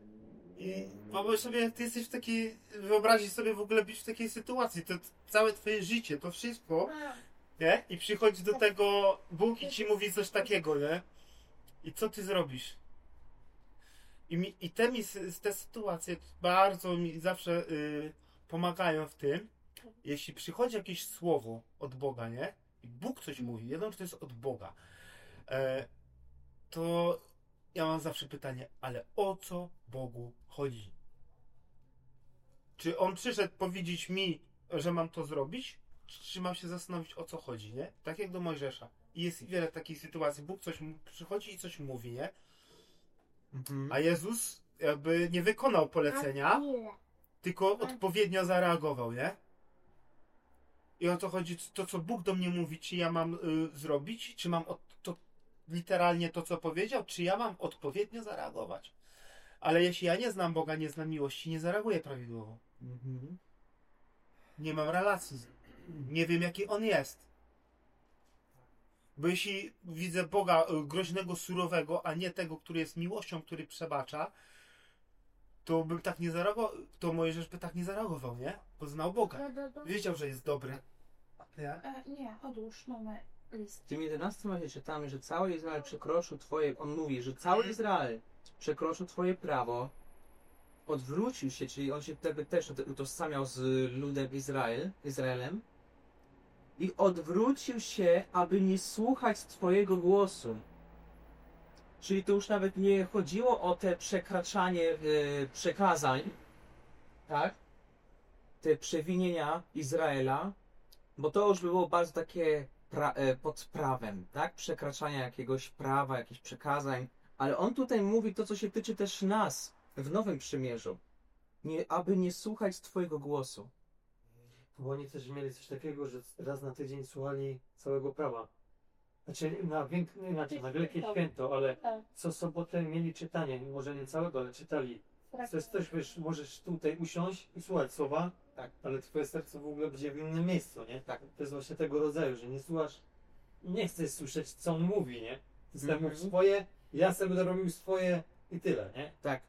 I wyobraź sobie, ty jesteś w takiej, wyobraź sobie w ogóle być w takiej sytuacji, to całe twoje życie, to wszystko, nie? I przychodzi do tego Bóg i ci mówi coś takiego, nie? I co ty zrobisz? I, mi, i te, mi, te sytuacje bardzo mi zawsze y, pomagają w tym, jeśli przychodzi jakieś słowo od Boga, nie? I Bóg coś mówi, jedno, że to jest od Boga, e, to ja mam zawsze pytanie, ale o co Bogu chodzi? Czy On przyszedł powiedzieć mi, że mam to zrobić? Czy mam się zastanowić, o co chodzi, nie? Tak jak do Mojżesza. I jest wiele takich sytuacji. Bóg coś przychodzi i coś mówi, nie? Mhm. A Jezus jakby nie wykonał polecenia, tylko odpowiednio zareagował, nie? I o to chodzi, to co Bóg do mnie mówi, czy ja mam y, zrobić, czy mam od, literalnie to, co powiedział, czy ja mam odpowiednio zareagować. Ale jeśli ja nie znam Boga, nie znam miłości, nie zareaguję prawidłowo. Mhm. Nie mam relacji. z- Nie wiem, jaki On jest. Bo jeśli widzę Boga y, groźnego, surowego, a nie tego, który jest miłością, który przebacza, to bym tak nie zareagował, to Mojżesz by tak nie zareagował, nie? Bo znał Boga. Wiedział, że jest dobry. Nie? E, nie, odłóż, W tym 11 razie czytamy, że cały Izrael przekroczył twoje, on mówi, że cały Izrael przekroczył twoje prawo, odwrócił się, czyli on się wtedy też utożsamiał z ludem Izrael, Izraelem i odwrócił się, aby nie słuchać twojego głosu. Czyli to już nawet nie chodziło o te przekraczanie e, przekazań, tak? Te przewinienia Izraela, bo to już było bardzo takie pra, e, pod prawem, tak? Przekraczania jakiegoś prawa, jakichś przekazań. Ale on tutaj mówi to, co się tyczy też nas w Nowym Przymierzu. Nie, aby nie słuchać Twojego głosu. Bo oni też mieli coś takiego, że raz na tydzień słuchali całego prawa. Znaczy na, wiek, inaczej, na Wielkie Święto, ale Tak. co sobotę mieli czytanie, może nie całego, ale czytali. To jest też, wiesz, możesz tutaj usiąść i słuchać słowa, Tak. ale twoje serce w ogóle będzie w innym miejscu, nie? Tak. To jest właśnie tego rodzaju, że nie słuchasz, nie chcesz słyszeć, co on mówi, nie? Ty sobie Mhm. mów swoje, ja sobie będę robił swoje i tyle, nie? Tak.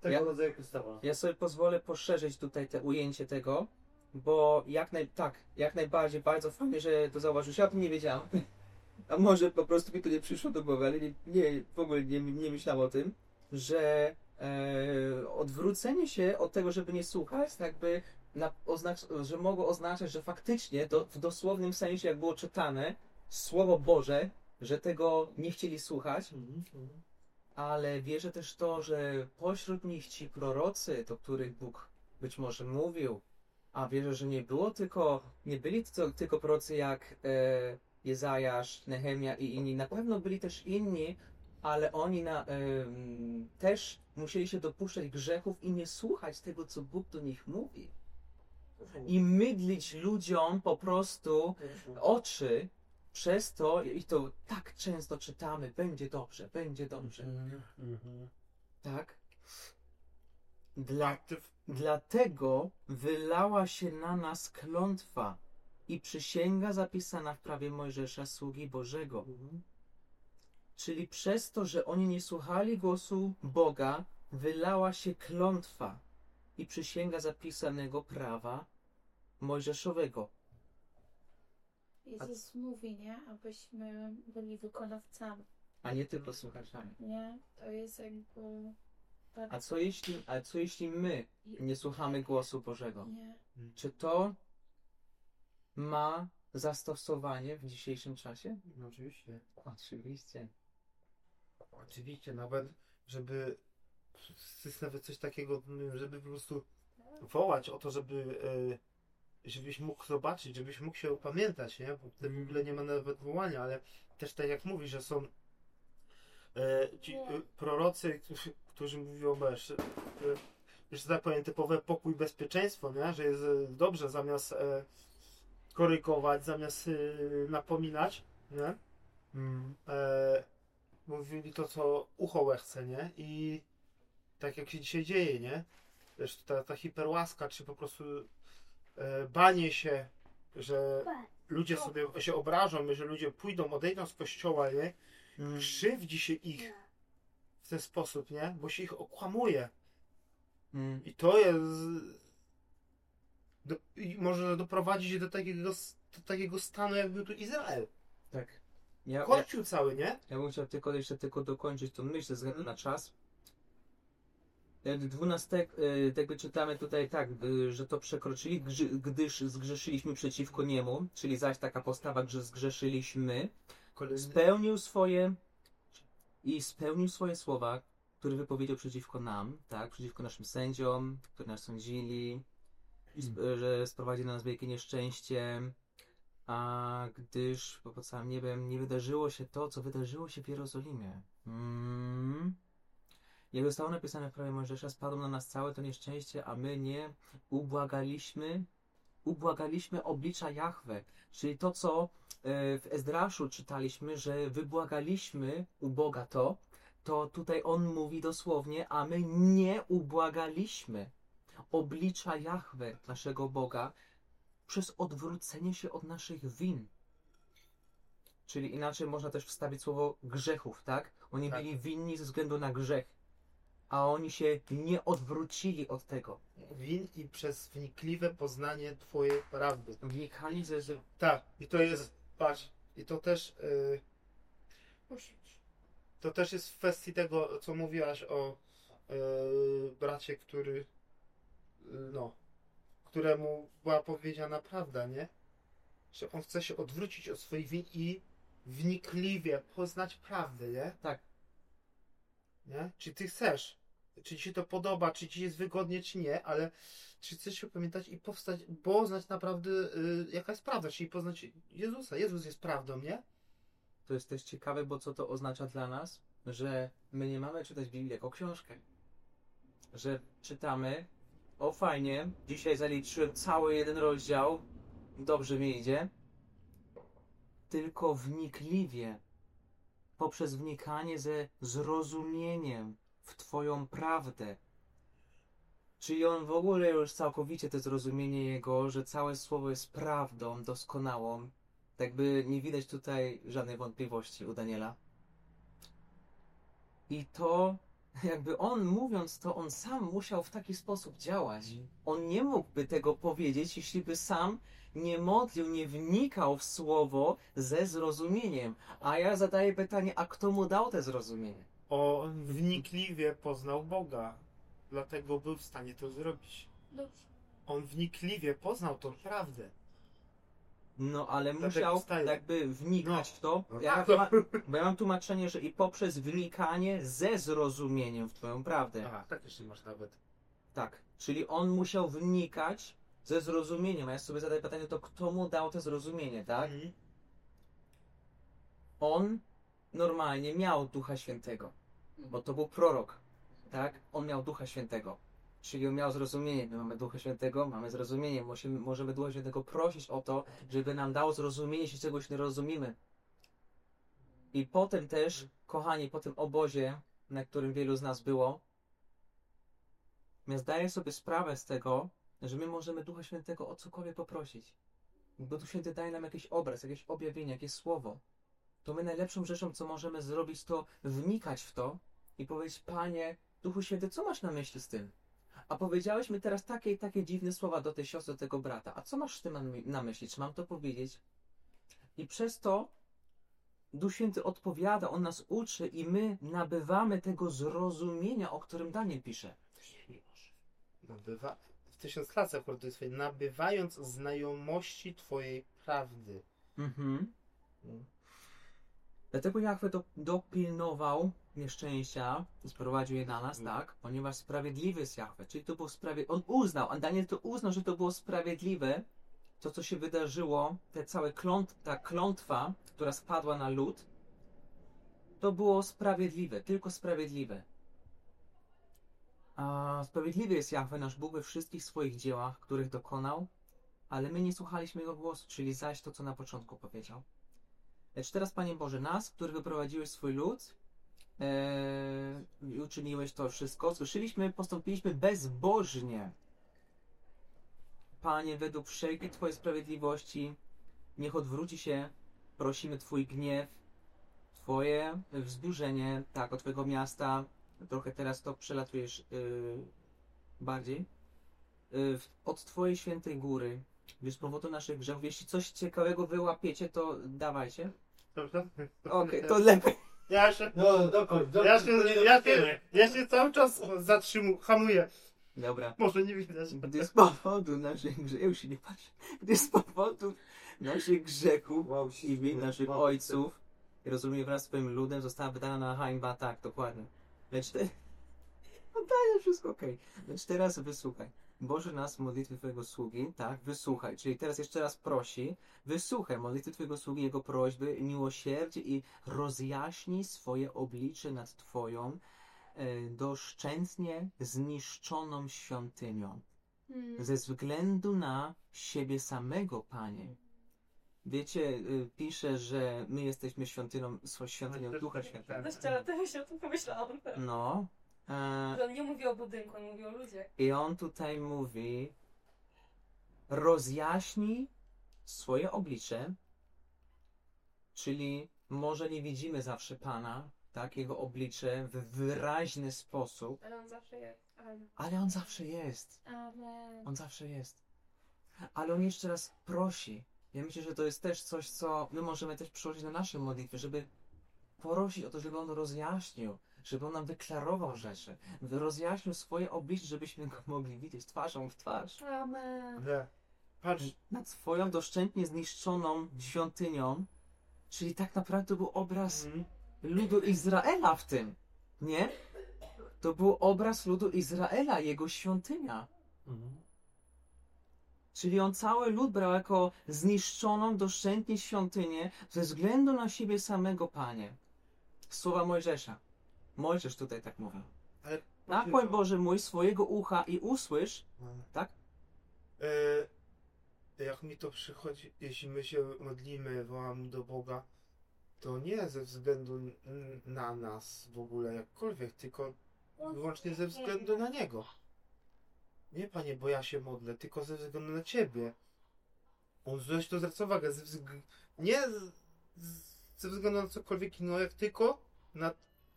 Tego Ja- rodzaju postawa. Ja sobie pozwolę poszerzyć tutaj te ujęcie tego, bo jak naj, tak, jak najbardziej bardzo fajnie, że to zauważyłeś. Ja o tym nie wiedziałem. A może po prostu mi to nie przyszło do głowy, ale nie, nie w ogóle nie, nie myślałem o tym, że e, odwrócenie się od tego, żeby nie słuchać, jakby na, że mogło oznaczać, że faktycznie to w dosłownym sensie, jak było czytane, Słowo Boże, że tego nie chcieli słuchać, Mhm. mhm. ale wierzę też to, że pośród nich ci prorocy, do których Bóg być może mówił, a wierzę, że nie było tylko, nie byli to, tylko prorocy jak e, Jezajasz, Nehemia i inni. Na pewno byli też inni, ale oni na, em, też musieli się dopuszczać grzechów i nie słuchać tego, co Bóg do nich mówi. I mydlić ludziom po prostu oczy przez to, i to tak często czytamy, będzie dobrze, będzie dobrze. Mhm. Tak? Dla, dlatego wylała się na nas klątwa i przysięga zapisana w prawie Mojżesza, sługi Bożego. Czyli przez to, że oni nie słuchali głosu Boga, wylała się klątwa i przysięga zapisanego prawa Mojżeszowego. Jezus mówi, nie? Abyśmy byli wykonawcami, A nie tylko słuchaczami. nie? To jest jakby... A co jeśli, a co jeśli my nie słuchamy głosu Bożego? Nie. Czy to ma zastosowanie w dzisiejszym czasie? No oczywiście. Oczywiście. Oczywiście, nawet żeby jest nawet coś takiego, żeby po prostu wołać o to, żeby e, żebyś mógł zobaczyć, żebyś mógł się opamiętać, nie? Bo tutaj w ogóle nie ma nawet wołania, ale też tak jak mówisz, że są e, ci e, prorocy, którzy, którzy mówią, wiesz, że tak powiem, typowe pokój, bezpieczeństwo, nie? Że jest dobrze zamiast e, korygować, zamiast e, napominać, nie? e, mówili to, co ucho łechce, nie? I tak jak się dzisiaj dzieje, nie? Wiesz, ta, ta hiperłaska, czy po prostu e, banie się, że ludzie sobie się obrażą, że ludzie pójdą, odejdą z kościoła, nie? Krzywdzi się ich w ten sposób, nie? Bo się ich okłamuje. Mm. I to jest... Do, i może doprowadzić do takiego, do takiego stanu, jakby tu Izrael. Tak. Ja, ja, Kościół cały, nie? ja bym chciał tylko jeszcze tylko dokończyć tą myśl ze względu na czas. E, 12, e, jakby czytamy tutaj tak, e, że to przekroczyli, gdyż zgrzeszyliśmy przeciwko niemu, czyli zaś taka postawa, że zgrzeszyliśmy, spełnił swoje i spełnił swoje słowa, które wypowiedział przeciwko nam, tak, przeciwko naszym sędziom, którzy nas sądzili, sp- że sprowadzi na nas wielkie nieszczęście, a gdyż pod całym niebem nie wydarzyło się to, co wydarzyło się w Jerozolimie. Mm. Jak zostało napisane w prawie Mojżesza, spadło na nas całe to nieszczęście, a my nie ubłagaliśmy, ubłagaliśmy oblicza Jahwe. Czyli to, co e, w Ezdraszu czytaliśmy, że wybłagaliśmy u Boga to, to tutaj on mówi dosłownie, a my nie ubłagaliśmy oblicza Jahwe, naszego Boga, przez odwrócenie się od naszych win. Czyli inaczej można też wstawić słowo grzechów, tak? Oni Tak. byli winni ze względu na grzech, a oni się nie odwrócili od tego. win i przez wnikliwe poznanie Twojej prawdy. Wnikali ze... ze... Tak, i to jest, patrz, i to też, y, to też jest w kwestii tego, co mówiłaś o y, bracie, który, y, no, któremu była powiedziana prawda, nie? Że on chce się odwrócić od swoich win i wnikliwie poznać prawdę, nie? Tak. Nie? Czy ty chcesz? Czy ci się to podoba, czy ci jest wygodnie, czy nie, ale czy chcesz się pamiętać i powstać, poznać naprawdę y, jaka jest prawda, czyli poznać Jezusa. Jezus jest prawdą, nie? To jest też ciekawe, bo co to oznacza dla nas? Że my nie mamy czytać Biblii jako książkę. Że czytamy, o fajnie, dzisiaj zaliczyłem cały jeden rozdział, dobrze mi idzie, tylko wnikliwie, poprzez wnikanie ze zrozumieniem w Twoją prawdę. Czyli on w ogóle już całkowicie to zrozumienie jego, że całe słowo jest prawdą doskonałą, tak by nie widać tutaj żadnej wątpliwości u Daniela. I to, jakby on mówiąc to, on sam musiał w taki sposób działać. On nie mógłby tego powiedzieć, jeśli by sam nie modlił, nie wnikał w słowo ze zrozumieniem. A ja zadaję pytanie, a kto mu dał te zrozumienie? On wnikliwie poznał Boga, dlatego był w stanie to zrobić. Dobrze. On wnikliwie poznał tą prawdę. No, ale Dlatego musiał wstaje. jakby wnikać w to. No Ja, tak. ma, bo ja mam tłumaczenie, że i poprzez wnikanie ze zrozumieniem w Twoją prawdę. Aha, tak jeszcze masz nawet. Tak, czyli on musiał wnikać ze zrozumieniem. A ja sobie zadaję pytanie, to kto mu dał to zrozumienie, tak? Mhm. On normalnie miał Ducha Świętego, bo to był prorok, tak? On miał Ducha Świętego, czyli on miał zrozumienie. My mamy Ducha Świętego, mamy zrozumienie. Musimy, możemy Ducha Świętego prosić o to, żeby nam dał zrozumienie, jeśli czegoś nie rozumiemy. I potem też, kochani, po tym obozie, na którym wielu z nas było, ja zdaję sobie sprawę z tego, że my możemy Ducha Świętego o cokolwiek poprosić. Bo Duch Święty daje nam jakiś obraz, jakieś objawienie, jakieś słowo. To my najlepszą rzeczą, co możemy zrobić, to wnikać w to i powiedzieć, Panie, Duchu Święty, co masz na myśli z tym? A powiedziałeś mi teraz takie i takie dziwne słowa do tej siostry, do tego brata. A co masz z tym na my- na myśli? Czy mam to powiedzieć? I przez to Duch Święty odpowiada, On nas uczy i my nabywamy tego zrozumienia, o którym Daniel pisze. Nabywa... W tysiąc lat zakładuje swoje, nabywając znajomości Twojej prawdy. Mhm. Dlatego Jachwę do, dopilnował nieszczęścia sprowadził je na nas, tak? Ponieważ sprawiedliwy jest Jachwę, czyli to było sprawiedliwe. On uznał, a Daniel to uznał, że to było sprawiedliwe, to co się wydarzyło, te całe kląt, ta klątwa, która spadła na lud, to było sprawiedliwe, tylko sprawiedliwe. A sprawiedliwy jest Jahwe, nasz Bóg we wszystkich swoich dziełach, których dokonał, ale my nie słuchaliśmy Jego głosu, czyli zaś to, co na początku powiedział. Lecz teraz, Panie Boże, nas, który wyprowadziłeś swój lud e, i uczyniłeś to wszystko, słyszeliśmy, postąpiliśmy bezbożnie. Panie, według wszelkiej Twojej sprawiedliwości, niech odwróci się, prosimy Twój gniew, Twoje wzburzenie, tak, od Twojego miasta. Trochę teraz to przelatujesz yy, bardziej. Yy, od Twojej świętej góry, gdyż z powodu naszych grzechów, jeśli coś ciekawego wyłapiecie, to dawajcie. Dobrze? Okej, to lepiej. Ja się, No, dokończ, dokończ. ja się, nie ja dokończymy. się, ja się cały czas zatrzymuję, hamuję. Dobra. Może nie widać. Gdy z powodu naszych grzechów, już się nie patrzę, gdy z powodu naszych grzechów i win naszych ojców, i rozumiem wraz z swoim ludem, została wydana na hańba, tak, dokładnie. Lecz te... No daję wszystko okej. Lecz teraz wysłuchaj. Boże nas modlitwy Twojego sługi, tak, wysłuchaj. Czyli teraz jeszcze raz prosi, wysłuchaj modlitwy Twojego sługi, jego prośby, miłosierdzie i rozjaśnij swoje oblicze nad Twoją e, doszczętnie zniszczoną świątynią Hmm. ze względu na siebie samego, Panie. Wiecie, y, pisze, że my jesteśmy świątynią, świątynią Ducha Świętego. Dość dlatego się o tym pomyślałam. No. E, Że on nie mówi o budynku, on mówi o ludziach. I on tutaj mówi, rozjaśnij swoje oblicze, czyli może nie widzimy zawsze Pana, tak, Jego oblicze w wyraźny sposób, Ale on zawsze jest. Amen. ale On zawsze jest. Amen. On zawsze jest. Ale on jeszcze raz prosi. Ja myślę, że to jest też coś, co my możemy też przyłożyć na nasze modlitwy, żeby prosić o to, żeby on rozjaśnił, żeby on nam wyklarował rzeczy, rozjaśnił swoje oblicze, żebyśmy go mogli widzieć twarzą w twarz. Amen. Nie. Patrz, Nad swoją doszczętnie zniszczoną świątynią, czyli tak naprawdę to był obraz Mhm. ludu Izraela w tym, nie? To był obraz ludu Izraela, jego świątynia. Mhm. Czyli on cały lud brał jako zniszczoną doszczętnie świątynię ze względu na siebie samego, Panie. Słowa Mojżesza. Mojżesz tutaj tak mówi. ale... Nakłoń Boże mój swojego ucha i usłysz, tak? E, jak mi to przychodzi, jeśli my się modlimy, wołamy do Boga, to nie ze względu na nas w ogóle jakkolwiek, tylko wyłącznie ze względu na Niego. Nie, Panie, bo ja się modlę, tylko ze względu na Ciebie. On zwróć to zwraca uwagę, ze wzg- nie z, ze względu na cokolwiek innego, jak tylko na,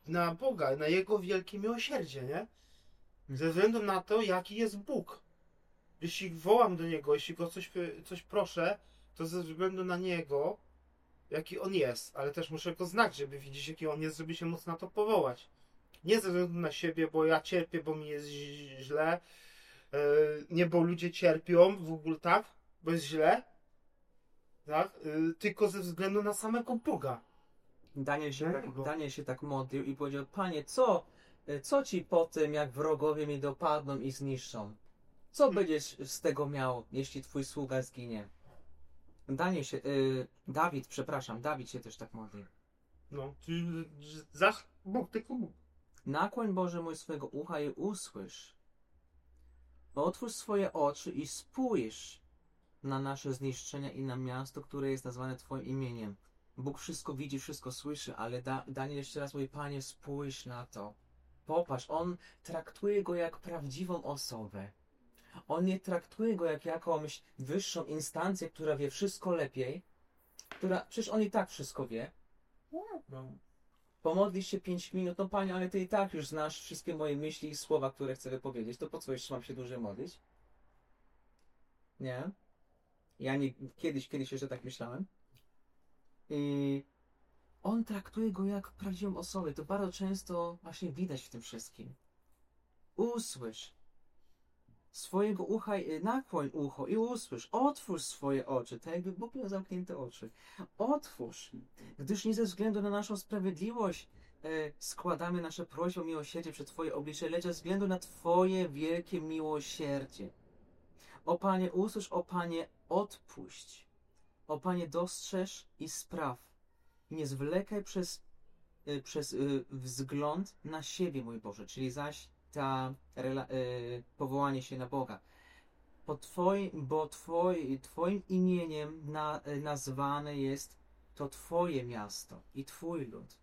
na Boga, na Jego wielkie miłosierdzie, nie? Ze względu na to, jaki jest Bóg. Jeśli wołam do Niego, jeśli Go coś, coś proszę, to ze względu na Niego, jaki On jest, ale też muszę Go znać, żeby widzieć, jaki On jest, żeby się móc na to powołać. Nie ze względu na siebie, bo ja cierpię, bo mi jest źle, e, nie, bo ludzie cierpią w ogóle, tak, bo jest źle, tak, e, tylko ze względu na samego Boga. Daniel się, Tak, Daniel się tak modlił i powiedział, Panie, co, co ci po tym, jak wrogowie mi dopadną i zniszczą? Co będziesz z tego miał, jeśli twój sługa zginie? Daniel się, y, Dawid, przepraszam, Dawid się też tak modlił. No, czyli zaś Bóg, tylko Bóg. Nakłoń Boże mój swego ucha i usłysz. Otwórz swoje oczy i spójrz na nasze zniszczenia i na miasto, które jest nazwane Twoim imieniem. Bóg wszystko widzi, wszystko słyszy, ale da, Daniel jeszcze raz mówi, Panie, spójrz na to. Popatrz, on traktuje go jak prawdziwą osobę. On nie traktuje go jak jakąś wyższą instancję, która wie wszystko lepiej, która, przecież on i tak wszystko wie. No. Pomodlisz się 5 minut, no panie, ale ty i tak już znasz wszystkie moje myśli i słowa, które chcę wypowiedzieć, to po co jeszcze mam się dłużej modlić? Nie? Ja nie, kiedyś, kiedyś jeszcze tak myślałem. On traktuje go jak prawdziwą osobę. To bardzo często właśnie widać w tym wszystkim. Usłysz. Swojego ucha, nakłoń ucho i usłysz. Otwórz swoje oczy, tak jakby Bóg miał zamknięte oczy. Otwórz, gdyż nie ze względu na naszą sprawiedliwość e, składamy nasze prośby o miłosierdzie przed Twoje oblicze, lecz ze względu na Twoje wielkie miłosierdzie. O Panie, usłysz, o Panie, odpuść. O Panie, dostrzeż i spraw. Nie zwlekaj przez, y, przez y, wzgląd na siebie, mój Boże, czyli zaś ta y, powołanie się na Boga. Po twoim, bo twoi, Twoim imieniem na, nazwane jest to Twoje miasto i Twój lud.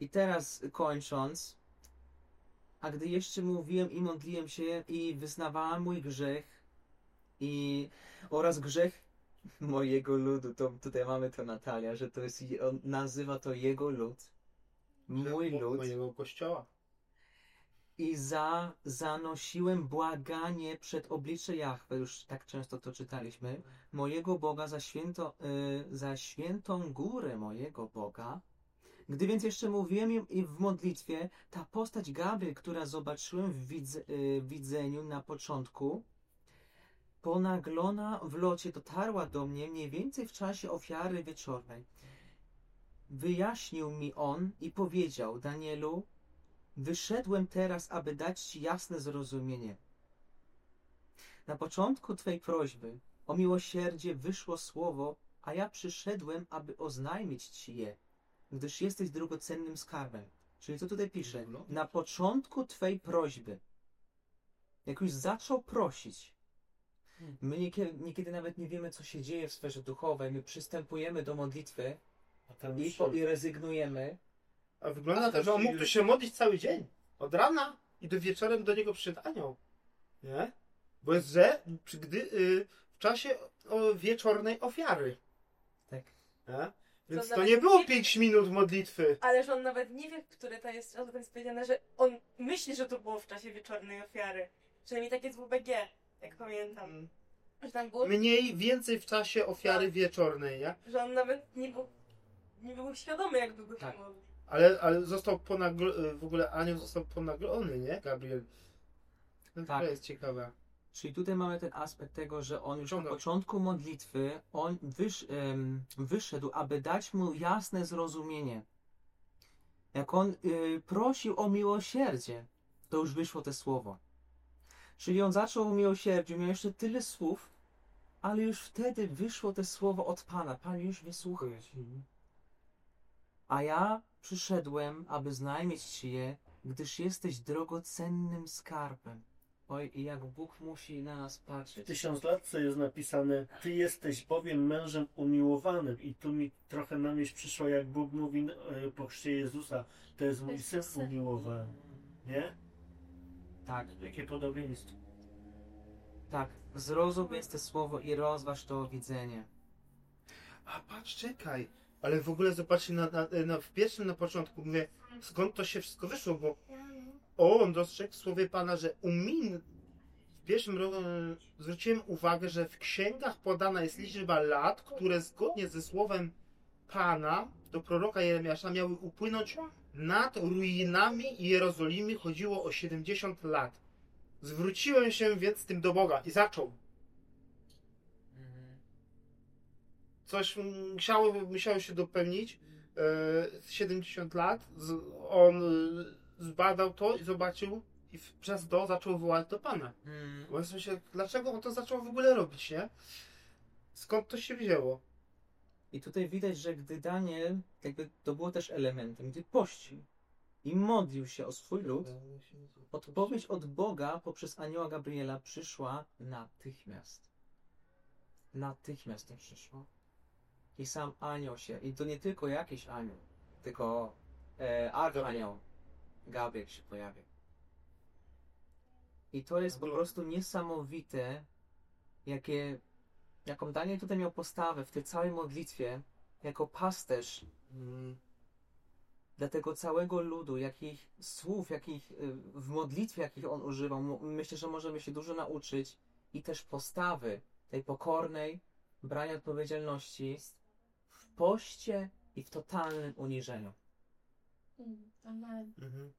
I teraz kończąc, a gdy jeszcze mówiłem i modliłem się i wyznawałem mój grzech i oraz grzech <laughs> mojego ludu, to tutaj mamy to Natalia, że to jest, je- on nazywa to jego lud, mój Mo- lud. Mojego kościoła. i za, zanosiłem błaganie przed oblicze Jahwe, już tak często to czytaliśmy, mojego Boga za, święto, y, za świętą górę mojego Boga. Gdy więc jeszcze mówiłem im i w modlitwie, ta postać Gabriel, która zobaczyłem w widz, y, widzeniu na początku, ponaglona w locie dotarła do mnie mniej więcej w czasie ofiary wieczornej. Wyjaśnił mi on i powiedział, Danielu, Wyszedłem teraz, aby dać Ci jasne zrozumienie. Na początku Twej prośby o miłosierdzie wyszło słowo, a ja przyszedłem, aby oznajmić Ci je, gdyż jesteś drogocennym skarbem. Czyli co tutaj pisze? Na początku Twej prośby. Jak już zaczął prosić, my niekiedy, niekiedy nawet nie wiemy, co się dzieje w sferze duchowej. My przystępujemy do modlitwy i, po, i rezygnujemy. A wygląda to, że on mógł tu się modlić cały dzień. Od rana i do wieczorem do niego przyszedł anioł. Nie? Bo jest, że gdy, y, w czasie o, wieczornej ofiary. Tak. Nie? Więc To to nie było nie- 5 minut modlitwy. Ale że on nawet nie wie, które to jest, że to jest powiedziane, że on myśli, że to było w czasie wieczornej ofiary. Przynajmniej tak jest w WBG, jak pamiętam. Że tam było, Mniej, więcej w czasie ofiary Tak. wieczornej, nie? że on nawet nie był, nie był świadomy, jak długo Tak. się modlił. Ale, ale został ponagl... w ogóle anioł został ponaglony, nie? Gabriel. No Tak. To jest ciekawe. Czyli tutaj mamy ten aspekt tego, że on już na początku modlitwy, on wysz, wyszedł, aby dać mu jasne zrozumienie. Jak on y, prosił o miłosierdzie, to już wyszło te słowo. Czyli on zaczął o miłosierdziu, miał jeszcze tyle słów, ale już wtedy wyszło te słowo od Pana. Pan już mnie słucha. A ja przyszedłem, aby znajmieć Ci je, gdyż jesteś drogocennym skarbem. Oj, i jak Bóg musi na nas patrzeć. W tysiąclatce jest napisane Ty jesteś bowiem mężem umiłowanym i tu mi trochę na myśl przyszło jak Bóg mówi e, po chrzcie Jezusa To jest mój jest syn syn. umiłowany. Nie? Tak, Jakie podobieństwo. tak. Zrozum więc te słowo i rozważ to widzenie. A patrz, czekaj. Ale w ogóle zobaczcie, na, na, na, w pierwszym na początku mówię, skąd to się wszystko wyszło, bo on dostrzegł w słowie Pana, że umin... W pierwszym roku zwróciłem uwagę, że w księgach podana jest liczba lat, które zgodnie ze słowem Pana do proroka Jeremiasza miały upłynąć nad ruinami Jerozolimy. Chodziło o 70 lat. Zwróciłem się więc z tym do Boga i zaczął. coś musiało, musiało się dopełnić. E, 70 lat. Z, on e, zbadał to i zobaczył i przez to zaczął wołać do Pana. Mm, Bo sobie myślę, dlaczego on to zaczął w ogóle robić, nie? Skąd to się wzięło? I tutaj widać, że gdy Daniel, jakby to było też elementem, gdy pościł i modlił się o swój lud, odpowiedź od Boga poprzez anioła Gabriela przyszła natychmiast. Natychmiast to przyszło. I sam anioł się, i to nie tylko jakiś anioł, tylko e, archanioł Gabriel się pojawił. I to jest po prostu niesamowite, jakie, jaką Daniel tutaj miał postawę w tej całej modlitwie, jako pasterz Mm, dla tego całego ludu, jakich słów, jakich y, w modlitwie, jakich on używał. Myślę, że możemy się dużo nauczyć i też postawy tej pokornej, brania odpowiedzialności w poście i w totalnym uniżeniu. Mm, Amen. mhm.